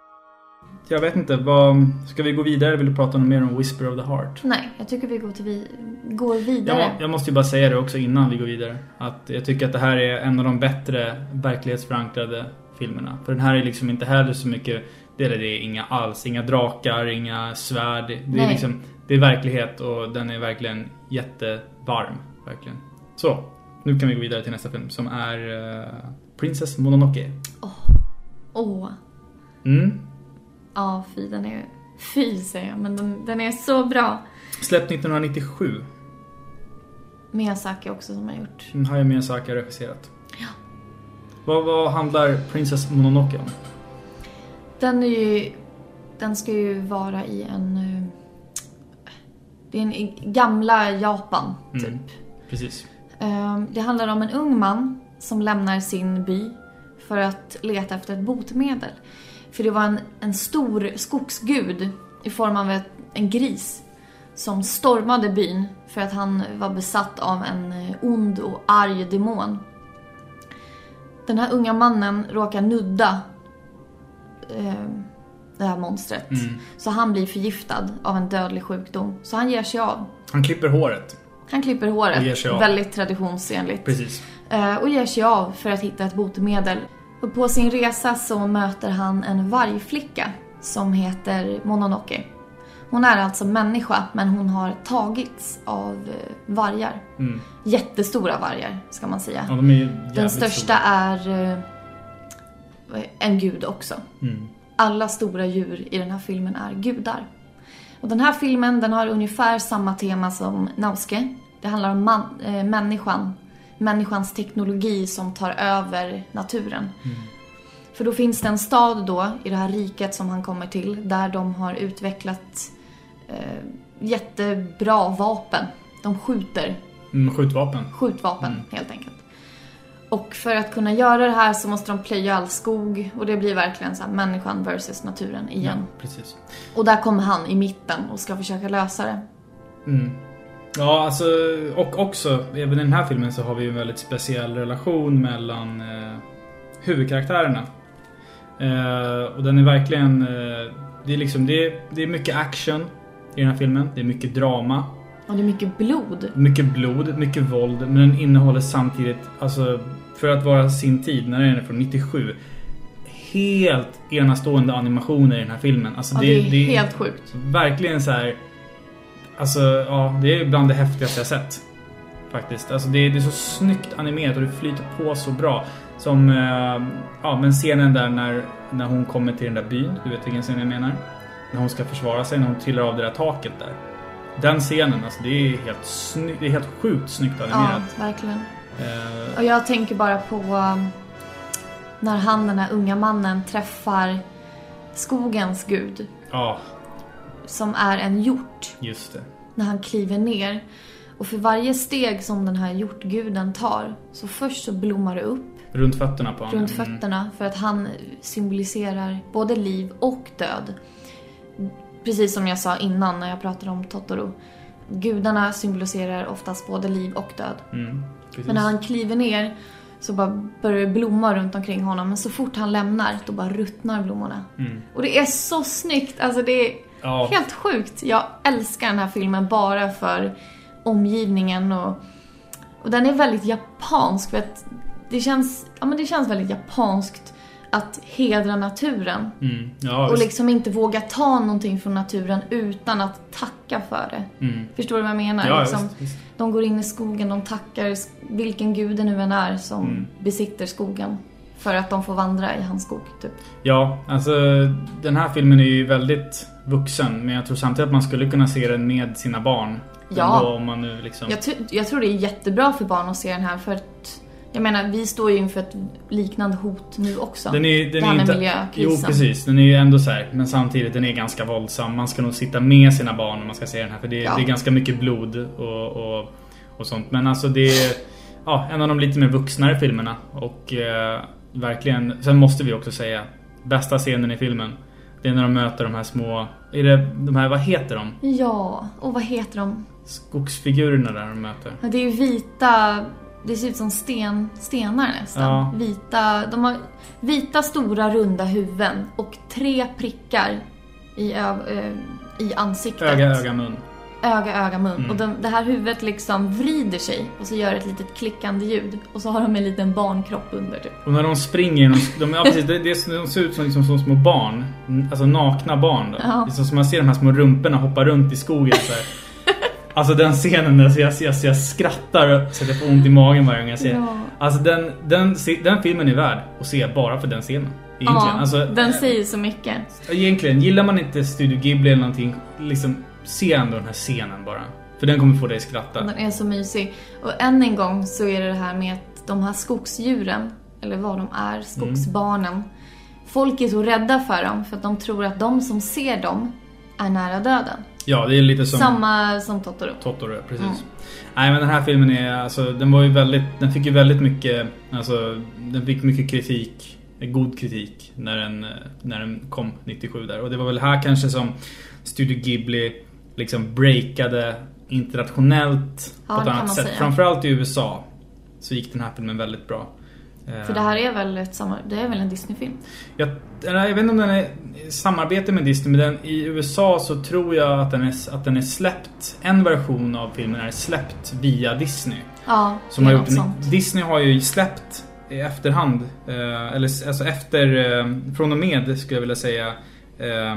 Speaker 2: jag vet inte, vad, ska vi gå vidare? Vill du prata något mer om Whisper of the Heart?
Speaker 3: Nej, jag tycker vi går, till vi, går vidare.
Speaker 2: Jag, jag måste ju bara säga det också innan vi går vidare. Att jag tycker att det här är en av de bättre verklighetsförankrade filmerna. För den här är liksom inte heller så mycket, det är det är inga alls, inga drakar, inga svärd. Det är liksom, det är verklighet och den är verkligen jättevarm. Verkligen. Så, nu kan vi gå vidare till nästa film som är eh, Princess Mononoke.
Speaker 3: Åh,
Speaker 2: Mm.
Speaker 3: ja fy den är... Fy säger jag, men den, den är så bra.
Speaker 2: Släppt 1997.
Speaker 3: Miyazaki också som har gjort.
Speaker 2: Den Hayao Miyazaki har regisserat. Vad, vad handlar Princess Mononoke om?
Speaker 3: Den är ju... Den ska ju vara i en... eh, Det är en gamla Japan, typ.
Speaker 2: Mm. Precis.
Speaker 3: Eh, Det handlar om en ung man som lämnar sin by för att leta efter ett botemedel. För det var en, en stor skogsgud i form av ett, en gris som stormade byn för att han var besatt av en eh, ond och arg demon. Den här unga mannen råkar nudda eh, det här monstret.
Speaker 2: Mm.
Speaker 3: Så han blir förgiftad av en dödlig sjukdom. Så han ger sig av.
Speaker 2: Han klipper håret.
Speaker 3: Han klipper håret,
Speaker 2: sig av.
Speaker 3: väldigt traditionsenligt.
Speaker 2: Precis.
Speaker 3: Eh, och ger sig av för att hitta ett botemedel. Och på sin resa så möter han en vargflicka som heter Mononoke. Hon är alltså människa, men hon har tagits av eh, vargar.
Speaker 2: Mm.
Speaker 3: Jättestora vargar, ska man säga.
Speaker 2: Ja, de
Speaker 3: Den största är eh, en gud också.
Speaker 2: Mm.
Speaker 3: Alla stora djur i den här filmen är gudar. Och den här filmen den har ungefär samma tema som Nauske. Det handlar om man, eh, människan. Människans teknologi som tar över naturen. För då finns det en stad då i det här riket som han kommer till där de har utvecklat eh, jättebra vapen. De skjuter
Speaker 2: Mm, skjutvapen.
Speaker 3: skjutvapen
Speaker 2: Mm.
Speaker 3: helt enkelt. Och för att kunna göra det här så måste de plöja all skog och det blir verkligen så människan versus naturen igen.
Speaker 2: Ja, precis.
Speaker 3: Och där kommer han i mitten och ska försöka lösa det.
Speaker 2: Mm. Ja, alltså, och också, även i den här filmen så har vi en väldigt speciell relation mellan eh, huvudkaraktärerna. Eh, och den är verkligen, eh, det är liksom, det är, det är mycket action i den här filmen. Det är mycket drama,
Speaker 3: Och det är mycket blod.
Speaker 2: mycket blod, mycket våld. Men den innehåller samtidigt, alltså, för att vara sin tid, när den är från 97, helt enastående animationer i den här filmen. Alltså,
Speaker 3: Ja, det, är helt sjukt.
Speaker 2: Verkligen så här. Alltså, ja, det är bland det häftigaste jag sett. Faktiskt. Alltså, det, är, det är så snyggt animerat och det flyter på så bra. Som, eh, ja, men scenen där när, när hon kommer till den där byn. Du vet vilken scen jag menar? När hon ska försvara sig, när hon trillar av det där taket där. Den scenen, alltså det är helt snyggt. Det är helt sjukt snyggt
Speaker 3: Ja,
Speaker 2: animerat.
Speaker 3: verkligen.
Speaker 2: Eh,
Speaker 3: Och jag tänker bara på um, när han, den här unga mannen, träffar skogens gud.
Speaker 2: ja,
Speaker 3: Som är en hjort.
Speaker 2: just det.
Speaker 3: när han kliver ner. Och för varje steg som den här hjortguden tar så först så blommar det upp
Speaker 2: Runt fötterna på honom.
Speaker 3: runt
Speaker 2: Mm.
Speaker 3: fötterna för att han symboliserar både liv och död. Precis som jag sa innan när jag pratade om Totoro. Gudarna symboliserar oftast både liv och död.
Speaker 2: Mm, precis.
Speaker 3: Men när han kliver ner så bara börjar det blomma runt omkring honom. Men så fort han lämnar då bara ruttnar blommorna.
Speaker 2: Mm.
Speaker 3: Och det är så snyggt! Alltså det är
Speaker 2: Ja.
Speaker 3: helt sjukt. Jag älskar den här filmen bara för omgivningen och, och den är väldigt japansk för att det känns, ja men det känns väldigt japanskt att hedra naturen.
Speaker 2: Mm. Ja,
Speaker 3: och liksom inte våga ta någonting från naturen utan att tacka för det.
Speaker 2: Mm.
Speaker 3: Förstår du vad jag menar?
Speaker 2: Ja,
Speaker 3: liksom,
Speaker 2: visst, visst.
Speaker 3: De går in i skogen, de tackar vilken gud det nu än är som
Speaker 2: Mm.
Speaker 3: besitter skogen. För att de får vandra i hans skog, typ.
Speaker 2: Ja, alltså den här filmen är ju väldigt vuxen men jag tror samtidigt att man skulle kunna se den med sina barn.
Speaker 3: Ja.
Speaker 2: Ändå, om man nu liksom...
Speaker 3: Jag, jag tror det är jättebra för barn att se den här för att jag menar, vi står ju inför ett liknande hot nu också.
Speaker 2: Den är, den
Speaker 3: det här
Speaker 2: är
Speaker 3: med
Speaker 2: inte...
Speaker 3: miljökrisen.
Speaker 2: Jo, precis. Den är ju ändå så här, men samtidigt den är ganska våldsam. Man ska nog sitta med sina barn om man ska se den här för det,
Speaker 3: Ja.
Speaker 2: det är ganska mycket blod och, och, och sånt. Men alltså det är ja, en av de lite mer vuxnare filmerna och eh, verkligen, sen måste vi också säga bästa scenen i filmen. Det är när de möter de här små, är det de här, vad heter de?
Speaker 3: Ja, och vad heter de?
Speaker 2: Skogsfigurerna där de möter.
Speaker 3: Ja, Det är ju vita, det ser ut som sten, stenar nästan.
Speaker 2: Ja.
Speaker 3: Vita, de har vita stora runda huvuden och tre prickar i, ö, eh, i ansiktet.
Speaker 2: Öga, öga, mun.
Speaker 3: öga, öga, mun.
Speaker 2: Mm.
Speaker 3: Och de, det här huvudet liksom vrider sig och så gör ett litet klickande ljud. Och så har de en liten barnkropp under typ.
Speaker 2: Och när de springer, de, de, ja, precis, det, det, de ser ut som, liksom, som små barn. Alltså nakna barn. Då.
Speaker 3: Ja.
Speaker 2: Liksom, som man ser de här små rumporna hoppa runt i skogen så här. Alltså den scenen där så jag, jag, jag skrattar så att jag får ont i magen varje gång jag ser.
Speaker 3: Ja.
Speaker 2: Alltså den, den, den filmen är värd att se bara för den scenen. Egentligen.
Speaker 3: Ja,
Speaker 2: alltså,
Speaker 3: den säger så mycket.
Speaker 2: Egentligen, gillar man inte Studio Ghibli eller någonting, liksom se ändå den här scenen bara. För den kommer få dig att skratta.
Speaker 3: Den är så mysig. Och än en gång så är det det här med att de här skogsdjuren, eller vad de är, skogsbarnen. Folk är så rädda för dem för att de tror att de som ser dem är nära döden.
Speaker 2: Ja, det är lite som
Speaker 3: Samma som Totoro.
Speaker 2: Totoro, precis.
Speaker 3: Mm.
Speaker 2: Nej men den här filmen är, alltså den var ju väldigt, den fick ju väldigt mycket, alltså den fick mycket kritik, god kritik när den, när den kom 97 där. Och det var väl här kanske som Studio Ghibli liksom breakade internationellt
Speaker 3: Ja,
Speaker 2: på ett annat sätt.
Speaker 3: säga.
Speaker 2: Framförallt i USA så gick den här filmen väldigt bra.
Speaker 3: För det här är väl ett det är väl en Disney-film?
Speaker 2: Jag, jag vet inte om den är i samarbete med Disney, men den, i USA så tror jag att den, är, att den är släppt. En version av filmen är släppt via Disney.
Speaker 3: Ja,
Speaker 2: Som har gjort en. Disney har ju släppt i efterhand, eh, eller alltså efter, eh, från och med skulle jag vilja säga, eh,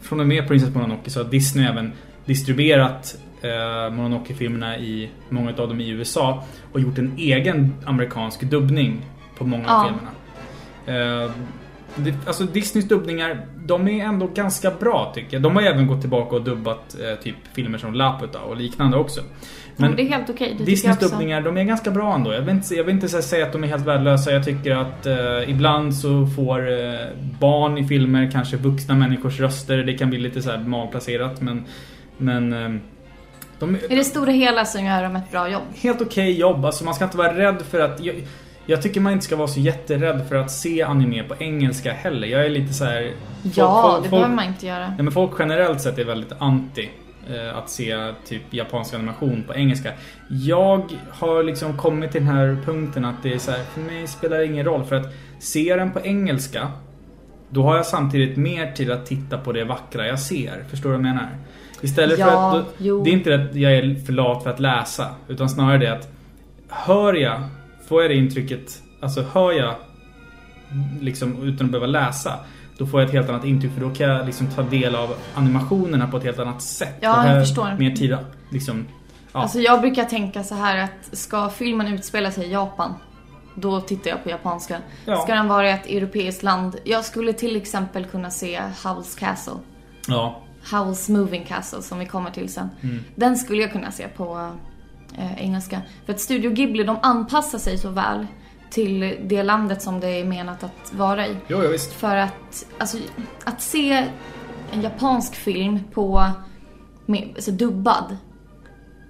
Speaker 2: från och med Princess Mononoke så har Disney även distribuerat eh, Mononoke-filmerna i många av dem i USA och gjort en egen amerikansk dubbning på många av
Speaker 3: Ja.
Speaker 2: filmerna. Eh, det, alltså Disneys dubbningar, de är ändå ganska bra tycker jag. De har även gått tillbaka och dubbat eh, typ filmer som Laputa och liknande också.
Speaker 3: Men det är helt okej. jag
Speaker 2: Disneys dubbningar, de är ganska bra ändå. Jag vill inte, jag vill inte säga att de är helt värdelösa. Jag tycker att eh, ibland så får eh, barn i filmer kanske vuxna människors röster. Det kan bli lite så här malplacerat men... Men... De,
Speaker 3: I det stora hela så gör de ett bra jobb.
Speaker 2: helt okej jobb. Alltså man ska inte vara rädd för att... Jag, jag tycker man inte ska vara så jätterädd för att se anime på engelska heller. Jag är lite så här...
Speaker 3: Ja,
Speaker 2: folk-
Speaker 3: det
Speaker 2: folk-
Speaker 3: behöver man inte göra.
Speaker 2: Nej men folk generellt sett är väldigt anti eh, att se typ japansk animation på engelska. Jag har liksom kommit till den här punkten att det är så här, för mig spelar det ingen roll för att se den på engelska då har jag samtidigt mer till att titta på det vackra jag ser. Förstår du vad jag menar? Istället för
Speaker 3: Ja,
Speaker 2: att... Då, det är inte att jag är för lat för att läsa. Utan snarare det att hör jag, får jag det intrycket, alltså hör jag liksom utan att behöva läsa. Då får jag ett helt annat intryck för då kan jag liksom ta del av animationerna på ett helt annat sätt.
Speaker 3: Ja, jag förstår.
Speaker 2: Mer tid liksom... Ja.
Speaker 3: Alltså jag brukar tänka så här att ska filmen utspela sig i Japan, då tittar jag på japanska.
Speaker 2: Ja.
Speaker 3: Ska den vara i ett europeiskt land, jag skulle till exempel kunna se Howl's Castle.
Speaker 2: ja.
Speaker 3: Howl's Moving Castle som vi kommer till sen.
Speaker 2: Mm.
Speaker 3: Den skulle jag kunna se på eh, engelska. För att Studio Ghibli, de anpassar sig så väl till det landet som det är menat att vara i.
Speaker 2: Jo, ja, visst.
Speaker 3: För att, alltså, att se en japansk film på, med, alltså, dubbad,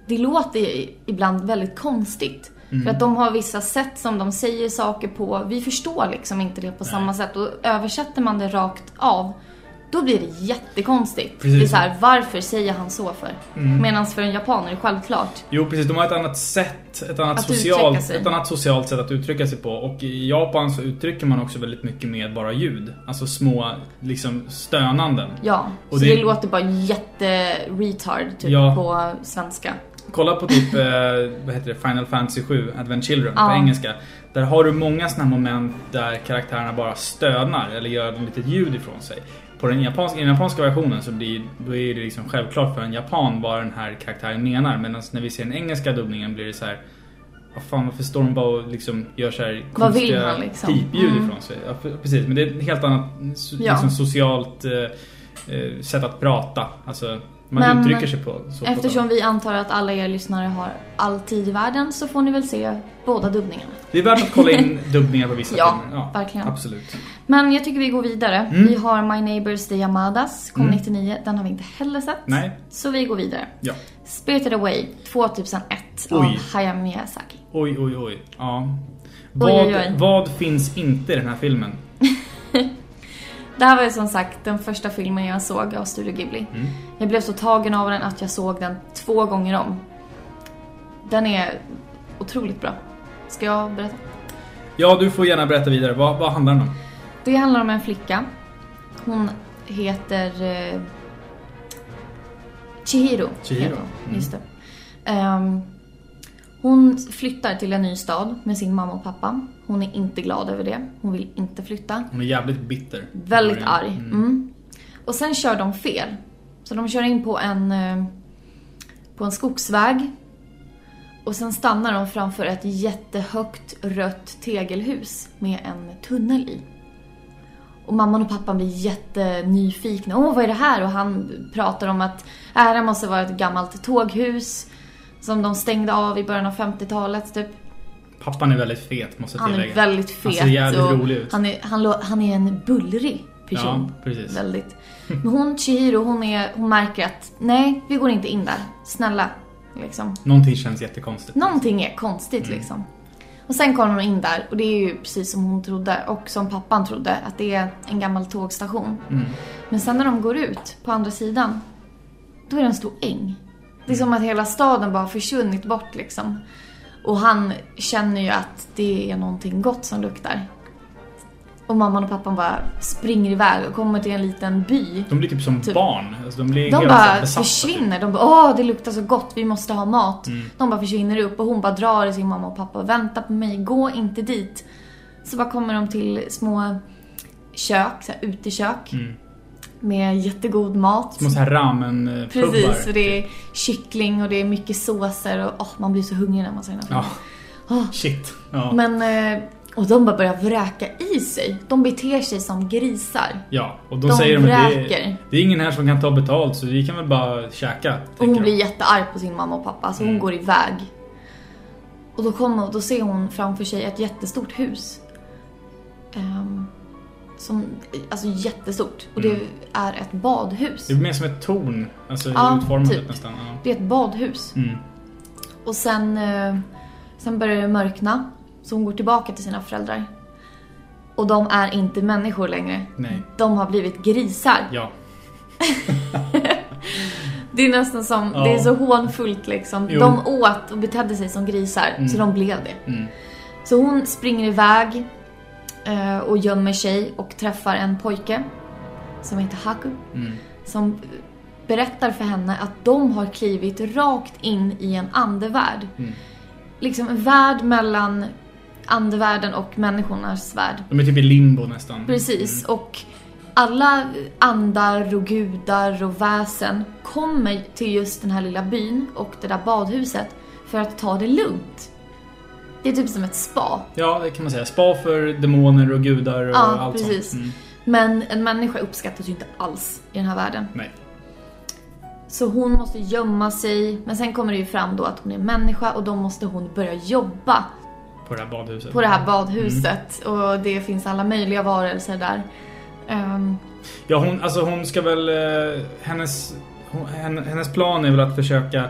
Speaker 3: det låter ibland väldigt konstigt.
Speaker 2: Mm.
Speaker 3: För att de har vissa sätt som de säger saker på. Vi förstår liksom inte det på samma sätt. Och översätter man det rakt av, då blir det jättekonstigt.
Speaker 2: Precis.
Speaker 3: Det är så här, varför säger han så för?
Speaker 2: Mm.
Speaker 3: Medan för en japan är det självklart.
Speaker 2: Jo precis, de har ett annat sätt, ett annat,
Speaker 3: Att
Speaker 2: socialt, ett annat socialt sätt att uttrycka sig på. Och i Japan så uttrycker man också väldigt mycket med bara ljud. Alltså små, liksom stönanden.
Speaker 3: Ja,
Speaker 2: Och
Speaker 3: så
Speaker 2: det-
Speaker 3: det, låter bara jätte-retard typ
Speaker 2: Ja.
Speaker 3: på svenska.
Speaker 2: Kolla på typ, eh, vad heter det, Final Fantasy 7, Advent Children på
Speaker 3: Ja.
Speaker 2: engelska. Där har du många här moment där karaktärerna bara stönar eller gör ett litet ljud ifrån sig. På den japanska, i den japanska versionen så blir då är det liksom självklart för en japan vad den här karaktären menar. Medan när vi ser den engelska dubbningen blir det så här. Vad fan, varför står de bara och liksom gör så här konstiga
Speaker 3: liksom?
Speaker 2: pipljud
Speaker 3: Mm.
Speaker 2: ifrån sig? Ja, precis, men det är ett helt annat
Speaker 3: Ja.
Speaker 2: liksom, socialt eh, eh, sätt att prata. Alltså, man
Speaker 3: Men
Speaker 2: uttrycker sig på så.
Speaker 3: Eftersom vi antar att alla er lyssnare har all tid i världen så får ni väl se båda dubbningarna.
Speaker 2: Det är värt att kolla in dubbningar på vissa
Speaker 3: Ja,
Speaker 2: filmer.
Speaker 3: verkligen.
Speaker 2: Absolut.
Speaker 3: Men jag tycker vi går vidare.
Speaker 2: Mm.
Speaker 3: Vi har My Neighbors The Yamadas, kom
Speaker 2: Mm.
Speaker 3: 99. Den har vi inte heller sett.
Speaker 2: Nej.
Speaker 3: Så vi går vidare.
Speaker 2: Ja.
Speaker 3: Spirited Away 2001
Speaker 2: Oj.
Speaker 3: av Hayao Miyazaki.
Speaker 2: Oj, oj, oj. Ja. Vad,
Speaker 3: oj, oj.
Speaker 2: vad finns inte i den här filmen?
Speaker 3: Det här var ju som sagt den första filmen jag såg av Studio Ghibli.
Speaker 2: Mm.
Speaker 3: Jag blev så tagen av den att jag såg den två gånger om. Den är otroligt bra. Ska jag berätta?
Speaker 2: Ja, du får gärna berätta vidare. Vad, vad handlar den om?
Speaker 3: Det handlar om en flicka. Hon heter eh, Chihiro.
Speaker 2: Chihiro,
Speaker 3: heter hon.
Speaker 2: mm.
Speaker 3: Just det. Ehm, hon flyttar till en ny stad med sin mamma och pappa. Hon är inte glad över det. Hon vill inte flytta.
Speaker 2: Hon är jävligt bitter.
Speaker 3: Väldigt arg. Mm. Och sen kör de fel. Så de kör in på en, eh, på en skogsväg. Och sen stannar de framför ett jättehögt rött tegelhus med en tunnel i. Och mamman och pappan blir jättenyfikna. Åh, vad är det här? Och han pratar om att äh, det här måste vara ett gammalt tåghus som de stängde av i början av 50-talet typ.
Speaker 2: Pappan är väldigt fet måste jag
Speaker 3: Han
Speaker 2: tillägga.
Speaker 3: är väldigt fet.
Speaker 2: Han ser jävligt
Speaker 3: och
Speaker 2: rolig ut.
Speaker 3: Han är, han, han är en bullrig person.
Speaker 2: Ja, precis.
Speaker 3: Väldigt. Men hon, Chihiro, hon, är, hon märker att nej, vi går inte in där. Snälla. Liksom.
Speaker 2: Någonting känns jättekonstigt.
Speaker 3: Någonting är konstigt
Speaker 2: Mm.
Speaker 3: liksom. Och sen kommer de in där och det är ju precis som hon trodde och som pappan trodde att det är en gammal tågstation.
Speaker 2: Mm.
Speaker 3: Men sen när de går ut på andra sidan, då är det en stor äng. Det är som att hela staden bara har försvunnit bort liksom. Och han känner ju att det är någonting gott som luktar. Och mamman och pappan bara springer iväg och kommer till en liten by.
Speaker 2: De blir typ som
Speaker 3: Typ.
Speaker 2: barn. Alltså, de blir
Speaker 3: De bara
Speaker 2: besatta,
Speaker 3: försvinner. De bara åh det luktar så gott, vi måste ha mat.
Speaker 2: Mm.
Speaker 3: De bara försvinner upp och hon bara drar i sin mamma och pappa. Vänta på mig, gå inte dit. Så bara kommer de till små kök, så här utekök.
Speaker 2: Mm.
Speaker 3: Med jättegod mat.
Speaker 2: Små så här ramen-pubbar.
Speaker 3: Precis, och det är kyckling och det är mycket såser och åh, man blir så hungrig när man ser den här
Speaker 2: Ja.
Speaker 3: Åh.
Speaker 2: Shit. Ja.
Speaker 3: Men, eh, och de bara börjar vräka i sig. De beter sig som grisar.
Speaker 2: ja. Och då
Speaker 3: De
Speaker 2: säger de att det är, det är ingen här som kan ta betalt så vi kan väl bara käka.
Speaker 3: Och hon
Speaker 2: de.
Speaker 3: blir jättearg på sin mamma och pappa, så hon
Speaker 2: Mm.
Speaker 3: går iväg. Och då, kommer, då ser hon framför sig ett jättestort hus. Ehm, som, alltså jättestort. Och det
Speaker 2: Mm.
Speaker 3: är ett badhus.
Speaker 2: Det blir mer som ett torn. Alltså
Speaker 3: Ja,
Speaker 2: utformat
Speaker 3: typ.
Speaker 2: nästan. Ja.
Speaker 3: Det är ett badhus.
Speaker 2: Mm.
Speaker 3: Och sen, eh, sen börjar det mörkna. Så hon går tillbaka till sina föräldrar. Och de är inte människor längre.
Speaker 2: Nej.
Speaker 3: De har blivit grisar.
Speaker 2: Ja.
Speaker 3: Det är nästan som,
Speaker 2: Ja.
Speaker 3: det är så hånfullt liksom.
Speaker 2: Jo.
Speaker 3: De åt och betedde sig som grisar,
Speaker 2: Mm.
Speaker 3: så de blev det.
Speaker 2: Mm.
Speaker 3: Så hon springer iväg och gömmer sig och träffar en pojke som heter Haku.
Speaker 2: Mm.
Speaker 3: Som berättar för henne att de har klivit rakt in i en andevärld.
Speaker 2: Mm.
Speaker 3: Liksom en värld mellan andevärlden och människornas värld.
Speaker 2: De är typ i limbo nästan.
Speaker 3: Precis, och alla andar och gudar och väsen kommer till just den här lilla byn och det där badhuset för att ta det lugnt. Det är typ som ett spa.
Speaker 2: Ja, det kan man säga. Spa för demoner och gudar och
Speaker 3: Ja,
Speaker 2: allt
Speaker 3: precis.
Speaker 2: sånt. Mm.
Speaker 3: Men en människa uppskattas ju inte alls i den här världen.
Speaker 2: Nej.
Speaker 3: Så hon måste gömma sig, men sen kommer det ju fram då att hon är människa och då måste hon börja jobba
Speaker 2: På det här badhuset.
Speaker 3: på det här badhuset. Och det finns alla möjliga varelser där. Ehm,
Speaker 2: Ja, hon, alltså hon ska väl... Eh, hennes, hennes plan är väl att försöka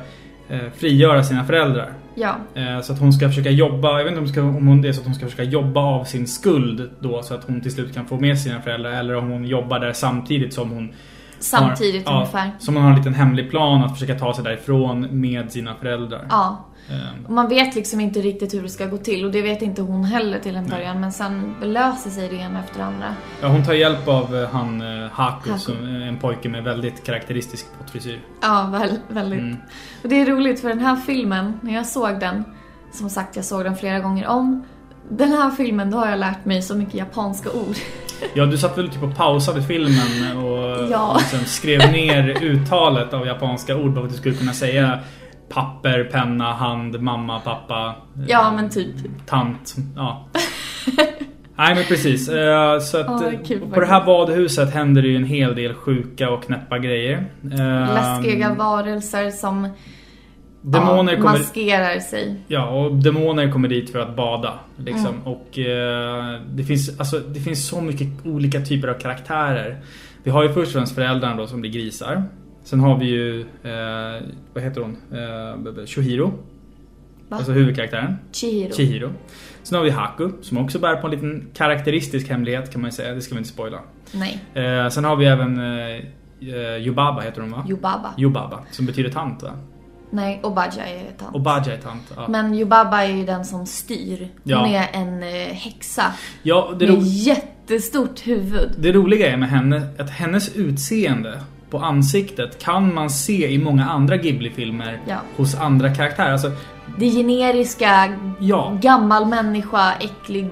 Speaker 2: eh, frigöra sina föräldrar.
Speaker 3: Ja,
Speaker 2: Eh, så att hon ska försöka jobba, jag vet inte om, ska, om hon, det är så att hon ska försöka jobba av sin skuld då så att hon till slut kan få med sina föräldrar eller om hon jobbar där samtidigt som hon
Speaker 3: samtidigt
Speaker 2: har,
Speaker 3: ungefär.
Speaker 2: Ja, som hon har en liten hemlig plan att försöka ta sig därifrån med sina föräldrar.
Speaker 3: Ja.
Speaker 2: Eh,
Speaker 3: Och Man vet liksom inte riktigt hur det ska gå till och det vet inte hon heller till en
Speaker 2: Nej.
Speaker 3: början men sen löser sig det ena efter andra.
Speaker 2: Ja, hon tar hjälp av eh, han eh, Haku,
Speaker 3: Haku.
Speaker 2: som är en pojke med väldigt karaktäristisk pottfrisyr.
Speaker 3: Ja, väl, väldigt.
Speaker 2: Mm.
Speaker 3: Och det är roligt för den här filmen, när jag såg den, som sagt jag såg den flera gånger om. Den här filmen, då har jag lärt mig så mycket japanska ord.
Speaker 2: Ja, du satt väl typ och pausade filmen och
Speaker 3: Ja.
Speaker 2: liksom skrev ner uttalet av japanska ord för att du skulle kunna säga papper, penna, hand, mamma, pappa, eh,
Speaker 3: Ja, men typ.
Speaker 2: tant. Ja. Nej men precis. Eh, Så att eh,
Speaker 3: kul
Speaker 2: på det här badhuset händer det ju en hel del sjuka och knäppa grejer. Eh,
Speaker 3: Läskiga varelser som
Speaker 2: Demoner
Speaker 3: ja,
Speaker 2: kommer...
Speaker 3: maskerar sig.
Speaker 2: Ja, och demoner kommer dit för att bada. Liksom.
Speaker 3: Mm.
Speaker 2: Och eh, det, finns, alltså, det finns så mycket olika typer av karaktärer. Vi har ju först och främst föräldrarna då som blir grisar. Sen har vi ju, eh, vad heter hon? Eh, Shohiro.
Speaker 3: Va?
Speaker 2: Alltså huvudkaraktären.
Speaker 3: Chihiro.
Speaker 2: Chihiro. Sen har vi Haku som också bär på en liten karaktäristisk hemlighet kan man ju säga. Det ska vi inte spoila.
Speaker 3: Nej,
Speaker 2: Eh, sen har vi även eh, eh, Yubaba heter hon va?
Speaker 3: Yubaba.
Speaker 2: Yubaba. Som betyder tant va?
Speaker 3: Nej, Obaja är tant.
Speaker 2: Och Baja är tant. Ja,
Speaker 3: Men Yubaba är ju den som styr. Hon
Speaker 2: Ja.
Speaker 3: är en eh, häxa.
Speaker 2: ja det
Speaker 3: Med jättestort huvud.
Speaker 2: Det roliga är med henne att hennes utseende på ansiktet kan man se i många andra Ghibli-filmer
Speaker 3: Ja.
Speaker 2: hos andra karaktärer. Alltså,
Speaker 3: Det generiska,
Speaker 2: ja.
Speaker 3: gammal människa, äcklig...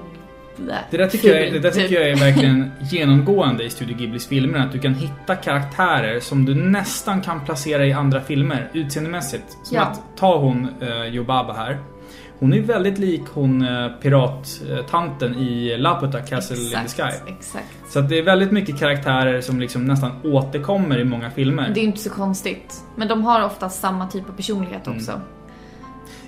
Speaker 2: Det där tycker, jag, det där tycker
Speaker 3: typ.
Speaker 2: jag är verkligen genomgående i Studio Ghiblis filmer. Att du kan hitta karaktärer som du nästan kan placera i andra filmer utseendemässigt. Som
Speaker 3: Ja.
Speaker 2: att ta hon uh, Yobaba här. Hon är väldigt lik hon uh, pirattanten i Laputa Castle in the Sky.
Speaker 3: Exakt.
Speaker 2: Så det är väldigt mycket karaktärer som liksom nästan återkommer i många filmer.
Speaker 3: Det är inte så konstigt. Men de har oftast samma typ av personlighet
Speaker 2: Mm.
Speaker 3: också.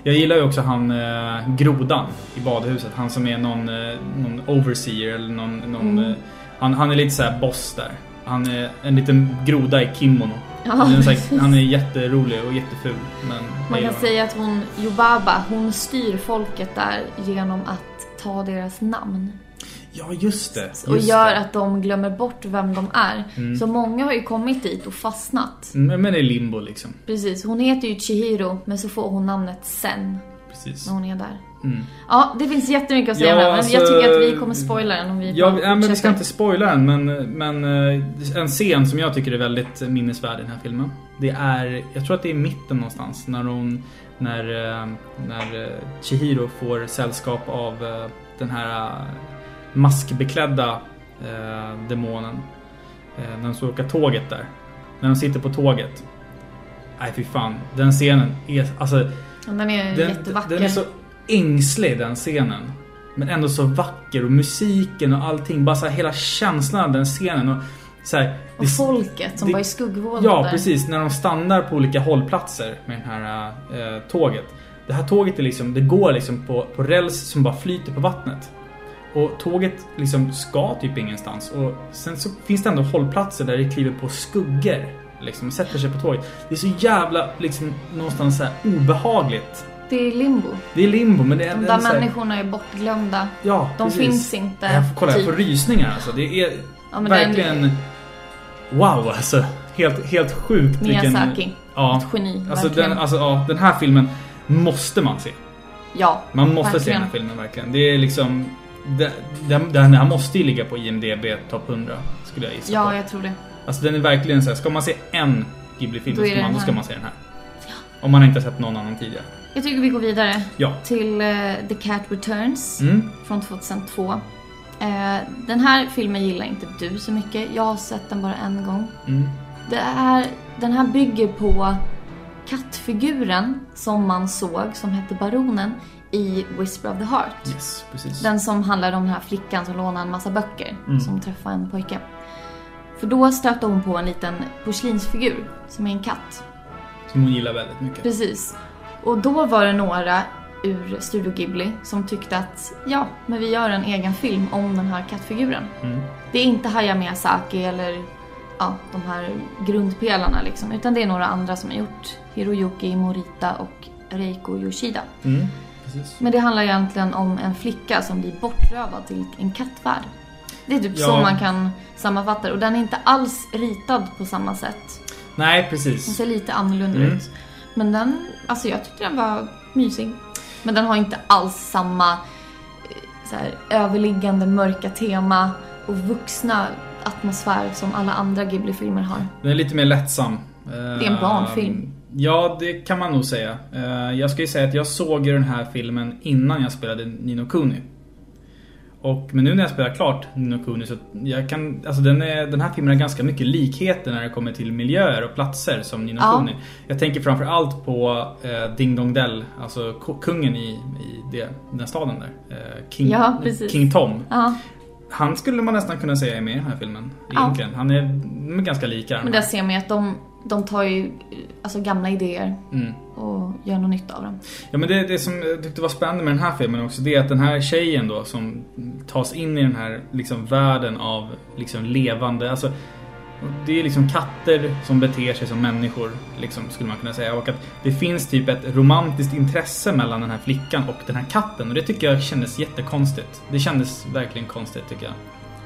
Speaker 2: Jag gillar ju också han eh, grodan i badhuset. Han som är någon, eh, någon overseer eller någon... någon
Speaker 3: Mm.
Speaker 2: eh, han, han är lite så här boss där. Han är en liten groda i kimono.
Speaker 3: Ja,
Speaker 2: han, är
Speaker 3: precis.
Speaker 2: han är jätterolig och jätteful. Men
Speaker 3: Man kan säga att hon, Yubaba, hon styr folket där genom att ta deras namn.
Speaker 2: Ja, just det. Just
Speaker 3: och gör
Speaker 2: det.
Speaker 3: att de glömmer bort vem de är.
Speaker 2: Mm.
Speaker 3: Så många har ju kommit dit och fastnat.
Speaker 2: Mm, Men det är limbo liksom.
Speaker 3: Precis, hon heter ju Chihiro men så får hon namnet Sen
Speaker 2: Precis.
Speaker 3: när hon är där.
Speaker 2: Mm.
Speaker 3: Ja, det finns jättemycket att säga
Speaker 2: Ja,
Speaker 3: den, men
Speaker 2: alltså-
Speaker 3: jag tycker att vi kommer spoila den om vi
Speaker 2: Ja, ja, men vi ska inte spoila den men, men eh, en scen som jag tycker är väldigt minnesvärd i den här filmen. Det är, jag tror att det är i mitten någonstans när hon, när, eh, när eh, Chihiro får sällskap av den här maskbeklädda demonen. När de ska åka tåget där. När de sitter på tåget. Nej fy fan, den scenen är, alltså
Speaker 3: Den är
Speaker 2: den,
Speaker 3: jättevacker.
Speaker 2: den är så ängslig den scenen. Men ändå så vacker och musiken och allting. Bara så här, hela känslan av den scenen. Och, så här,
Speaker 3: Och
Speaker 2: det-
Speaker 3: folket som
Speaker 2: det-
Speaker 3: var i skuggvåning
Speaker 2: Ja,
Speaker 3: där.
Speaker 2: precis. När de stannar på olika hållplatser med det här eh, tåget. Det här tåget är liksom, det går liksom på, på räls som bara flyter på vattnet. Och tåget liksom ska typ ingenstans. Och sen så finns det ändå hållplatser där det kliver på skuggor. Liksom, sätter sig på tåget. Det är så jävla, liksom, någonstans så här obehagligt.
Speaker 3: Det är limbo.
Speaker 2: Det är limbo, men det är...
Speaker 3: De där
Speaker 2: är så
Speaker 3: människorna är bortglömda.
Speaker 2: Ja,
Speaker 3: De
Speaker 2: precis.
Speaker 3: finns inte.
Speaker 2: Jag får kolla, jag får
Speaker 3: typ.
Speaker 2: rysningar alltså. Det är
Speaker 3: Ja,
Speaker 2: verkligen... Wow alltså. Helt, helt sjukt.
Speaker 3: Miyazaki.
Speaker 2: Ja.
Speaker 3: Ett geni,
Speaker 2: Alltså
Speaker 3: verkligen.
Speaker 2: den, alltså ja, den här filmen måste man se.
Speaker 3: Ja,
Speaker 2: Man måste se
Speaker 3: verkligen.
Speaker 2: den här filmen verkligen. Det är liksom... Den, den, den här måste ju ligga på IMDB topp 100. Skulle jag gissa
Speaker 3: Ja,
Speaker 2: på.
Speaker 3: jag tror det.
Speaker 2: Alltså den är verkligen så här, ska man se en Ghibli-film
Speaker 3: Då
Speaker 2: man,
Speaker 3: den
Speaker 2: då ska man se den här. Om man inte har sett någon annan tidigare.
Speaker 3: Jag tycker vi går vidare
Speaker 2: Ja.
Speaker 3: till eh, The Cat Returns
Speaker 2: Mm.
Speaker 3: från 2002. Eh, den här filmen gillar inte du så mycket. Jag har sett den bara en gång.
Speaker 2: Mm.
Speaker 3: Det är, den här bygger på kattfiguren som man såg, som hette Baronen, i Whisper of the Heart.
Speaker 2: Yes.
Speaker 3: Den som handlar om den här flickan som lånar en massa böcker,
Speaker 2: Mm.
Speaker 3: som träffar en pojke. För då stötte hon på en liten porslinsfigur, som är en katt.
Speaker 2: Som hon gillar väldigt mycket.
Speaker 3: Precis. Och då var det några ur Studio Ghibli som tyckte att ja, men vi gör en egen film om den här kattfiguren.
Speaker 2: Mm.
Speaker 3: Det är inte Hayao Miyazaki eller ja, de här grundpelarna liksom, utan det är några andra som har gjort. Hiroyuki Morita och Reiko Yoshida.
Speaker 2: Mm.
Speaker 3: Men det handlar egentligen om en flicka som blir bortrövad till en kattvärld. Det är typ
Speaker 2: Ja.
Speaker 3: så man kan sammanfatta det. Och den är inte alls ritad på samma sätt.
Speaker 2: Nej,
Speaker 3: Den
Speaker 2: precis.
Speaker 3: ser lite annorlunda
Speaker 2: Mm.
Speaker 3: ut. Men den, alltså jag tyckte den var mysig. Men den har inte alls samma eh, så här, överliggande mörka tema och vuxna atmosfär som alla andra Ghibli-filmer har.
Speaker 2: Den är lite mer lättsam. Det
Speaker 3: är en barnfilm.
Speaker 2: Ja, det kan man nog säga. Eh, Jag ska ju säga att jag såg ju den här filmen innan jag spelade Nino Kuni. Och, men nu när jag spelar klart Nino Kuni så jag kan, alltså den, är, den här filmen har ganska mycket likheter när det kommer till miljöer och platser som Nino
Speaker 3: Ja.
Speaker 2: Kuni. Jag tänker framförallt på eh, Ding Dong Dell, alltså kungen i, i det, den staden där. Eh, King,
Speaker 3: Ja.
Speaker 2: King Tom.
Speaker 3: Ja,
Speaker 2: Han skulle man nästan kunna säga är med i den här filmen.
Speaker 3: Ja.
Speaker 2: Egentligen. Han är är ganska lika.
Speaker 3: men där ser man ju att de, de tar ju alltså, gamla idéer
Speaker 2: Mm.
Speaker 3: och gör något nytt av dem.
Speaker 2: Ja men det, det som jag tyckte var spännande med den här filmen också det är att den här tjejen då som tas in i den här liksom världen av liksom levande, alltså det är liksom katter som beter sig som människor, liksom, skulle man kunna säga. Och att det finns typ ett romantiskt intresse mellan den här flickan och den här katten. Och det tycker jag kändes jättekonstigt. Det kändes verkligen konstigt tycker jag.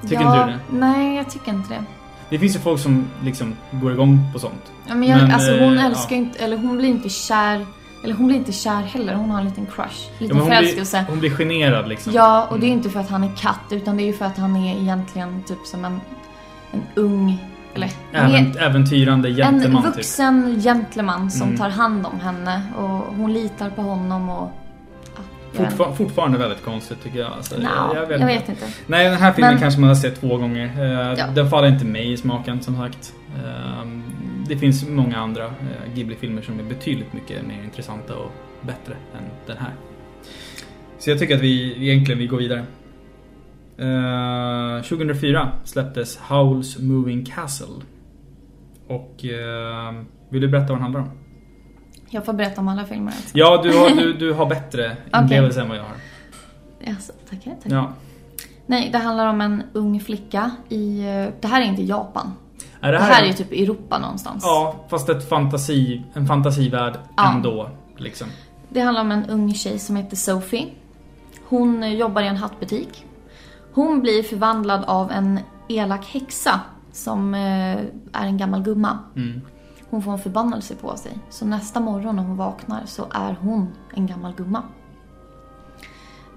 Speaker 2: Tycker
Speaker 3: ja,
Speaker 2: inte du det?
Speaker 3: Nej, jag tycker inte det.
Speaker 2: Det finns ju folk som liksom går igång på sånt.
Speaker 3: Ja, men jag,
Speaker 2: Men,
Speaker 3: alltså hon
Speaker 2: eh,
Speaker 3: älskar
Speaker 2: ja.
Speaker 3: inte, eller hon blir inte kär, Eller hon blir inte kär heller, hon har en liten crush.
Speaker 2: Ja, men hon,
Speaker 3: förälskelse.
Speaker 2: blir, hon blir generad liksom.
Speaker 3: Ja, och det är inte för att han är katt utan det är ju för att han är egentligen typ som en, en ung, eller
Speaker 2: Även, äventyrande
Speaker 3: en
Speaker 2: gentleman typ.
Speaker 3: vuxen gentleman som
Speaker 2: Mm.
Speaker 3: tar hand om henne och hon litar på honom och... Ja, jag vet
Speaker 2: Fortfar- fortfarande väldigt konstigt tycker jag. Alltså,
Speaker 3: inte. Nja, jag, vet inte.
Speaker 2: Nej, den här filmen
Speaker 3: Men-
Speaker 2: kanske man har sett två gånger. Eh,
Speaker 3: Ja.
Speaker 2: Den faller inte mig i smaken som sagt. Eh, Det finns många andra eh, Ghibli-filmer som är betydligt mycket mer intressanta och bättre än den här. Så jag tycker att vi egentligen vi går vidare. Eh, 2004 släpptes Howl's Moving Castle. Och eh, vill du berätta vad den handlar om?
Speaker 3: Jag får berätta om alla filmer.
Speaker 2: Ja, du har, du, du har bättre inlevelse än vad jag har.
Speaker 3: Alltså, tackar, tackar.
Speaker 2: Ja.
Speaker 3: Nej, det handlar om en ung flicka i... Det här är inte Japan.
Speaker 2: Är
Speaker 3: Det här är typ Europa någonstans.
Speaker 2: Ja, fast ett fantasi, en fantasivärld
Speaker 3: Ja.
Speaker 2: ändå. Liksom.
Speaker 3: Det handlar om en ung tjej som heter Sophie. Hon jobbar i en hattbutik. Hon blir förvandlad av en elak häxa som eh, är en gammal gumma.
Speaker 2: Mm.
Speaker 3: Hon får en förbannelse på sig. Så nästa morgon när hon vaknar så är hon en gammal gumma.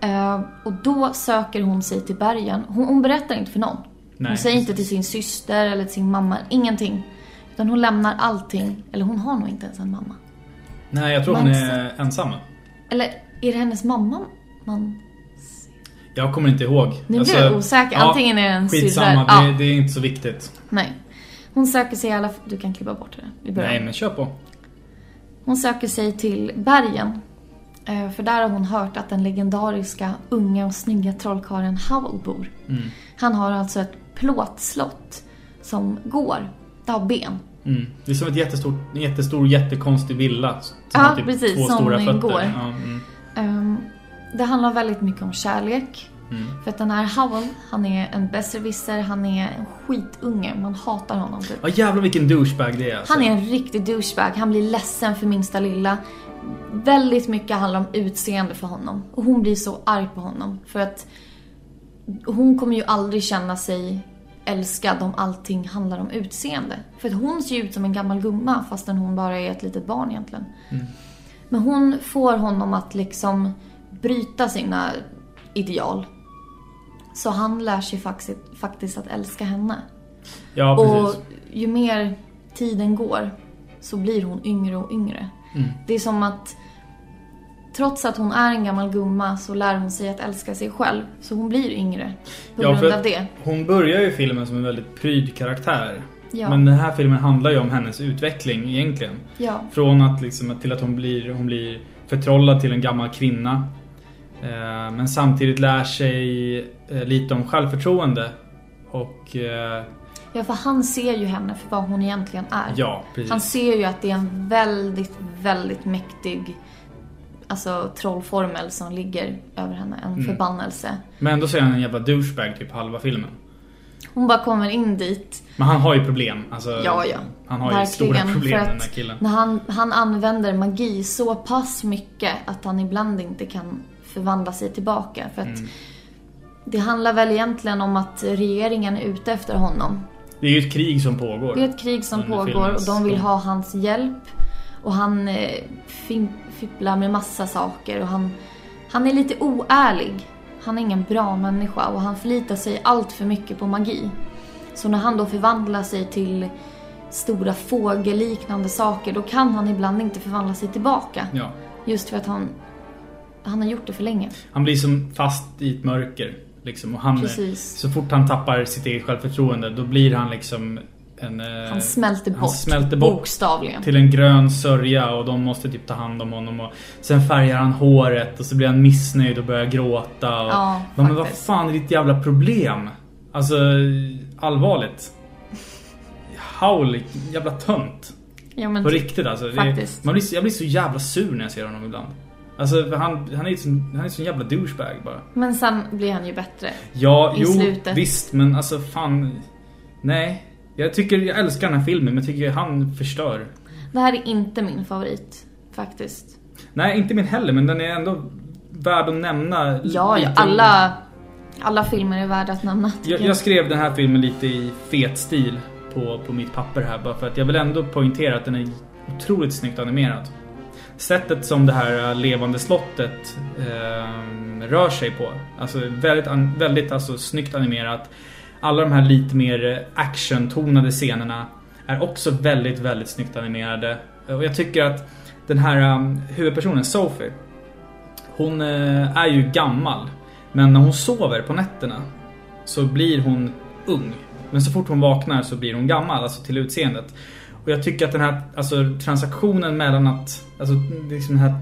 Speaker 3: Eh, och då söker hon sig till bergen. Hon, hon berättar inte för någon.
Speaker 2: Nej,
Speaker 3: hon säger inte
Speaker 2: precis.
Speaker 3: till sin syster eller till sin mamma, ingenting. Utan hon lämnar allting. Eller hon har nog inte ens en mamma.
Speaker 2: Nej, jag tror hon är ensam.
Speaker 3: Eller är det hennes mamma man...
Speaker 2: Jag kommer inte ihåg.
Speaker 3: Nu blir jag osäker. Antingen är det en
Speaker 2: Skitsamma,
Speaker 3: syrra-
Speaker 2: det,
Speaker 3: ja.
Speaker 2: det är inte så viktigt.
Speaker 3: Nej. Hon söker sig i alla... Du kan klippa bort det. I början.
Speaker 2: Nej, men kör på.
Speaker 3: Hon söker sig till bergen. Eh, För där har hon hört att den legendariska unga och snygga trollkarlen Howl bor.
Speaker 2: Mm.
Speaker 3: Han har alltså ett plåtslott som går. Det har ben.
Speaker 2: Mm. Det är som ett jättestort, en jättestor, jättekonstig villa. Som
Speaker 3: Ja,
Speaker 2: har typ
Speaker 3: precis,
Speaker 2: Två
Speaker 3: som
Speaker 2: stora fötter.
Speaker 3: går.
Speaker 2: Ja, mm.
Speaker 3: Ehm, Det handlar väldigt mycket om kärlek.
Speaker 2: Mm.
Speaker 3: För att den här Howl, han är en besserwisser, han är en skitunge. Man hatar honom typ.
Speaker 2: Ja, jävlar vilken douchebag det är. Alltså.
Speaker 3: Han är en riktig douchebag. Han blir ledsen för minsta lilla. Väldigt mycket handlar om utseende för honom. Och hon blir så arg på honom. För att hon kommer ju aldrig känna sig älskad om allting handlar om utseende. För att hon ser ju ut som en gammal gumma fastän hon bara är ett litet barn egentligen.
Speaker 2: Mm.
Speaker 3: Men hon får honom att liksom bryta sina ideal. Så han lär sig faktiskt, faktiskt att älska henne.
Speaker 2: Ja,
Speaker 3: och
Speaker 2: precis.
Speaker 3: ju mer tiden går så blir hon yngre och yngre.
Speaker 2: Mm.
Speaker 3: Det är som att trots att hon är en gammal gumma så lär hon sig att älska sig själv. Så hon blir yngre på
Speaker 2: Ja,
Speaker 3: grund av det.
Speaker 2: Hon börjar ju filmen som en väldigt pryd karaktär.
Speaker 3: Ja.
Speaker 2: Men den här filmen handlar ju om hennes utveckling egentligen.
Speaker 3: Ja.
Speaker 2: Från att liksom, till att hon blir, hon blir förtrollad till en gammal kvinna. Eh, men samtidigt lär sig eh, lite om självförtroende. Och eh,
Speaker 3: Ja, för han ser ju henne för vad hon egentligen är.
Speaker 2: ja, precis.
Speaker 3: Han ser ju att det är en väldigt, väldigt mäktig alltså, trollformel som ligger över henne. En
Speaker 2: Mm.
Speaker 3: förbannelse.
Speaker 2: Men ändå så är han en jävla douchebag typ halva filmen.
Speaker 3: Hon bara kommer in dit.
Speaker 2: Men han har ju problem. Alltså,
Speaker 3: Ja, ja.
Speaker 2: Han har ju stora problem den här killen.
Speaker 3: När han, han använder magi så pass mycket att han ibland inte kan förvandla sig tillbaka. För att
Speaker 2: Mm.
Speaker 3: det handlar väl egentligen om att regeringen är ute efter honom.
Speaker 2: Det är ju ett krig som pågår.
Speaker 3: Det är ett krig som pågår och de vill ha hans hjälp. Och han eh, fipplar med massa saker och han, han är lite oärlig. Han är ingen bra människa och han förlitar sig allt för mycket på magi. Så när han då förvandlar sig till stora fågelliknande saker då kan han ibland inte förvandla sig tillbaka.
Speaker 2: Ja.
Speaker 3: Just för att han, han har gjort det för länge.
Speaker 2: Han blir som fast i ett mörker. Liksom, och han,
Speaker 3: Precis.
Speaker 2: Så fort han tappar sitt eget självförtroende då blir han liksom en... eh,
Speaker 3: Han smälter bort.
Speaker 2: Han smälter bort
Speaker 3: Bokstavligen.
Speaker 2: till en grön sörja och de måste typ ta hand om honom. Och sen färgar han håret och så blir han missnöjd och börjar gråta. Och,
Speaker 3: Ja,
Speaker 2: men, vad fan är ditt jävla problem? Alltså, allvarligt. Howl, jävla tönt.
Speaker 3: Ja, men
Speaker 2: På riktigt alltså. Det,
Speaker 3: faktiskt.
Speaker 2: man blir, jag blir så jävla sur när jag ser honom ibland. Alltså han, han är ju sån, han är sån jävla douchebag bara.
Speaker 3: Men sen blir han ju bättre.
Speaker 2: Ja,
Speaker 3: I
Speaker 2: jo,
Speaker 3: slutet.
Speaker 2: visst men alltså fan. Nej. Jag tycker, jag älskar den här filmen men jag tycker han förstör.
Speaker 3: Det här är inte min favorit, faktiskt.
Speaker 2: Nej, inte min heller men den är ändå värd att nämna.
Speaker 3: Ja, ja alla, alla filmer är värda att nämna.
Speaker 2: Jag, jag skrev den här filmen lite i fet stil på, på mitt papper här bara för att jag vill ändå poängtera att den är otroligt snyggt animerad. sättet som det här levande slottet eh, rör sig på. Alltså väldigt, väldigt alltså, snyggt animerat. Alla de här lite mer actiontonade scenerna är också väldigt, väldigt snyggt animerade. Och jag tycker att den här um, huvudpersonen, Sophie, hon uh, är ju gammal. Men när hon sover på nätterna så blir hon ung. Men så fort hon vaknar så blir hon gammal, alltså till utseendet. Och jag tycker att den här alltså, transaktionen mellan att, alltså liksom den här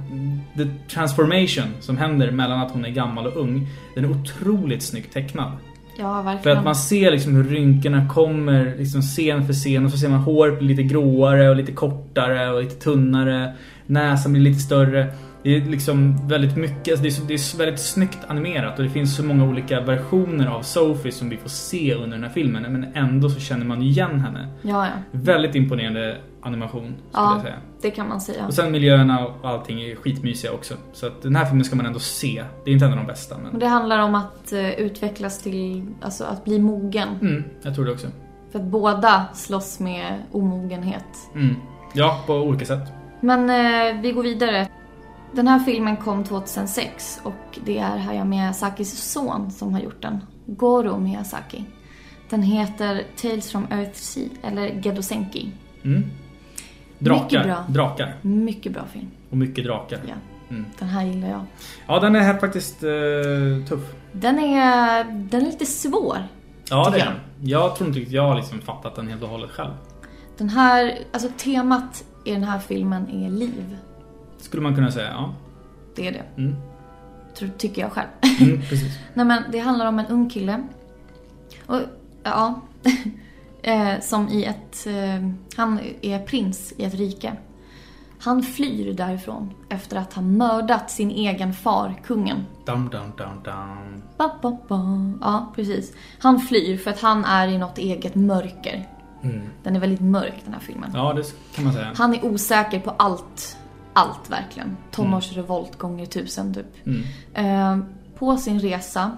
Speaker 2: the transformation som händer mellan att hon är gammal och ung, den är otroligt snyggt tecknad.
Speaker 3: Ja,
Speaker 2: För
Speaker 3: verkligen.
Speaker 2: att man ser liksom hur rynkorna kommer liksom scen för scen och så ser man håret bli lite gråare och lite kortare och lite tunnare. Näsan blir lite större. Det är liksom väldigt mycket, alltså det, är, det är väldigt snyggt animerat och det finns så många olika versioner av Sophie som vi får se under den här filmen. Men ändå så känner man igen henne.
Speaker 3: Ja, ja.
Speaker 2: Väldigt imponerande animation skulle
Speaker 3: Ja.
Speaker 2: jag säga.
Speaker 3: Det kan man säga.
Speaker 2: Och sen miljöerna och allting är skitmysiga också. Så att den här filmen ska man ändå se. Det är inte en av de bästa men...
Speaker 3: Och det handlar om att eh, utvecklas till, alltså att bli mogen.
Speaker 2: Mm, jag tror det också.
Speaker 3: För att båda slåss med omogenhet.
Speaker 2: Mm. Ja, på olika sätt.
Speaker 3: Men eh, vi går vidare. Den här filmen kom 2006 och det är Hayao Miyazakis son som har gjort den. Goro Miyazaki. Den heter Tales from Earthsea, eller Gedosenki.
Speaker 2: Mm. Drakar.
Speaker 3: Mycket bra.
Speaker 2: Drakar.
Speaker 3: Mycket bra film.
Speaker 2: Och mycket drakar.
Speaker 3: Ja.
Speaker 2: Mm.
Speaker 3: Den här gillar jag.
Speaker 2: Ja, den är här faktiskt eh, tuff.
Speaker 3: Den är, den är lite svår.
Speaker 2: Ja, det är den. Jag tror inte riktigt jag har liksom fattat den helt och hållet själv.
Speaker 3: Den här, alltså temat i den här filmen är liv.
Speaker 2: Skulle man kunna säga, ja.
Speaker 3: Det är det.
Speaker 2: Mm.
Speaker 3: Tror, tycker jag själv.
Speaker 2: Mm, precis.
Speaker 3: Nej men det handlar om en ung kille. Och ja, eh, som i ett, eh, han är prins i ett rike. Han flyr därifrån efter att ha mördat sin egen far, kungen.
Speaker 2: Dum, dum, dum, dum.
Speaker 3: Ba, ba, ba. Ja, precis. Han flyr för att han är i något eget mörker.
Speaker 2: Mm.
Speaker 3: Den är väldigt mörk den här filmen.
Speaker 2: Ja, det kan man säga.
Speaker 3: Han är osäker på allt. Allt verkligen. Tonårsrevolt gånger tusen typ.
Speaker 2: Mm.
Speaker 3: Eh, på sin resa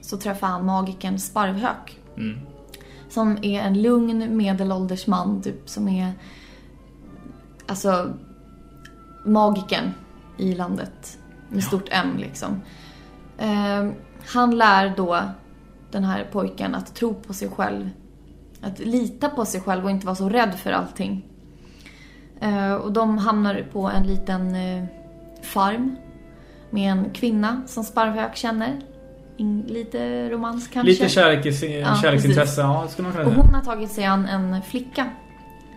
Speaker 3: så träffar han magikern Sparvhök.
Speaker 2: Mm.
Speaker 3: Som är en lugn medelålders man typ som är alltså magiken i landet. Med stort M liksom. Eh, han lär då den här pojken att tro på sig själv. Att lita på sig själv och inte vara så rädd för allting. Eh, och de hamnar på en liten eh, farm med en kvinna som Sparvhök känner. In, lite romans kanske.
Speaker 2: Lite kärlek,
Speaker 3: Ja,
Speaker 2: kärleksintresse, ja, skulle man kunna
Speaker 3: Och
Speaker 2: säga.
Speaker 3: hon har tagit sig an en flicka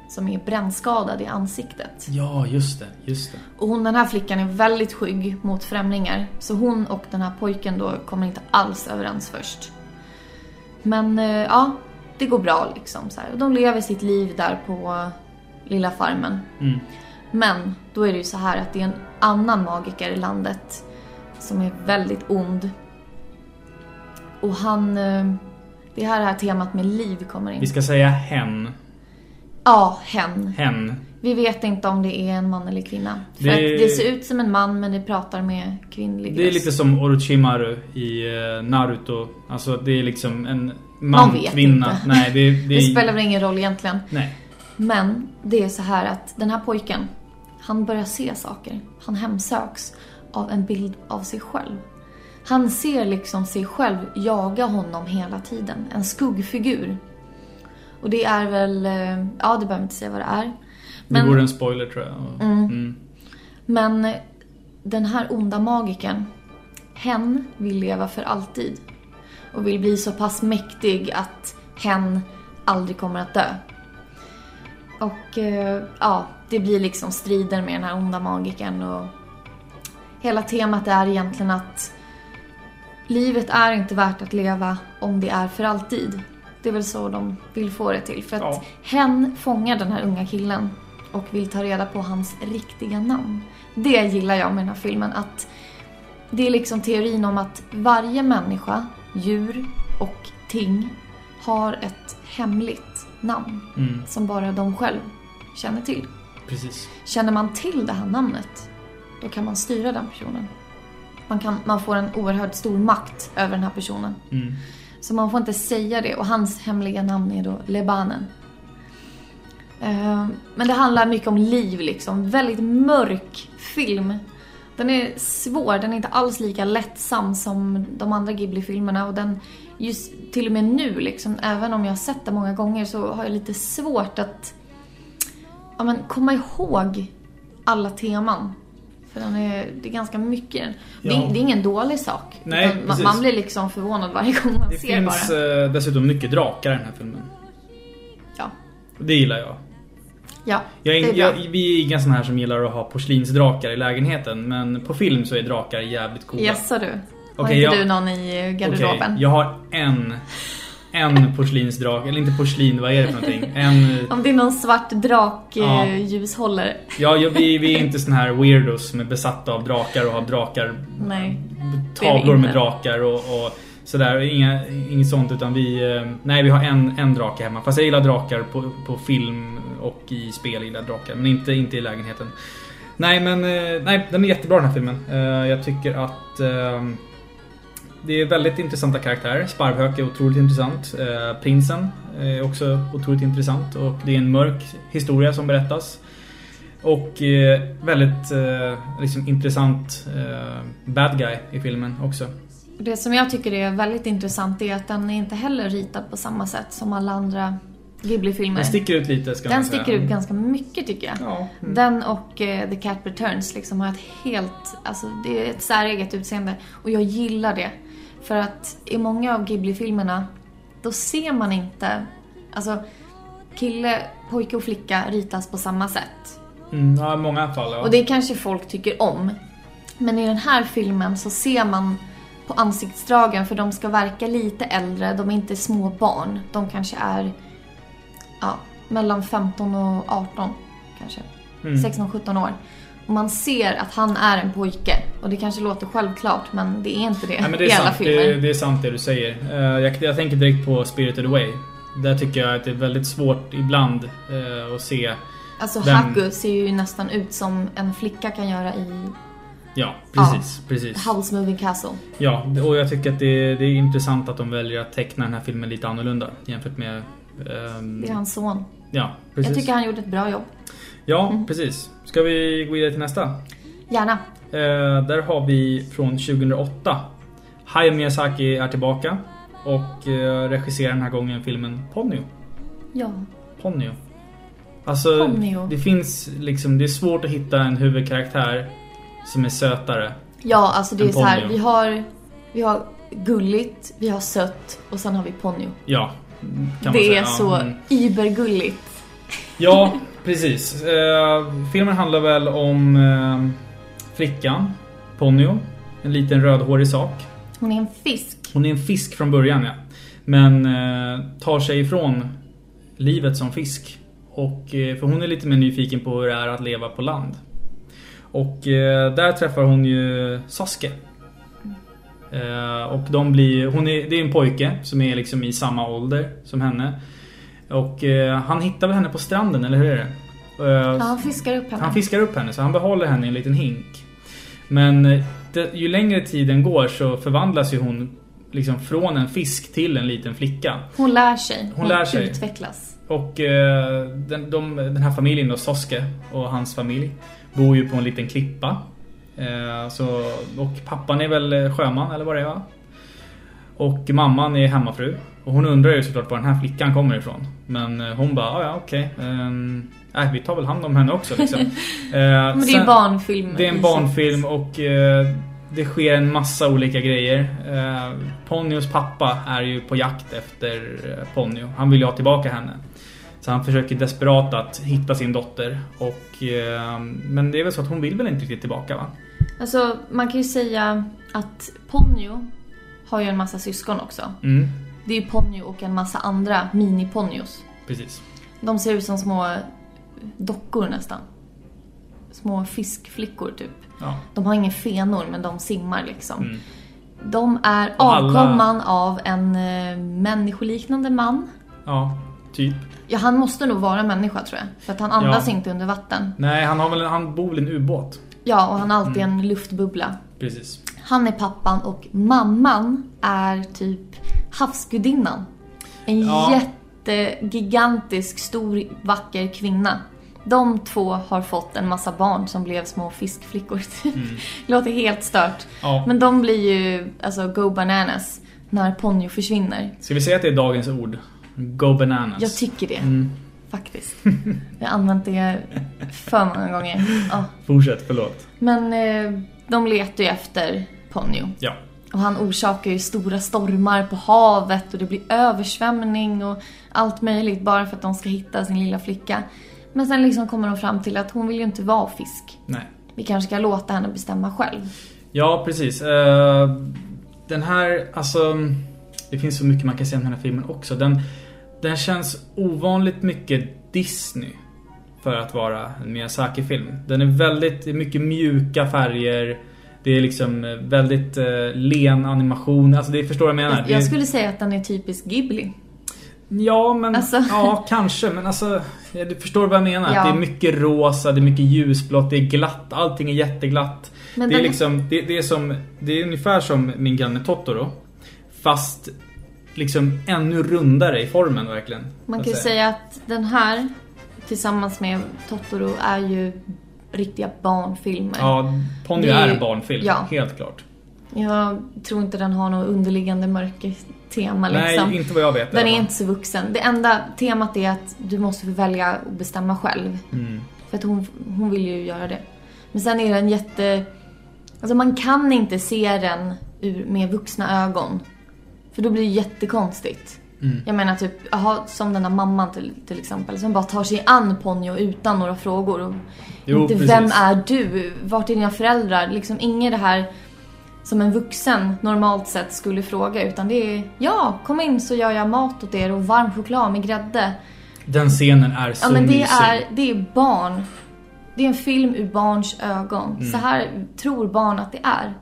Speaker 3: som är brännskadad i ansiktet.
Speaker 2: Ja, just det, just det.
Speaker 3: Och hon, den här flickan är väldigt skygg mot främlingar. Så hon och den här pojken då kommer inte alls överens först. Men eh, ja, det går bra liksom. Så här. Och de lever sitt liv där på lilla farmen.
Speaker 2: Mm.
Speaker 3: Men då är det ju så här att det är en annan magiker i landet som är väldigt ond. Och han... eh, Det är här det här temat med liv kommer in.
Speaker 2: Vi ska säga hen.
Speaker 3: Ja, hen.
Speaker 2: Hen.
Speaker 3: Vi vet inte om det är en man eller kvinna. För
Speaker 2: Det-
Speaker 3: att det ser ut som en man men det pratar med kvinnlig
Speaker 2: Det är lite som Orochimaru i eh, Naruto. Alltså det är liksom en
Speaker 3: Man
Speaker 2: man,
Speaker 3: vet
Speaker 2: kvinna.
Speaker 3: inte.
Speaker 2: Nej, det, det,
Speaker 3: Det spelar väl ingen roll egentligen.
Speaker 2: Nej.
Speaker 3: Men det är så här att den här pojken, han börjar se saker. Han hemsöks av en bild av sig själv. Han ser liksom sig själv jaga honom hela tiden. En skuggfigur. Och det är väl, eh, ja det behöver jag inte säga vad det är.
Speaker 2: Det
Speaker 3: Men-
Speaker 2: vore en spoiler tror jag.
Speaker 3: Mm.
Speaker 2: Mm.
Speaker 3: Men eh, den här onda magiken, hen vill leva för alltid. Och vill bli så pass mäktig att hen aldrig kommer att dö. Och eh, ja, det blir liksom strider med den här onda magiken och hela temat är egentligen att livet är inte värt att leva om det är för alltid. Det är väl så de vill få det till. För att
Speaker 2: Ja.
Speaker 3: hen fångar den här unga killen och vill ta reda på hans riktiga namn. Det gillar jag med den här filmen. Att det är liksom teorin om att varje människa, djur och ting har ett hemligt namn
Speaker 2: Mm.
Speaker 3: som bara de själv känner till.
Speaker 2: Precis.
Speaker 3: Känner man till det här namnet, då kan man styra den personen. Man, kan, man får en oerhört stor makt över den här personen.
Speaker 2: Mm.
Speaker 3: Så man får inte säga det och hans hemliga namn är då Lebanen. Eh, Men det handlar mycket om liv liksom. Väldigt mörk film. Den är svår, den är inte alls lika lättsam som de andra Ghibli-filmerna och den, just till och med nu liksom, även om jag har sett den många gånger så har jag lite svårt att ja, men, komma ihåg alla teman. För den är, det är ganska mycket i den. Det,
Speaker 2: Ja.
Speaker 3: är, det är ingen dålig sak.
Speaker 2: Nej,
Speaker 3: man, man blir liksom förvånad varje gång man
Speaker 2: Det
Speaker 3: ser
Speaker 2: finns
Speaker 3: bara.
Speaker 2: eh, dessutom mycket drakar i den här filmen.
Speaker 3: Ja.
Speaker 2: Det gillar jag.
Speaker 3: Ja,
Speaker 2: Jag,
Speaker 3: det
Speaker 2: är,
Speaker 3: bra.
Speaker 2: jag, vi är inga såna här som gillar att ha porslinsdrakar i lägenheten men på film så är drakar jävligt coola.
Speaker 3: Jaså du? Har inte
Speaker 2: jag-
Speaker 3: du någon i garderoben?
Speaker 2: Okej, jag har en En porslinsdrake, eller inte porslin, vad är det för någonting? En...
Speaker 3: Om det är någon svart drak
Speaker 2: Ja.
Speaker 3: eh.
Speaker 2: Ja, ja vi, vi är inte såna här weirdos som är besatta av drakar och har drakar
Speaker 3: Nej.
Speaker 2: tavlor med drakar och, och sådär. Inga, inget sånt utan vi... eh, Nej, vi har en, en drake hemma. Fast jag gillar drakar på, på film och i spel gillar jag drakar. Men inte, inte i lägenheten. Nej, men eh, nej, den är jättebra den här filmen. Jag tycker att... Det är väldigt intressanta karaktärer. Sparvhök är otroligt intressant. Eh, Prinsen är också otroligt intressant. Och det är en mörk historia som berättas. Och eh, väldigt eh, liksom intressant bad guy i filmen också.
Speaker 3: Det som jag tycker är väldigt intressant är att den är inte heller ritad på samma sätt som alla andra Ghibli-filmer.
Speaker 2: Den sticker ut lite ska
Speaker 3: Den sticker ut ganska mycket tycker jag.
Speaker 2: Ja. Mm.
Speaker 3: Den och The Cat Returns liksom har ett helt, alltså det är ett säreget utseende. Och jag gillar det. För att i många av Ghibli-filmerna, då ser man inte, alltså kille, pojke och flicka ritas på samma sätt.
Speaker 2: Mm, ja, i många fall ja.
Speaker 3: Och det kanske folk tycker om. Men i den här filmen så ser man på ansiktsdragen, för de ska verka lite äldre, de är inte små barn. De kanske är ja, mellan 15 och 18 kanske.
Speaker 2: Mm.
Speaker 3: 16-17 år. Man ser att han är en pojke. Och det kanske låter självklart, men det är inte det,
Speaker 2: Nej, men det, är
Speaker 3: i alla
Speaker 2: sant,
Speaker 3: filmer.
Speaker 2: det, det är sant det du säger. Eh, jag, jag tänker direkt på Spirited Away. Där tycker jag att det är väldigt svårt ibland eh, att se...
Speaker 3: Alltså
Speaker 2: den-
Speaker 3: Haku ser ju nästan ut som en flicka kan göra i
Speaker 2: Ja, precis. precis.
Speaker 3: House Moving Castle.
Speaker 2: Ja, och jag tycker att det, det är intressant att de väljer att teckna den här filmen lite annorlunda jämfört med... ehm,
Speaker 3: Det är hans son.
Speaker 2: Ja, precis.
Speaker 3: Jag tycker han gjorde ett bra jobb.
Speaker 2: Ja, precis. Ska vi gå vidare till nästa?
Speaker 3: Gärna.
Speaker 2: Eh, där har vi från 2008. Hayao Miyazaki är tillbaka och eh, regisserar den här gången filmen Ponyo.
Speaker 3: Ja.
Speaker 2: Ponyo. Alltså,
Speaker 3: Ponyo.
Speaker 2: det finns liksom, det är svårt att hitta en huvudkaraktär som är sötare.
Speaker 3: Ja, alltså det är
Speaker 2: En
Speaker 3: så här,
Speaker 2: ponyo.
Speaker 3: vi har, vi har gulligt, vi har sött och sen har vi ponyo.
Speaker 2: Ja, kan man
Speaker 3: Det
Speaker 2: säga.
Speaker 3: är så
Speaker 2: Mm.
Speaker 3: übergulligt.
Speaker 2: Ja, precis. Eh, filmen handlar väl om eh, flickan, Ponyo. En liten rödhårig sak.
Speaker 3: Hon är en fisk.
Speaker 2: Hon är en fisk från början ja. Men eh, tar sig ifrån livet som fisk. Och, eh, för hon är lite mer nyfiken på hur det är att leva på land. Och eh, där träffar hon ju Sasuke. Eh, och de blir, hon är, det är en pojke som är liksom i samma ålder som henne. Och eh, han hittar väl henne på stranden, eller hur är det? Eh,
Speaker 3: Ja, han fiskar upp henne.
Speaker 2: han fiskar upp henne så han behåller henne i en liten hink. Men eh, det, ju längre tiden går så förvandlas ju hon liksom från en fisk till en liten flicka.
Speaker 3: Hon lär sig.
Speaker 2: Hon lär sig.
Speaker 3: utvecklas.
Speaker 2: Och eh, den, de, den här familjen då, Soske och hans familj, bor ju på en liten klippa. Eh, så, och pappan är väl sjöman eller vad det är va? Och mamman är hemmafru. Och hon undrar ju såklart var den här flickan kommer ifrån. Men eh, hon bara, "Ah, ja okej. ehm, nej, vi tar väl hand om henne också liksom. Eh,
Speaker 3: Men det är
Speaker 2: sen-
Speaker 3: barnfilm.
Speaker 2: det är en barnfilm och eh, det sker en massa olika grejer. Eh, Ponyos pappa är ju på jakt efter Ponyo. Han vill ju ha tillbaka henne. Så han försöker desperat att hitta sin dotter. Och, men det är väl så att hon vill väl inte riktigt tillbaka va?
Speaker 3: Alltså, man kan ju säga att Ponyo har ju en massa syskon också.
Speaker 2: Mm,
Speaker 3: Det är ju Ponyo och en massa andra mini-Ponyos.
Speaker 2: precis.
Speaker 3: De ser ut som små dockor nästan. Små fiskflickor typ.
Speaker 2: Ja.
Speaker 3: De har inga fenor men de simmar liksom.
Speaker 2: Mm.
Speaker 3: De är
Speaker 2: Och alla-
Speaker 3: avkomman av en eh, människoliknande man.
Speaker 2: ja, typ.
Speaker 3: Ja, han måste nog vara människa tror jag. För att han andas
Speaker 2: Ja.
Speaker 3: inte under vatten.
Speaker 2: Nej, han, har väl, han bor väl i en ubåt.
Speaker 3: Ja, och han har alltid
Speaker 2: Mm.
Speaker 3: en luftbubbla.
Speaker 2: Precis.
Speaker 3: Han är pappan och mamman är typ havsgudinnan. En
Speaker 2: Ja.
Speaker 3: jättegigantisk, stor, vacker kvinna. De två har fått en massa barn som blev små fiskflickor. Det låter helt stört.
Speaker 2: Ja.
Speaker 3: Men de blir ju, alltså, go bananas när Ponyo försvinner.
Speaker 2: Ska vi säga att det är dagens ord? Go bananas.
Speaker 3: Jag tycker det.
Speaker 2: Mm.
Speaker 3: Faktiskt. Jag har använt det för många gånger. Ja.
Speaker 2: Fortsätt, förlåt.
Speaker 3: Men eh, de letar ju efter Ponyo.
Speaker 2: Ja.
Speaker 3: Och han orsakar ju stora stormar på havet och det blir översvämning och allt möjligt bara för att de ska hitta sin lilla flicka. Men sen liksom kommer de fram till att hon vill ju inte vara fisk.
Speaker 2: Nej.
Speaker 3: Vi kanske ska låta henne bestämma själv.
Speaker 2: Ja, precis. Eh, den här, alltså... Det finns så mycket man kan säga om den här filmen också. Den, den känns ovanligt mycket Disney. För att vara en Miyazaki-film. Den är väldigt, mycket mjuka färger. Det är liksom eh, väldigt eh, len animation. Alltså det förstår jag menar. Är-
Speaker 3: Jag skulle säga att den är typisk Ghibli.
Speaker 2: Ja, men
Speaker 3: Alltså-
Speaker 2: ja, kanske. Men alltså, du förstår vad jag menar.
Speaker 3: Ja.
Speaker 2: Det är mycket rosa, det är mycket ljusblått, det är glatt. Allting är jätteglatt.
Speaker 3: Men
Speaker 2: det är
Speaker 3: den-
Speaker 2: liksom, det, det är som, det är ungefär som min granne Totoro. Fast liksom ännu rundare i formen verkligen.
Speaker 3: Man kan ju
Speaker 2: att
Speaker 3: säga att den här tillsammans med Totoro är ju riktiga barnfilmer.
Speaker 2: Ja, Ponyo
Speaker 3: Det-
Speaker 2: är en barnfilm.
Speaker 3: ja.
Speaker 2: Helt klart.
Speaker 3: Jag tror inte den har något underliggande mörkertema liksom.
Speaker 2: Nej, inte vad jag vet.
Speaker 3: Den är inte så vuxen. Det enda temat är att du måste få välja och bestämma själv.
Speaker 2: Mm.
Speaker 3: För att hon, hon vill ju göra det. Men sen är den jätte... Alltså man kan inte se den ur, med vuxna ögon. För då blir det jättekonstigt.
Speaker 2: Mm.
Speaker 3: Jag menar typ, aha, som den där mamman till, till exempel som bara tar sig an Ponyo utan några frågor. Och
Speaker 2: Jo,
Speaker 3: inte
Speaker 2: precis.
Speaker 3: vem är du? Vart är dina föräldrar? Liksom inget det här som en vuxen normalt sett skulle fråga utan det är ja, kom in så gör jag mat åt er och varm choklad med grädde.
Speaker 2: Den scenen är så
Speaker 3: Ja men det
Speaker 2: mysig.
Speaker 3: är, det är barn. Det är en film ur barns ögon.
Speaker 2: Mm.
Speaker 3: Så här tror barn att det är.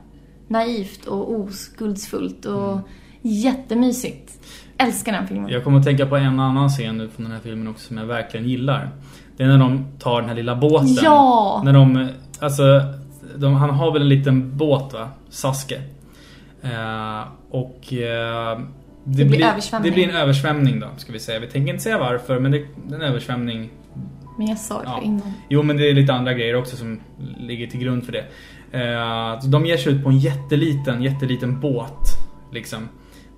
Speaker 3: Naivt och oskuldsfullt och jättemysigt. Älskar den filmen.
Speaker 2: Jag kommer att tänka på en annan scen nu från den här filmen också som jag verkligen gillar. Det är när de tar den här lilla båten.
Speaker 3: Ja!
Speaker 2: När de, alltså, de, han har väl en liten båt va? Saske. Eh, och eh, det,
Speaker 3: blir översvämning.
Speaker 2: Det blir en översvämning då, ska vi säga. Vi tänker inte säga varför, men det, det är en översvämning.
Speaker 3: Men jag sa det
Speaker 2: Ja.
Speaker 3: innan.
Speaker 2: Jo, men det är lite andra grejer också som ligger till grund för det. Eh, de ger sig ut på en jätteliten, jätteliten båt. Liksom.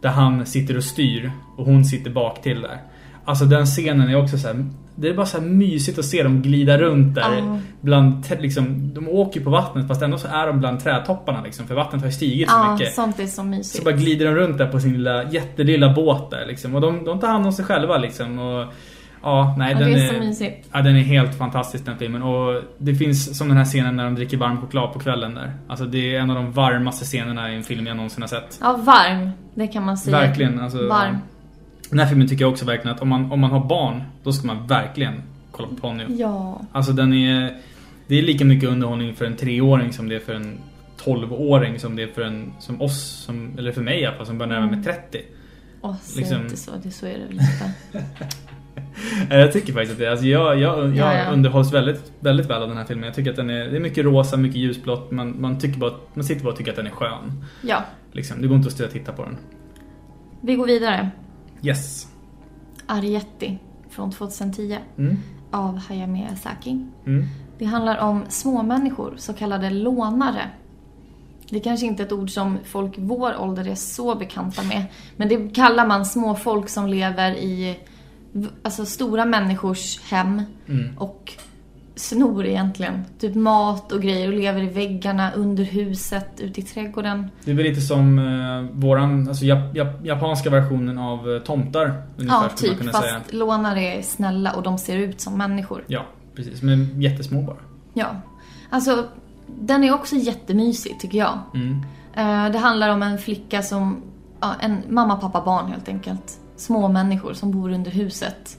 Speaker 2: Där han sitter och styr och hon sitter bak till där. Alltså den scenen är också så här. Det är bara så här mysigt att se dem glida runt där.
Speaker 3: Ja.
Speaker 2: Bland, liksom, de åker på vattnet fast ändå så är de bland trädtopparna liksom. För vattnet har ju stigit så
Speaker 3: Ja,
Speaker 2: mycket.
Speaker 3: sånt är så mysigt.
Speaker 2: Så bara glider de runt där på sin lilla, jättelilla båt där liksom. Och de, de tar hand om sig själva liksom. Och, ja, nej,
Speaker 3: Ja,
Speaker 2: den
Speaker 3: det är så mysigt.
Speaker 2: Ja, den är helt fantastisk den filmen. Och det finns som den här scenen när de dricker varm choklad på kvällen där. Alltså det är en av de varmaste scenerna i en film jag någonsin har sett.
Speaker 3: Ja, varm. Det kan man säga.
Speaker 2: Verkligen. Alltså,
Speaker 3: Varm.
Speaker 2: Den här filmen tycker jag också verkligen att om man, om man har barn, då ska man verkligen kolla på Ponyo.
Speaker 3: Ja.
Speaker 2: Alltså den är... Det är lika mycket underhållning för en treåring som det är för en tolvåring som det är för en... Som oss, som, eller för mig i alla fall, som börjar närma mig
Speaker 3: Mm.
Speaker 2: 30.
Speaker 3: Åh, säg
Speaker 2: Liksom-
Speaker 3: inte så. Det så är det väl inte.
Speaker 2: Jag tycker faktiskt att det, alltså jag, jag, jag
Speaker 3: Ja, ja.
Speaker 2: underhålls väldigt, väldigt väl av den här filmen. Jag tycker att den är, det är mycket rosa, mycket ljusblått. Man, man, tycker bara, man sitter bara och tycker att den är skön.
Speaker 3: Ja.
Speaker 2: Liksom. Det går inte att sluta titta på den.
Speaker 3: Vi går vidare.
Speaker 2: Yes.
Speaker 3: Arietti från 2010
Speaker 2: Mm.
Speaker 3: av Hayao Miyazaki.
Speaker 2: Mm.
Speaker 3: Det handlar om småmänniskor, så kallade lånare. Det är kanske inte är ett ord som folk i vår ålder är så bekanta med. Men det kallar man små folk som lever i alltså, stora människors hem
Speaker 2: Mm.
Speaker 3: och snor egentligen. Typ mat och grejer och lever i väggarna, under huset, ute i trädgården.
Speaker 2: Det är väl lite som eh, våran, alltså jap, jap, japanska versionen av eh, tomtar. Ungefär
Speaker 3: Ja,
Speaker 2: man
Speaker 3: typ.
Speaker 2: kunna
Speaker 3: Fast
Speaker 2: säga.
Speaker 3: lånare är snälla och de ser ut som människor.
Speaker 2: Ja, precis. Men jättesmå bara.
Speaker 3: Ja. Alltså, den är också jättemysig tycker jag.
Speaker 2: Mm.
Speaker 3: Eh, Det handlar om en flicka som, ja, en mamma, pappa, barn helt enkelt. Små människor som bor under huset.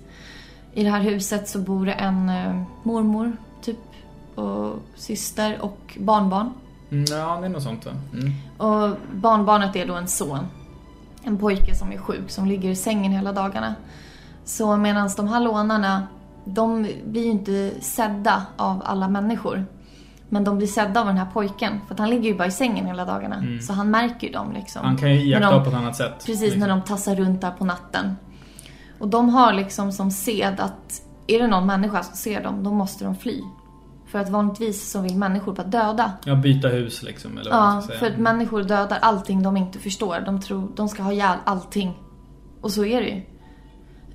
Speaker 3: I det här huset så bor det en eh, mormor, typ, och syster och barnbarn.
Speaker 2: Mm, ja, det är något sånt? Mm.
Speaker 3: Och barnbarnet är då en son. En pojke som är sjuk, som ligger i sängen hela dagarna. Så medan de här lånarna, de blir ju inte sedda av alla människor. Men de blir sedda av den här pojken. För att han ligger ju bara i sängen hela dagarna.
Speaker 2: Mm.
Speaker 3: Så han märker ju dem liksom.
Speaker 2: Han kan ju iaktta
Speaker 3: de-
Speaker 2: på ett annat sätt.
Speaker 3: Precis,
Speaker 2: liksom.
Speaker 3: när de tassar runt där på natten. Och de har liksom som sed att är det någon människa som ser dem, då måste de fly. För att vanligtvis så vill människor bara döda.
Speaker 2: Ja, byta hus liksom, eller vad
Speaker 3: Ja,
Speaker 2: man ska
Speaker 3: för
Speaker 2: säga.
Speaker 3: att människor dödar allting de inte förstår. De tror de ska ha ihjäl allting. Och så är det ju.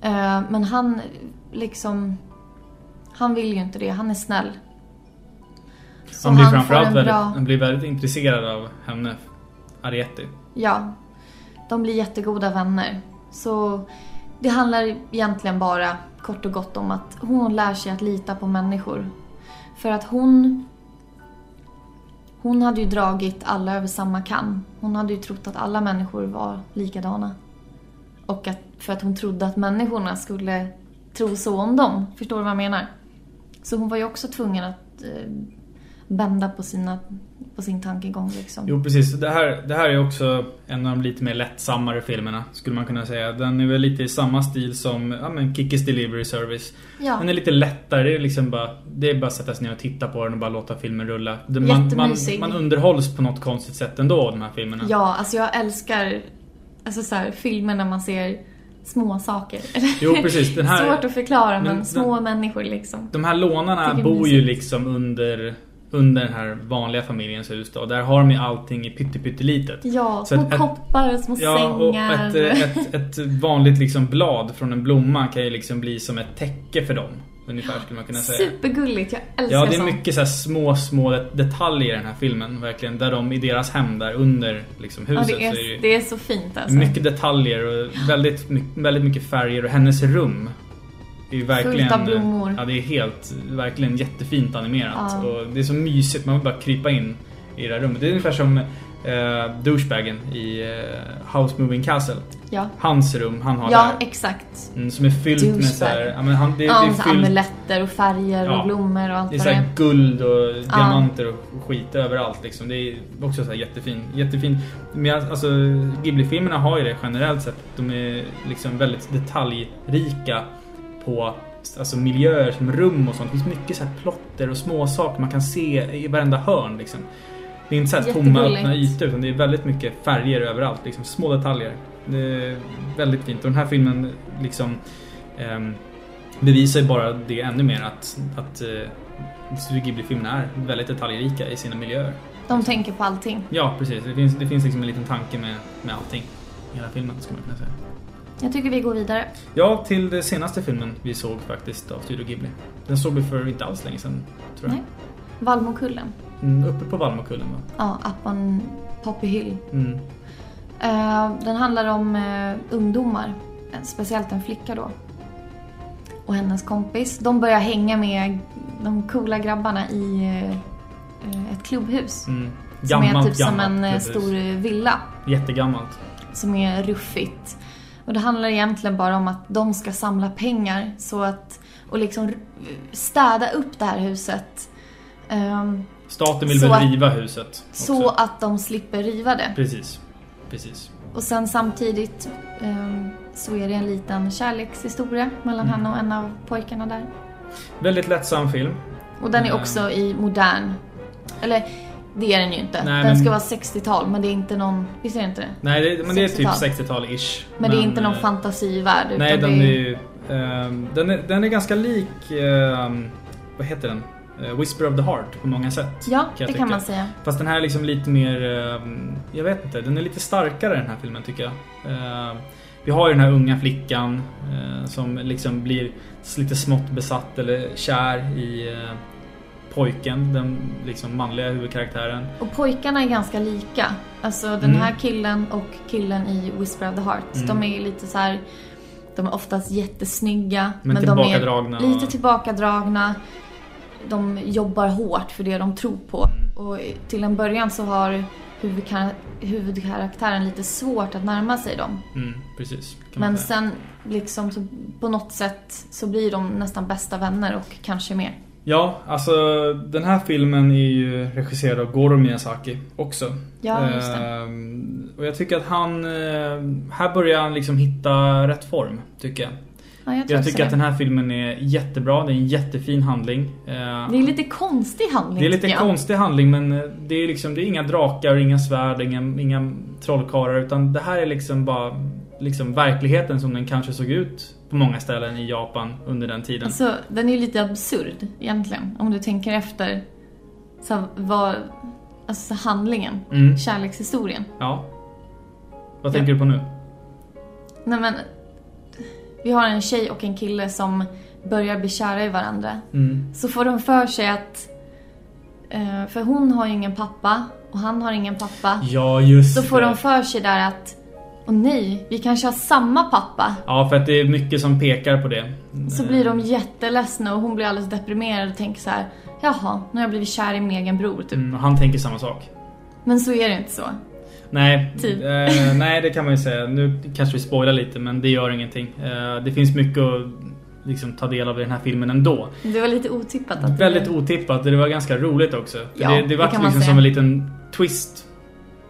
Speaker 3: Eh, Men han liksom... Han vill ju inte det. Han är snäll. Så
Speaker 2: han blir
Speaker 3: får
Speaker 2: framförallt väldigt,
Speaker 3: bra-
Speaker 2: han blir väldigt intresserad av henne, Arieti.
Speaker 3: Ja. De blir jättegoda vänner. Så det handlar egentligen bara kort och gott om att hon lär sig att lita på människor. För att hon... Hon hade ju dragit alla över samma kam. Hon hade ju trott att alla människor var likadana. Och att, för att hon trodde att människorna skulle tro så om dem. Förstår du vad jag menar? Så hon var ju också tvungen att eh, bända på, sina, på sin tankegång liksom.
Speaker 2: Jo precis, det här, det här är också en av de lite mer lättsammare filmerna skulle man kunna säga. Den är väl lite i samma stil som ja, men Kickis Delivery Service.
Speaker 3: Ja.
Speaker 2: Den är lite lättare, det är liksom bara Det är bara att sätta sig ner och titta på den och bara låta filmen rulla. Man, man, man underhålls på något konstigt sätt ändå av de här filmerna.
Speaker 3: Ja, alltså jag älskar alltså så här, filmer när man ser små saker.
Speaker 2: Jo, precis. Den här-
Speaker 3: Svårt att förklara men,
Speaker 2: men den-
Speaker 3: små människor liksom.
Speaker 2: De här lånarna bor ju liksom under Under den här vanliga familjens hus då. Där har de ju allting i pyttelitet.
Speaker 3: Ja,
Speaker 2: Så
Speaker 3: små
Speaker 2: ett-
Speaker 3: koppar och små
Speaker 2: Ja, och
Speaker 3: sängar.
Speaker 2: ett, eh, ett, ett vanligt liksom blad från en blomma kan ju liksom bli som ett täcke för dem. Ungefär skulle man kunna säga.
Speaker 3: Supergulligt, jag älskar
Speaker 2: Ja, det är
Speaker 3: sånt.
Speaker 2: mycket så små, små det- detaljer i den här filmen. Verkligen. Där de i deras hem där under liksom
Speaker 3: Ja,
Speaker 2: huset
Speaker 3: det, är,
Speaker 2: så är det
Speaker 3: det är så fint alltså.
Speaker 2: mycket detaljer och väldigt, väldigt mycket färger. Och hennes rum är ju verkligen...
Speaker 3: Fullt av blommor.
Speaker 2: Ja, det är helt, verkligen jättefint animerat.
Speaker 3: Ja.
Speaker 2: Och det är så mysigt, man vill bara krypa in i det här rummet. Det är ungefär som eh, douchebagen i eh, House Moving Castle.
Speaker 3: Ja,
Speaker 2: Hans rum, han har
Speaker 3: ja
Speaker 2: där.
Speaker 3: exakt.
Speaker 2: Mm, som är fyllt med så här, ja, men han, det,
Speaker 3: Ja,
Speaker 2: det är fyllt
Speaker 3: amuletter och färger
Speaker 2: Ja.
Speaker 3: och blommor och allt
Speaker 2: Det är så
Speaker 3: det
Speaker 2: här
Speaker 3: är.
Speaker 2: guld och diamanter och skit överallt liksom. Det är också så här jättefin, jättefin. Men alltså Ghibli-filmerna har ju det generellt sett. De är liksom väldigt detaljrika på alltså miljöer som rum och sånt. Det finns mycket så här plotter och små saker man kan se i varenda hörn liksom. Det är inte så här tomma öppna ytor utan det är väldigt mycket färger överallt. Liksom, små detaljer. Det är väldigt fint. Och den här filmen liksom ehm, bevisar ju bara det ännu mer att, att eh, Studio Ghibli-filmerna är väldigt detaljrika i sina miljöer.
Speaker 3: De tänker på allting.
Speaker 2: Ja, precis. Det finns, det finns liksom en liten tanke med, med allting. I hela filmen, skulle man kunna säga.
Speaker 3: Jag tycker vi går vidare.
Speaker 2: Ja, till den senaste filmen vi såg faktiskt av Studio Ghibli. Den såg vi för inte alls länge sedan, tror jag.
Speaker 3: Nej. Valmokullen.
Speaker 2: Mm, uppe på Valmokullen, va?
Speaker 3: Ja, Up on Poppy Hill.
Speaker 2: Mm.
Speaker 3: Eh, den handlar om eh, ungdomar, speciellt en flicka då. Och hennes kompis. De börjar hänga med de coola grabbarna i eh, ett klubbhus.
Speaker 2: Mm.
Speaker 3: som är
Speaker 2: Gammalt,
Speaker 3: typ som
Speaker 2: gammalt
Speaker 3: en
Speaker 2: klubbhus.
Speaker 3: stor villa.
Speaker 2: Jättegammalt.
Speaker 3: Som är ruffigt. Och det handlar egentligen bara om att de ska samla pengar så att och liksom städa upp det här huset. Ehm,
Speaker 2: Staten vill väl riva huset också.
Speaker 3: så att de slipper riva det.
Speaker 2: Precis. Precis.
Speaker 3: Och sen samtidigt ehm, så är det en liten kärlekshistoria mellan
Speaker 2: Mm.
Speaker 3: henne och en av pojkarna där.
Speaker 2: Väldigt lättsam film.
Speaker 3: Och den är
Speaker 2: Mm.
Speaker 3: också i modern... Eller det är den ju inte.
Speaker 2: Nej,
Speaker 3: den
Speaker 2: men-
Speaker 3: ska vara 60-tal men det är inte någon... Visst är det inte det?
Speaker 2: Nej, det, men det är typ
Speaker 3: 60-tal.
Speaker 2: 60-tal-ish.
Speaker 3: Men, det är inte någon
Speaker 2: eh,
Speaker 3: fantasivärld
Speaker 2: Nej, den
Speaker 3: det
Speaker 2: är ju... ehm, den, är, den är ganska lik... ehm, vad heter den? Eh, Whisper of the Heart på många sätt.
Speaker 3: Ja,
Speaker 2: jag
Speaker 3: det
Speaker 2: tycka.
Speaker 3: kan man säga.
Speaker 2: Fast den här är liksom lite mer... ehm, jag vet inte, den är lite starkare den här filmen tycker jag. Ehm, vi har ju den här unga flickan eh, som liksom blir lite smått besatt eller kär i eh, pojken, den liksom manliga huvudkaraktären.
Speaker 3: Och pojkarna är ganska lika. Alltså den
Speaker 2: Mm.
Speaker 3: här killen och killen i Whisper of the Heart.
Speaker 2: Mm.
Speaker 3: De är lite så här. De är oftast jättesnygga.
Speaker 2: Men
Speaker 3: de
Speaker 2: tillbakadragna
Speaker 3: är lite tillbakadragna. De jobbar hårt för det de tror på. Och till en början så har huvudkar- huvudkaraktären lite svårt att närma sig dem.
Speaker 2: Mm, precis.
Speaker 3: Men
Speaker 2: säga.
Speaker 3: sen liksom så, på något sätt så blir de nästan bästa vänner och kanske mer.
Speaker 2: Ja, alltså den här filmen är ju regisserad av Goro Miyazaki också.
Speaker 3: Ja, just det.
Speaker 2: Ehm, och jag tycker att han... eh, Här börjar han liksom hitta rätt form, tycker jag.
Speaker 3: Ja, jag
Speaker 2: Jag tycker att den här filmen är jättebra, det är en jättefin handling. Eh,
Speaker 3: Det är lite konstig handling
Speaker 2: det är lite
Speaker 3: jag.
Speaker 2: konstig handling men eh, det är liksom, det är inga drakar, inga svärd, inga, inga trollkarlar utan det här är liksom bara liksom verkligheten som den kanske såg ut på många ställen i Japan under den tiden.
Speaker 3: Alltså, den är ju lite absurd egentligen. Om du tänker efter. Så vad, alltså handlingen.
Speaker 2: Mm.
Speaker 3: Kärlekshistorien.
Speaker 2: Ja. Vad tänker du på nu?
Speaker 3: Nej men, vi har en tjej och en kille som börjar bli kära i varandra.
Speaker 2: Mm.
Speaker 3: Så får de för sig att, eh, för hon har ju ingen pappa och han har ingen pappa.
Speaker 2: Ja, just
Speaker 3: Så får
Speaker 2: det.
Speaker 3: de för sig där att, åh nej, vi kanske har samma pappa.
Speaker 2: Ja, för att det är mycket som pekar på det.
Speaker 3: Så blir de jätteledsna och hon blir alldeles deprimerad och tänker så här, jaha, nu har jag blivit kär i min egen bror typ.
Speaker 2: Mm, och han tänker samma sak.
Speaker 3: Men så är det inte så.
Speaker 2: Nej,
Speaker 3: Typ.
Speaker 2: eh, nej det kan man ju säga. Nu kanske vi spoilar lite men det gör ingenting. Eh, det finns mycket att liksom, ta del av i den här filmen ändå.
Speaker 3: Det var lite otippat att
Speaker 2: Väldigt otippat och det var ganska roligt också.
Speaker 3: Ja,
Speaker 2: det, det
Speaker 3: det
Speaker 2: var
Speaker 3: man
Speaker 2: liksom som en liten twist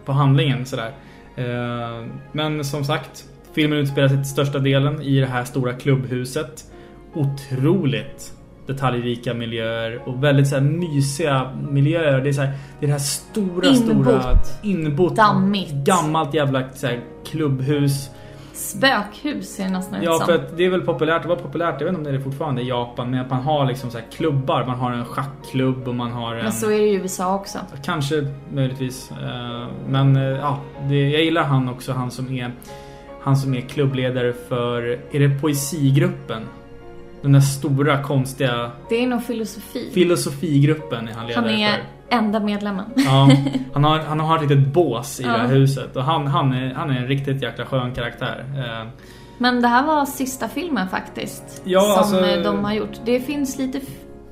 Speaker 2: på handlingen sådär. Eh, men som sagt, filmen utspelar sig till största delen i det här stora klubbhuset. Otroligt detaljrika miljöer och väldigt så här mysiga miljöer. Det är, så här, det är det här stora,
Speaker 3: Inbott.
Speaker 2: stora inbott,
Speaker 3: Dammigt.
Speaker 2: gammalt jävla så här, klubbhus.
Speaker 3: Spökhus ser det nästan ut
Speaker 2: Ja, för att det är väl populärt, det var populärt, jag vet inte om det är det fortfarande i Japan, men att man har liksom så här klubbar. Man har en schackklubb och man har en...
Speaker 3: Men så är det i USA också.
Speaker 2: Kanske, möjligtvis. Eh, Men eh, ja, det, jag gillar han också, han som är Han som är klubbledare för, är det poesigruppen? Den där stora konstiga
Speaker 3: Det är nog filosofi.
Speaker 2: filosofigruppen är han ledare
Speaker 3: Han är
Speaker 2: för.
Speaker 3: Enda medlemmen.
Speaker 2: Ja, han har, han har ett litet bås i
Speaker 3: Ja.
Speaker 2: det här huset och han, han, är, han är en riktigt jäkla skön karaktär. Eh,
Speaker 3: Men det här var sista filmen faktiskt.
Speaker 2: Ja,
Speaker 3: som
Speaker 2: alltså-
Speaker 3: eh, de har gjort. Det finns lite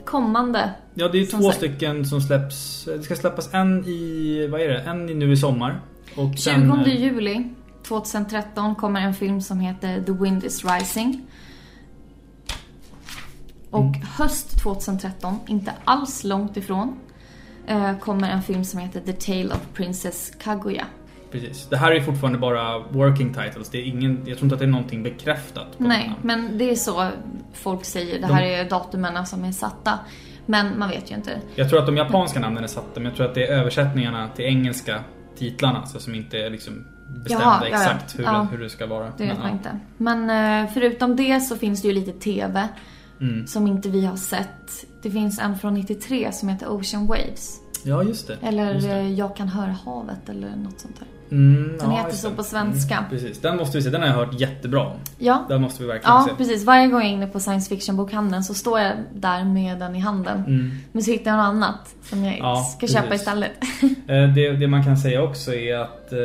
Speaker 3: kommande.
Speaker 2: Ja, det är två
Speaker 3: sagt.
Speaker 2: stycken som släpps. Det ska släppas en i, vad är det? En i nu i sommar. Och
Speaker 3: 20
Speaker 2: sen, eh,
Speaker 3: juli 2013 kommer en film som heter The Wind is Rising. Och
Speaker 2: Mm.
Speaker 3: höst 2013, inte alls långt ifrån, eh, kommer en film som heter The Tale of Princess Kaguya.
Speaker 2: Precis. Det här är fortfarande bara working titles. Det är ingen, jag tror inte att det är någonting bekräftat.
Speaker 3: Nej, men det är så folk säger. Det
Speaker 2: De-
Speaker 3: här är datumen som är satta. Men man vet ju inte.
Speaker 2: Jag tror att de japanska namnen är satta, men jag tror att det är översättningarna till engelska titlarna alltså, som inte är liksom bestämda
Speaker 3: Jaha, ja, ja.
Speaker 2: exakt hur,
Speaker 3: Ja.
Speaker 2: hur det ska vara.
Speaker 3: Det vet
Speaker 2: Men,
Speaker 3: man
Speaker 2: ja.
Speaker 3: inte. Men eh, förutom det så finns det ju lite TV
Speaker 2: Mm.
Speaker 3: som inte vi har sett. Det finns en från 93 som heter Ocean Waves.
Speaker 2: Ja, just det.
Speaker 3: Eller
Speaker 2: just det.
Speaker 3: eh, Jag kan höra havet eller något sånt där.
Speaker 2: Mm,
Speaker 3: Den
Speaker 2: ja,
Speaker 3: heter så
Speaker 2: det.
Speaker 3: på svenska.
Speaker 2: Mm, precis, den måste vi se. Den har jag hört jättebra om.
Speaker 3: Ja,
Speaker 2: Den måste vi verkligen
Speaker 3: ja
Speaker 2: se.
Speaker 3: precis. Varje gång jag är inne på science fiction-bokhandeln så står jag där med den i handen.
Speaker 2: Mm.
Speaker 3: Men så hittar jag något annat som jag
Speaker 2: Ja,
Speaker 3: ska köpa
Speaker 2: precis.
Speaker 3: istället.
Speaker 2: Eh, Det, det man kan säga också är att, eh,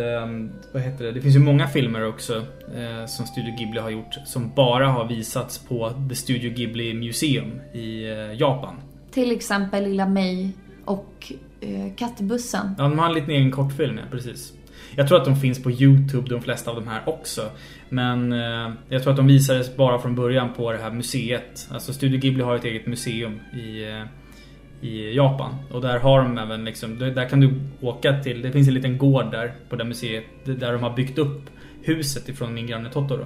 Speaker 2: vad heter det? Det finns ju många filmer också eh, som Studio Ghibli har gjort som bara har visats på The Studio Ghibli Museum i Japan.
Speaker 3: Till exempel Lilla May och Eh, kattbussen.
Speaker 2: Ja, de har en liten egen kortfilm, ja, precis. Jag tror att de finns på Youtube, de flesta av de här också. Men eh, jag tror att de visades bara från början på det här museet. Alltså Studio Ghibli har ett eget museum i, eh, i Japan. Och där har de även liksom, där där kan du åka till, det finns en liten gård där på det museet där de har byggt upp huset ifrån min granne Totoro.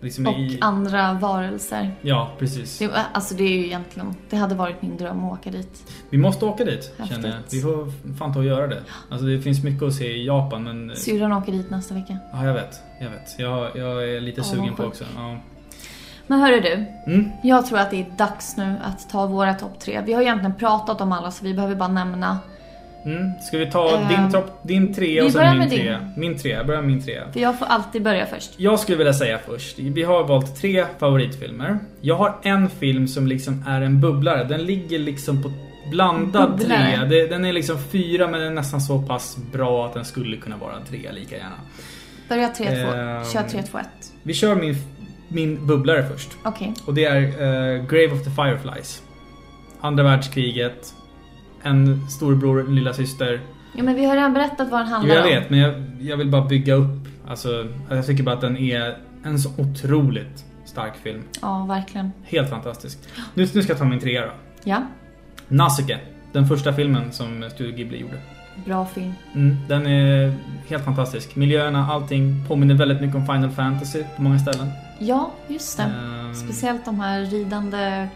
Speaker 2: Liksom
Speaker 3: Och
Speaker 2: i,
Speaker 3: andra varelser.
Speaker 2: Ja, precis.
Speaker 3: Det, alltså det är ju egentligen, det hade varit min dröm att åka dit.
Speaker 2: Vi måste åka dit,
Speaker 3: Häftigt.
Speaker 2: känner jag. Vi får fan ta och göra det. Alltså det finns mycket att se i Japan men...
Speaker 3: Syrran åker dit nästa vecka.
Speaker 2: Ja, jag vet. Jag vet. Jag, jag är lite
Speaker 3: Ja,
Speaker 2: sugen på också. Ja.
Speaker 3: Men hörru du,
Speaker 2: Mm.
Speaker 3: jag tror att det är dags nu att ta våra topp tre. Vi har egentligen pratat om alla så vi behöver bara nämna.
Speaker 2: Mm. Ska vi ta
Speaker 3: Ehm,
Speaker 2: din, topp, din trea och sen min
Speaker 3: med din.
Speaker 2: trea? Min trea. Jag börjar med min trea.
Speaker 3: För jag får alltid börja först.
Speaker 2: Jag skulle vilja säga först. Vi har valt tre favoritfilmer. Jag har en film som liksom är en bubblare. Den ligger liksom på blandad trea. Den är liksom fyra men den är nästan så pass bra att den skulle kunna vara en trea lika gärna.
Speaker 3: Börja 3-2.
Speaker 2: Ehm.
Speaker 3: Kör 3-2-1.
Speaker 2: Vi kör min, min bubblare först.
Speaker 3: Okej.
Speaker 2: Och det är eh, Grave of the Fireflies. Andra världskriget. En storbror, en lilla syster.
Speaker 3: Ja men vi har redan berättat vad den
Speaker 2: Jo,
Speaker 3: handlar
Speaker 2: jag
Speaker 3: om.
Speaker 2: vet, men jag, jag vill bara bygga upp. Alltså, jag tycker bara att den är en så otroligt stark film.
Speaker 3: Ja, verkligen.
Speaker 2: Helt fantastisk. Nu, nu ska jag ta min trea då.
Speaker 3: Ja,
Speaker 2: Nasuke. Den första filmen som Studio Ghibli gjorde.
Speaker 3: bra film.
Speaker 2: Mm, den är helt fantastisk. Miljöerna, allting påminner väldigt mycket om Final Fantasy på många ställen.
Speaker 3: Ja, just det.
Speaker 2: Ehm,
Speaker 3: Speciellt de här ridande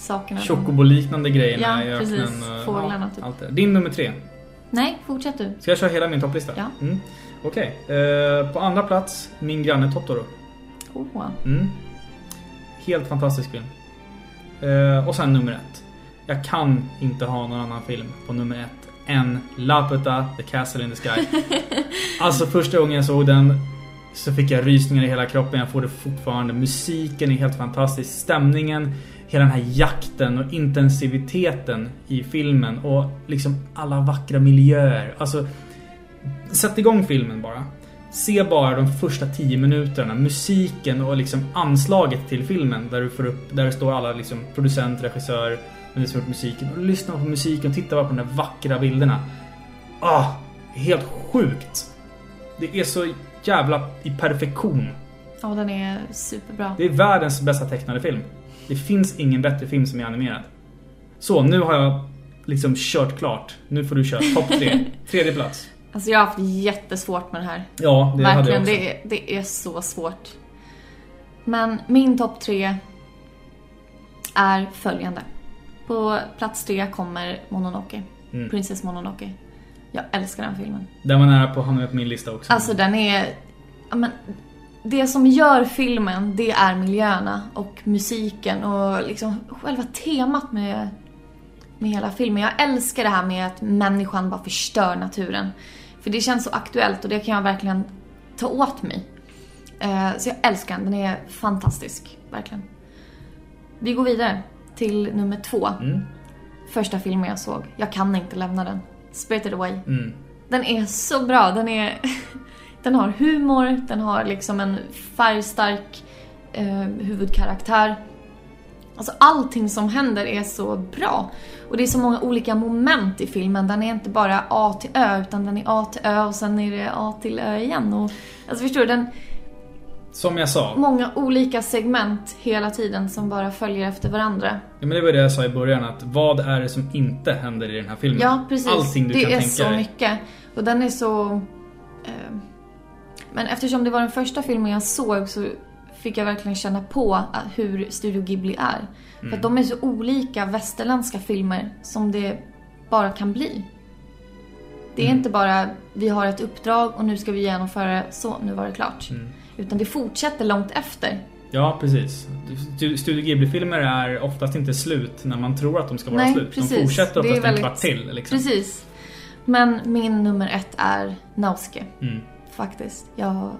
Speaker 3: sakerna.
Speaker 2: Chocobo-liknande grejerna
Speaker 3: Ja,
Speaker 2: i
Speaker 3: precis.
Speaker 2: öknen. och-
Speaker 3: Fåglarna,
Speaker 2: ja,
Speaker 3: typ.
Speaker 2: allt det. Din nummer tre.
Speaker 3: Nej, fortsätt du.
Speaker 2: Ska jag köra hela min topplista?
Speaker 3: Ja.
Speaker 2: Mm. Okej, eh, på andra plats, Min granne Totoro.
Speaker 3: Åh.
Speaker 2: Mm. Helt fantastisk film. Eh, och sen nummer ett. Jag kan inte ha någon annan film på nummer ett än Laputa, The Castle in the Sky. alltså första gången jag såg den så fick jag rysningar i hela kroppen. Jag får det fortfarande. Musiken är helt fantastisk. Stämningen, hela den här jakten och intensiviteten i filmen och liksom alla vackra miljöer. Alltså, sätt igång filmen bara. Se bara de första 10 minuterna, musiken och liksom anslaget till filmen där du får upp, där det står alla liksom producent, regissör, den som gjort musiken. Och lyssna på musiken och titta bara på de där vackra bilderna. Ah, helt sjukt! Det är så jävla i perfektion.
Speaker 3: Ja, den är superbra.
Speaker 2: Det är världens bästa tecknade film. Det finns ingen bättre film som är animerad. Så, nu har jag liksom kört klart. Nu får du köra topp tre. Tredje plats.
Speaker 3: Alltså jag har haft jättesvårt med det här.
Speaker 2: Ja, det hade jag
Speaker 3: Verkligen,
Speaker 2: också.
Speaker 3: det, är- det är så svårt. Men min topp tre är följande. På plats tre kommer Mononoke.
Speaker 2: Mm.
Speaker 3: Princess Mononoke. Jag älskar den filmen.
Speaker 2: Den var nära på att hamna på min lista också.
Speaker 3: Alltså den är... Men, det som gör filmen, det är miljöerna och musiken och liksom själva temat med, med hela filmen. Jag älskar det här med att människan bara förstör naturen. För det känns så aktuellt och det kan jag verkligen ta åt mig. Eh, Så jag älskar den, den är fantastisk. Verkligen. Vi går vidare till nummer två.
Speaker 2: Mm.
Speaker 3: Första filmen jag såg. Jag kan inte lämna den. Spirited Away.
Speaker 2: Mm.
Speaker 3: Den är så bra. Den är... Den har humor, den har liksom en färgstark eh, huvudkaraktär. Alltså allting som händer är så bra. Och det är så många olika moment i filmen. Den är inte bara A till Ö, utan den är A till Ö och sen är det A till Ö igen. Och, alltså förstår du? Den,
Speaker 2: Som jag sa.
Speaker 3: många olika segment hela tiden som bara följer efter varandra.
Speaker 2: Ja, men det var det jag sa i början att vad är det som inte händer i den här filmen?
Speaker 3: Ja, precis.
Speaker 2: Allting du
Speaker 3: det
Speaker 2: kan
Speaker 3: är
Speaker 2: tänka
Speaker 3: så
Speaker 2: dig.
Speaker 3: mycket. Och den är så... Eh, men eftersom det var den första filmen jag såg så fick jag verkligen känna på eh, hur Studio Ghibli är. För
Speaker 2: Mm.
Speaker 3: att de är så olika västerländska filmer som det bara kan bli. Det är
Speaker 2: Mm.
Speaker 3: inte bara vi har ett uppdrag och nu ska vi genomföra det, så nu var det klart.
Speaker 2: Mm.
Speaker 3: Utan det fortsätter långt efter.
Speaker 2: Ja, precis. Stu- Studio Ghibli-filmer är oftast inte slut när man tror att de ska vara
Speaker 3: Nej,
Speaker 2: slut.
Speaker 3: precis.
Speaker 2: De fortsätter oftast en
Speaker 3: väldigt-
Speaker 2: kvart till. Liksom.
Speaker 3: Precis. Men min nummer ett är Nausicaa.
Speaker 2: Mm.
Speaker 3: Faktiskt. Jag...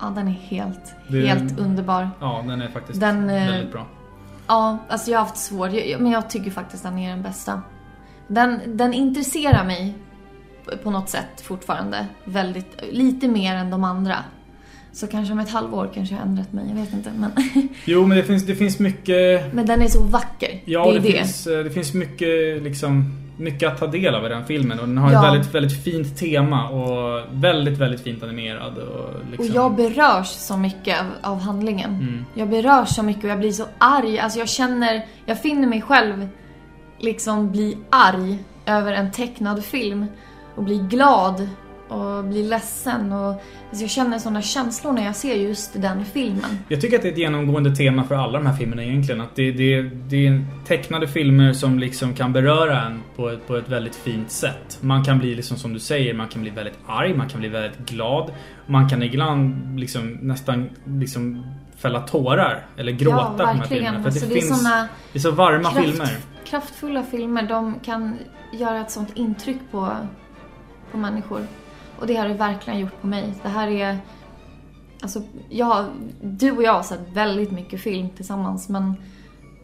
Speaker 3: Ja, den är helt,
Speaker 2: Det-
Speaker 3: helt underbar.
Speaker 2: Ja, den är faktiskt
Speaker 3: Den, eh,
Speaker 2: väldigt bra.
Speaker 3: Ja, alltså jag har haft svårt. Men jag tycker faktiskt den är den bästa. Den, den intresserar mig på något sätt fortfarande. Väldigt, lite mer än de andra. Så kanske om ett halvår kanske jag har ändrat mig, jag vet inte. Men,
Speaker 2: Jo, men det finns, det finns mycket...
Speaker 3: men den är så vacker.
Speaker 2: Ja,
Speaker 3: det
Speaker 2: det,
Speaker 3: det.
Speaker 2: Finns, eh, det finns mycket liksom... Mycket att ta del av i den filmen och den har
Speaker 3: Ja.
Speaker 2: ett väldigt, väldigt fint tema och väldigt, väldigt fint animerad och liksom...
Speaker 3: Och jag berörs så mycket av, av handlingen.
Speaker 2: Mm.
Speaker 3: Jag berörs så mycket och jag blir så arg. Alltså jag känner, jag finner mig själv liksom bli arg över en tecknad film. Och bli glad och bli ledsen. Och, alltså jag känner sådana känslor när jag ser just den filmen.
Speaker 2: Jag tycker att det är ett genomgående tema för alla de här filmerna egentligen. Att det, det, det är tecknade filmer som liksom kan beröra en på ett, på ett väldigt fint sätt. Man kan bli liksom som du säger, man kan bli väldigt arg, man kan bli väldigt glad. Man kan ibland liksom nästan liksom fälla tårar eller gråta
Speaker 3: Ja,
Speaker 2: på de här filmerna. För
Speaker 3: Alltså, det
Speaker 2: det,
Speaker 3: är
Speaker 2: finns,
Speaker 3: såna
Speaker 2: det är så varma
Speaker 3: kraft-
Speaker 2: filmer.
Speaker 3: Kraftfulla filmer, de kan göra ett sånt intryck på, på människor. Och det har det verkligen gjort på mig. Det här är... Alltså, jag, du och jag har sett väldigt mycket film tillsammans men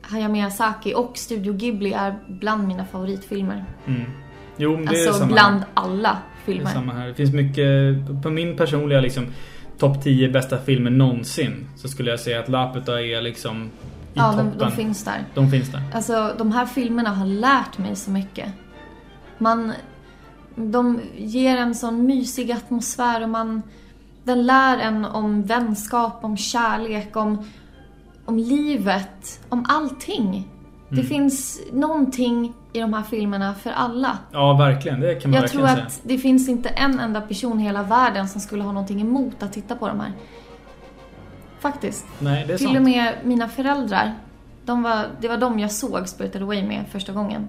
Speaker 3: Hayao Miyazaki och Studio Ghibli är bland mina favoritfilmer.
Speaker 2: Mm. Jo, det är
Speaker 3: Alltså
Speaker 2: samma.
Speaker 3: bland alla
Speaker 2: Det är
Speaker 3: filmer.
Speaker 2: samma här. Det finns mycket... På min personliga liksom topp 10 bästa filmer någonsin så skulle jag säga att Laputa är liksom i
Speaker 3: Ja,
Speaker 2: toppen.
Speaker 3: de, de finns där.
Speaker 2: De finns där.
Speaker 3: Alltså de här filmerna har lärt mig så mycket. Man, de ger en sån mysig atmosfär och man, den lär en om vänskap, om kärlek, om, om livet, om allting. Det
Speaker 2: Mm.
Speaker 3: finns någonting i de här filmerna för alla.
Speaker 2: Ja, verkligen. Det kan man
Speaker 3: Jag tror
Speaker 2: säga.
Speaker 3: att det finns inte en enda person i hela världen som skulle ha någonting emot att titta på de här. Faktiskt.
Speaker 2: Nej, det är
Speaker 3: Till
Speaker 2: sant.
Speaker 3: och med mina föräldrar, de var, det var de jag såg Spirited Away med första gången.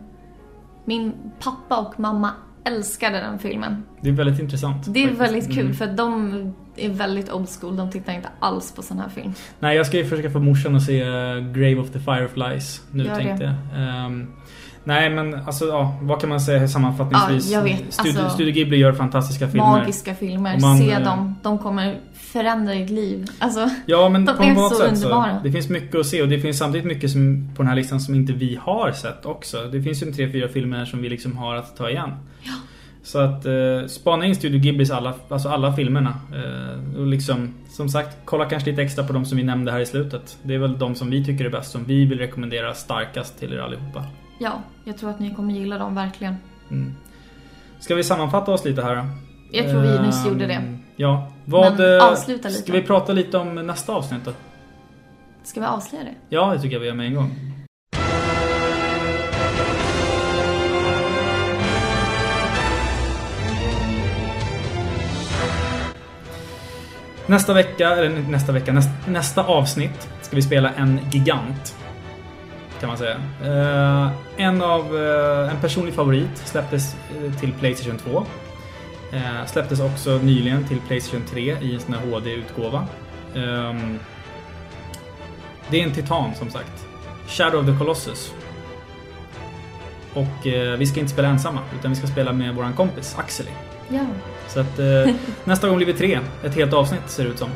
Speaker 3: Min pappa och mamma älskade den filmen.
Speaker 2: Det är väldigt intressant.
Speaker 3: Det är
Speaker 2: faktiskt.
Speaker 3: väldigt kul
Speaker 2: Mm.
Speaker 3: för de är väldigt old school. De tittar inte alls på sån här film.
Speaker 2: Nej, jag ska ju försöka få morsan att se eh, Grave of the Fireflies nu
Speaker 3: Gör
Speaker 2: tänkte
Speaker 3: det.
Speaker 2: jag. Ehm, nej, men alltså ja, vad kan man säga sammanfattningsvis?
Speaker 3: Ja, jag vet.
Speaker 2: Studio,
Speaker 3: Alltså,
Speaker 2: Studio Ghibli gör fantastiska filmer.
Speaker 3: Magiska filmer.
Speaker 2: Man,
Speaker 3: Se
Speaker 2: eh,
Speaker 3: dem. De kommer förändra ditt liv. Alltså,
Speaker 2: Ja, men
Speaker 3: de
Speaker 2: på,
Speaker 3: är
Speaker 2: något
Speaker 3: så
Speaker 2: sätt
Speaker 3: underbara.
Speaker 2: så. Det finns mycket att se och det finns samtidigt mycket som, på den här listan som inte vi har sett också. Det finns ju tre, fyra filmer som vi liksom har att ta igen.
Speaker 3: Ja.
Speaker 2: Så att eh, spana in Studio Ghiblis alla, alltså alla filmerna. Eh, och liksom, som sagt, kolla kanske lite extra på de som vi nämnde här i slutet. Det är väl de som vi tycker är bäst, som vi vill rekommendera starkast till er allihopa.
Speaker 3: ja, jag tror att ni kommer gilla dem verkligen.
Speaker 2: Mm. Ska vi sammanfatta oss lite här då?
Speaker 3: Jag tror vi nyss
Speaker 2: Ehm,
Speaker 3: gjorde det.
Speaker 2: Ja. Vad,
Speaker 3: Men
Speaker 2: eh,
Speaker 3: avsluta lite.
Speaker 2: Ska vi prata lite om nästa avsnitt då?
Speaker 3: Ska vi avslöja det?
Speaker 2: Ja, det tycker jag vi gör med en gång. Nästa vecka, eller nästa vecka, nästa, nästa avsnitt ska vi spela en gigant. Kan man säga. Eh, en av, eh, en personlig favorit släpptes eh, till Playstation 2. Eh, släpptes också nyligen till Playstation 3 i en sån här HD-utgåva. Ehm, det är en titan som sagt. Shadow of the Colossus. Och eh, vi ska inte spela ensamma, utan vi ska spela med våran kompis Axeli.
Speaker 3: Ja.
Speaker 2: Så att eh, nästa gång blir vi tre. Ett helt avsnitt ser det ut som.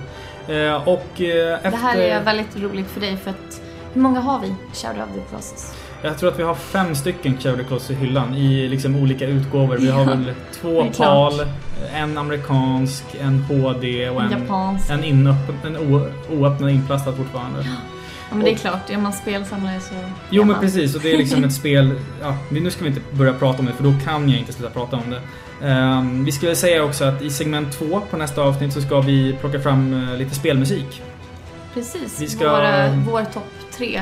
Speaker 2: Eh, och eh, efter...
Speaker 3: Det här är väldigt roligt för dig för att hur många har vi? Shadow of the Colossus.
Speaker 2: Jag tror att vi har fem stycken the Colossus i hyllan i liksom olika utgåvor. Vi har väl två. PAL, en amerikansk, en HD och en,
Speaker 3: En japansk.
Speaker 2: en, inöppen, en o, oöppnad inplastad fortfarande.
Speaker 3: Ja men det är klart, är man spelsamlare så...
Speaker 2: Jo men precis, och det är liksom ett spel... Ja, nu ska vi inte börja prata om det för då kan jag inte sluta prata om det. Ehm, vi skulle säga också att i segment två på nästa avsnitt så ska vi plocka fram eh, lite spelmusik.
Speaker 3: Precis,
Speaker 2: Vi ska-
Speaker 3: Våra, vår topp tre.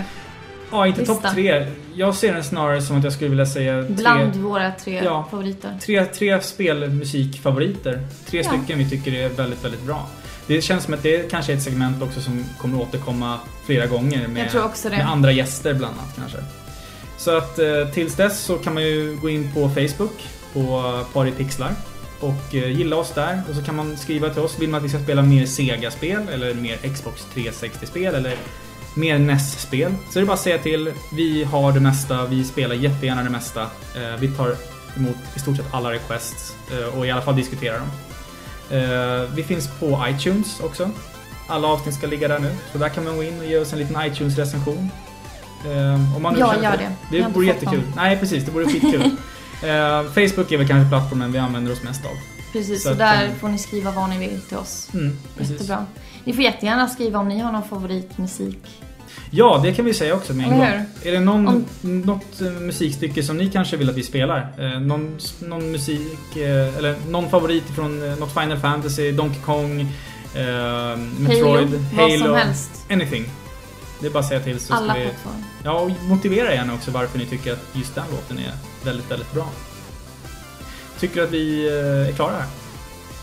Speaker 2: Ja, inte topp tre. Jag ser den snarare som att jag skulle vilja säga
Speaker 3: Bland
Speaker 2: tre,
Speaker 3: våra tre
Speaker 2: Ja.
Speaker 3: favoriter.
Speaker 2: tre, tre spelmusikfavoriter. Tre
Speaker 3: Ja.
Speaker 2: stycken vi tycker är väldigt, väldigt bra. Det känns som att det kanske är ett segment också som kommer återkomma flera gånger med, med andra gäster bland annat kanske. Så att eh, tills dess så kan man ju gå in på Facebook på Paripixlar och eh, gilla oss där och så kan man skriva till oss. Vill man att vi ska spela mer Sega-spel eller mer Xbox 360-spel eller mer NES-spel så är det bara att säga till. Vi har det mesta, vi spelar jättegärna det mesta. Eh, Vi tar emot i stort sett alla requests eh, och i alla fall diskuterar dem. Eh, Vi finns på iTunes också. Alla avsnitt ska ligga där nu. Så där kan man gå in och ge oss en liten iTunes-recension. Om man nu
Speaker 3: Jag gör det.
Speaker 2: Det
Speaker 3: har
Speaker 2: vore jättekul.
Speaker 3: dem.
Speaker 2: Nej precis, det vore skitkul. Facebook är väl kanske plattformen vi använder oss mest av.
Speaker 3: Precis,
Speaker 2: Så
Speaker 3: så, där
Speaker 2: eh,
Speaker 3: får ni skriva vad ni vill till oss.
Speaker 2: Mm, precis.
Speaker 3: Jättebra. Ni får jättegärna skriva om ni har någon favoritmusik.
Speaker 2: Ja, det kan vi säga också med en gång. Är det någon,
Speaker 3: Om-
Speaker 2: något eh, musikstycke som ni kanske vill att vi spelar? Eh, någon, någon musik, eh, eller någon favorit från eh, något Final Fantasy, Donkey Kong, eh, Metroid,
Speaker 3: Halo, som helst.
Speaker 2: Anything. Det är bara att säga till så
Speaker 3: Alla
Speaker 2: ska vi...
Speaker 3: plattformar.
Speaker 2: Ja, och motivera gärna också varför ni tycker att just den låten är väldigt, väldigt bra. Tycker att vi eh, är klara här?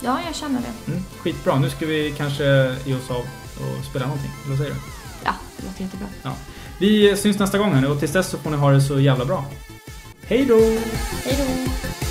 Speaker 3: Ja, jag känner det.
Speaker 2: Mm, skitbra. Nu ska vi kanske ge oss av och spela någonting. Eller vad säger du?
Speaker 3: Ja, det låter jättebra.
Speaker 2: Ja. Vi syns nästa gång här nu och tills dess så får ni ha det så jävla bra. Hej då!
Speaker 3: Hej då!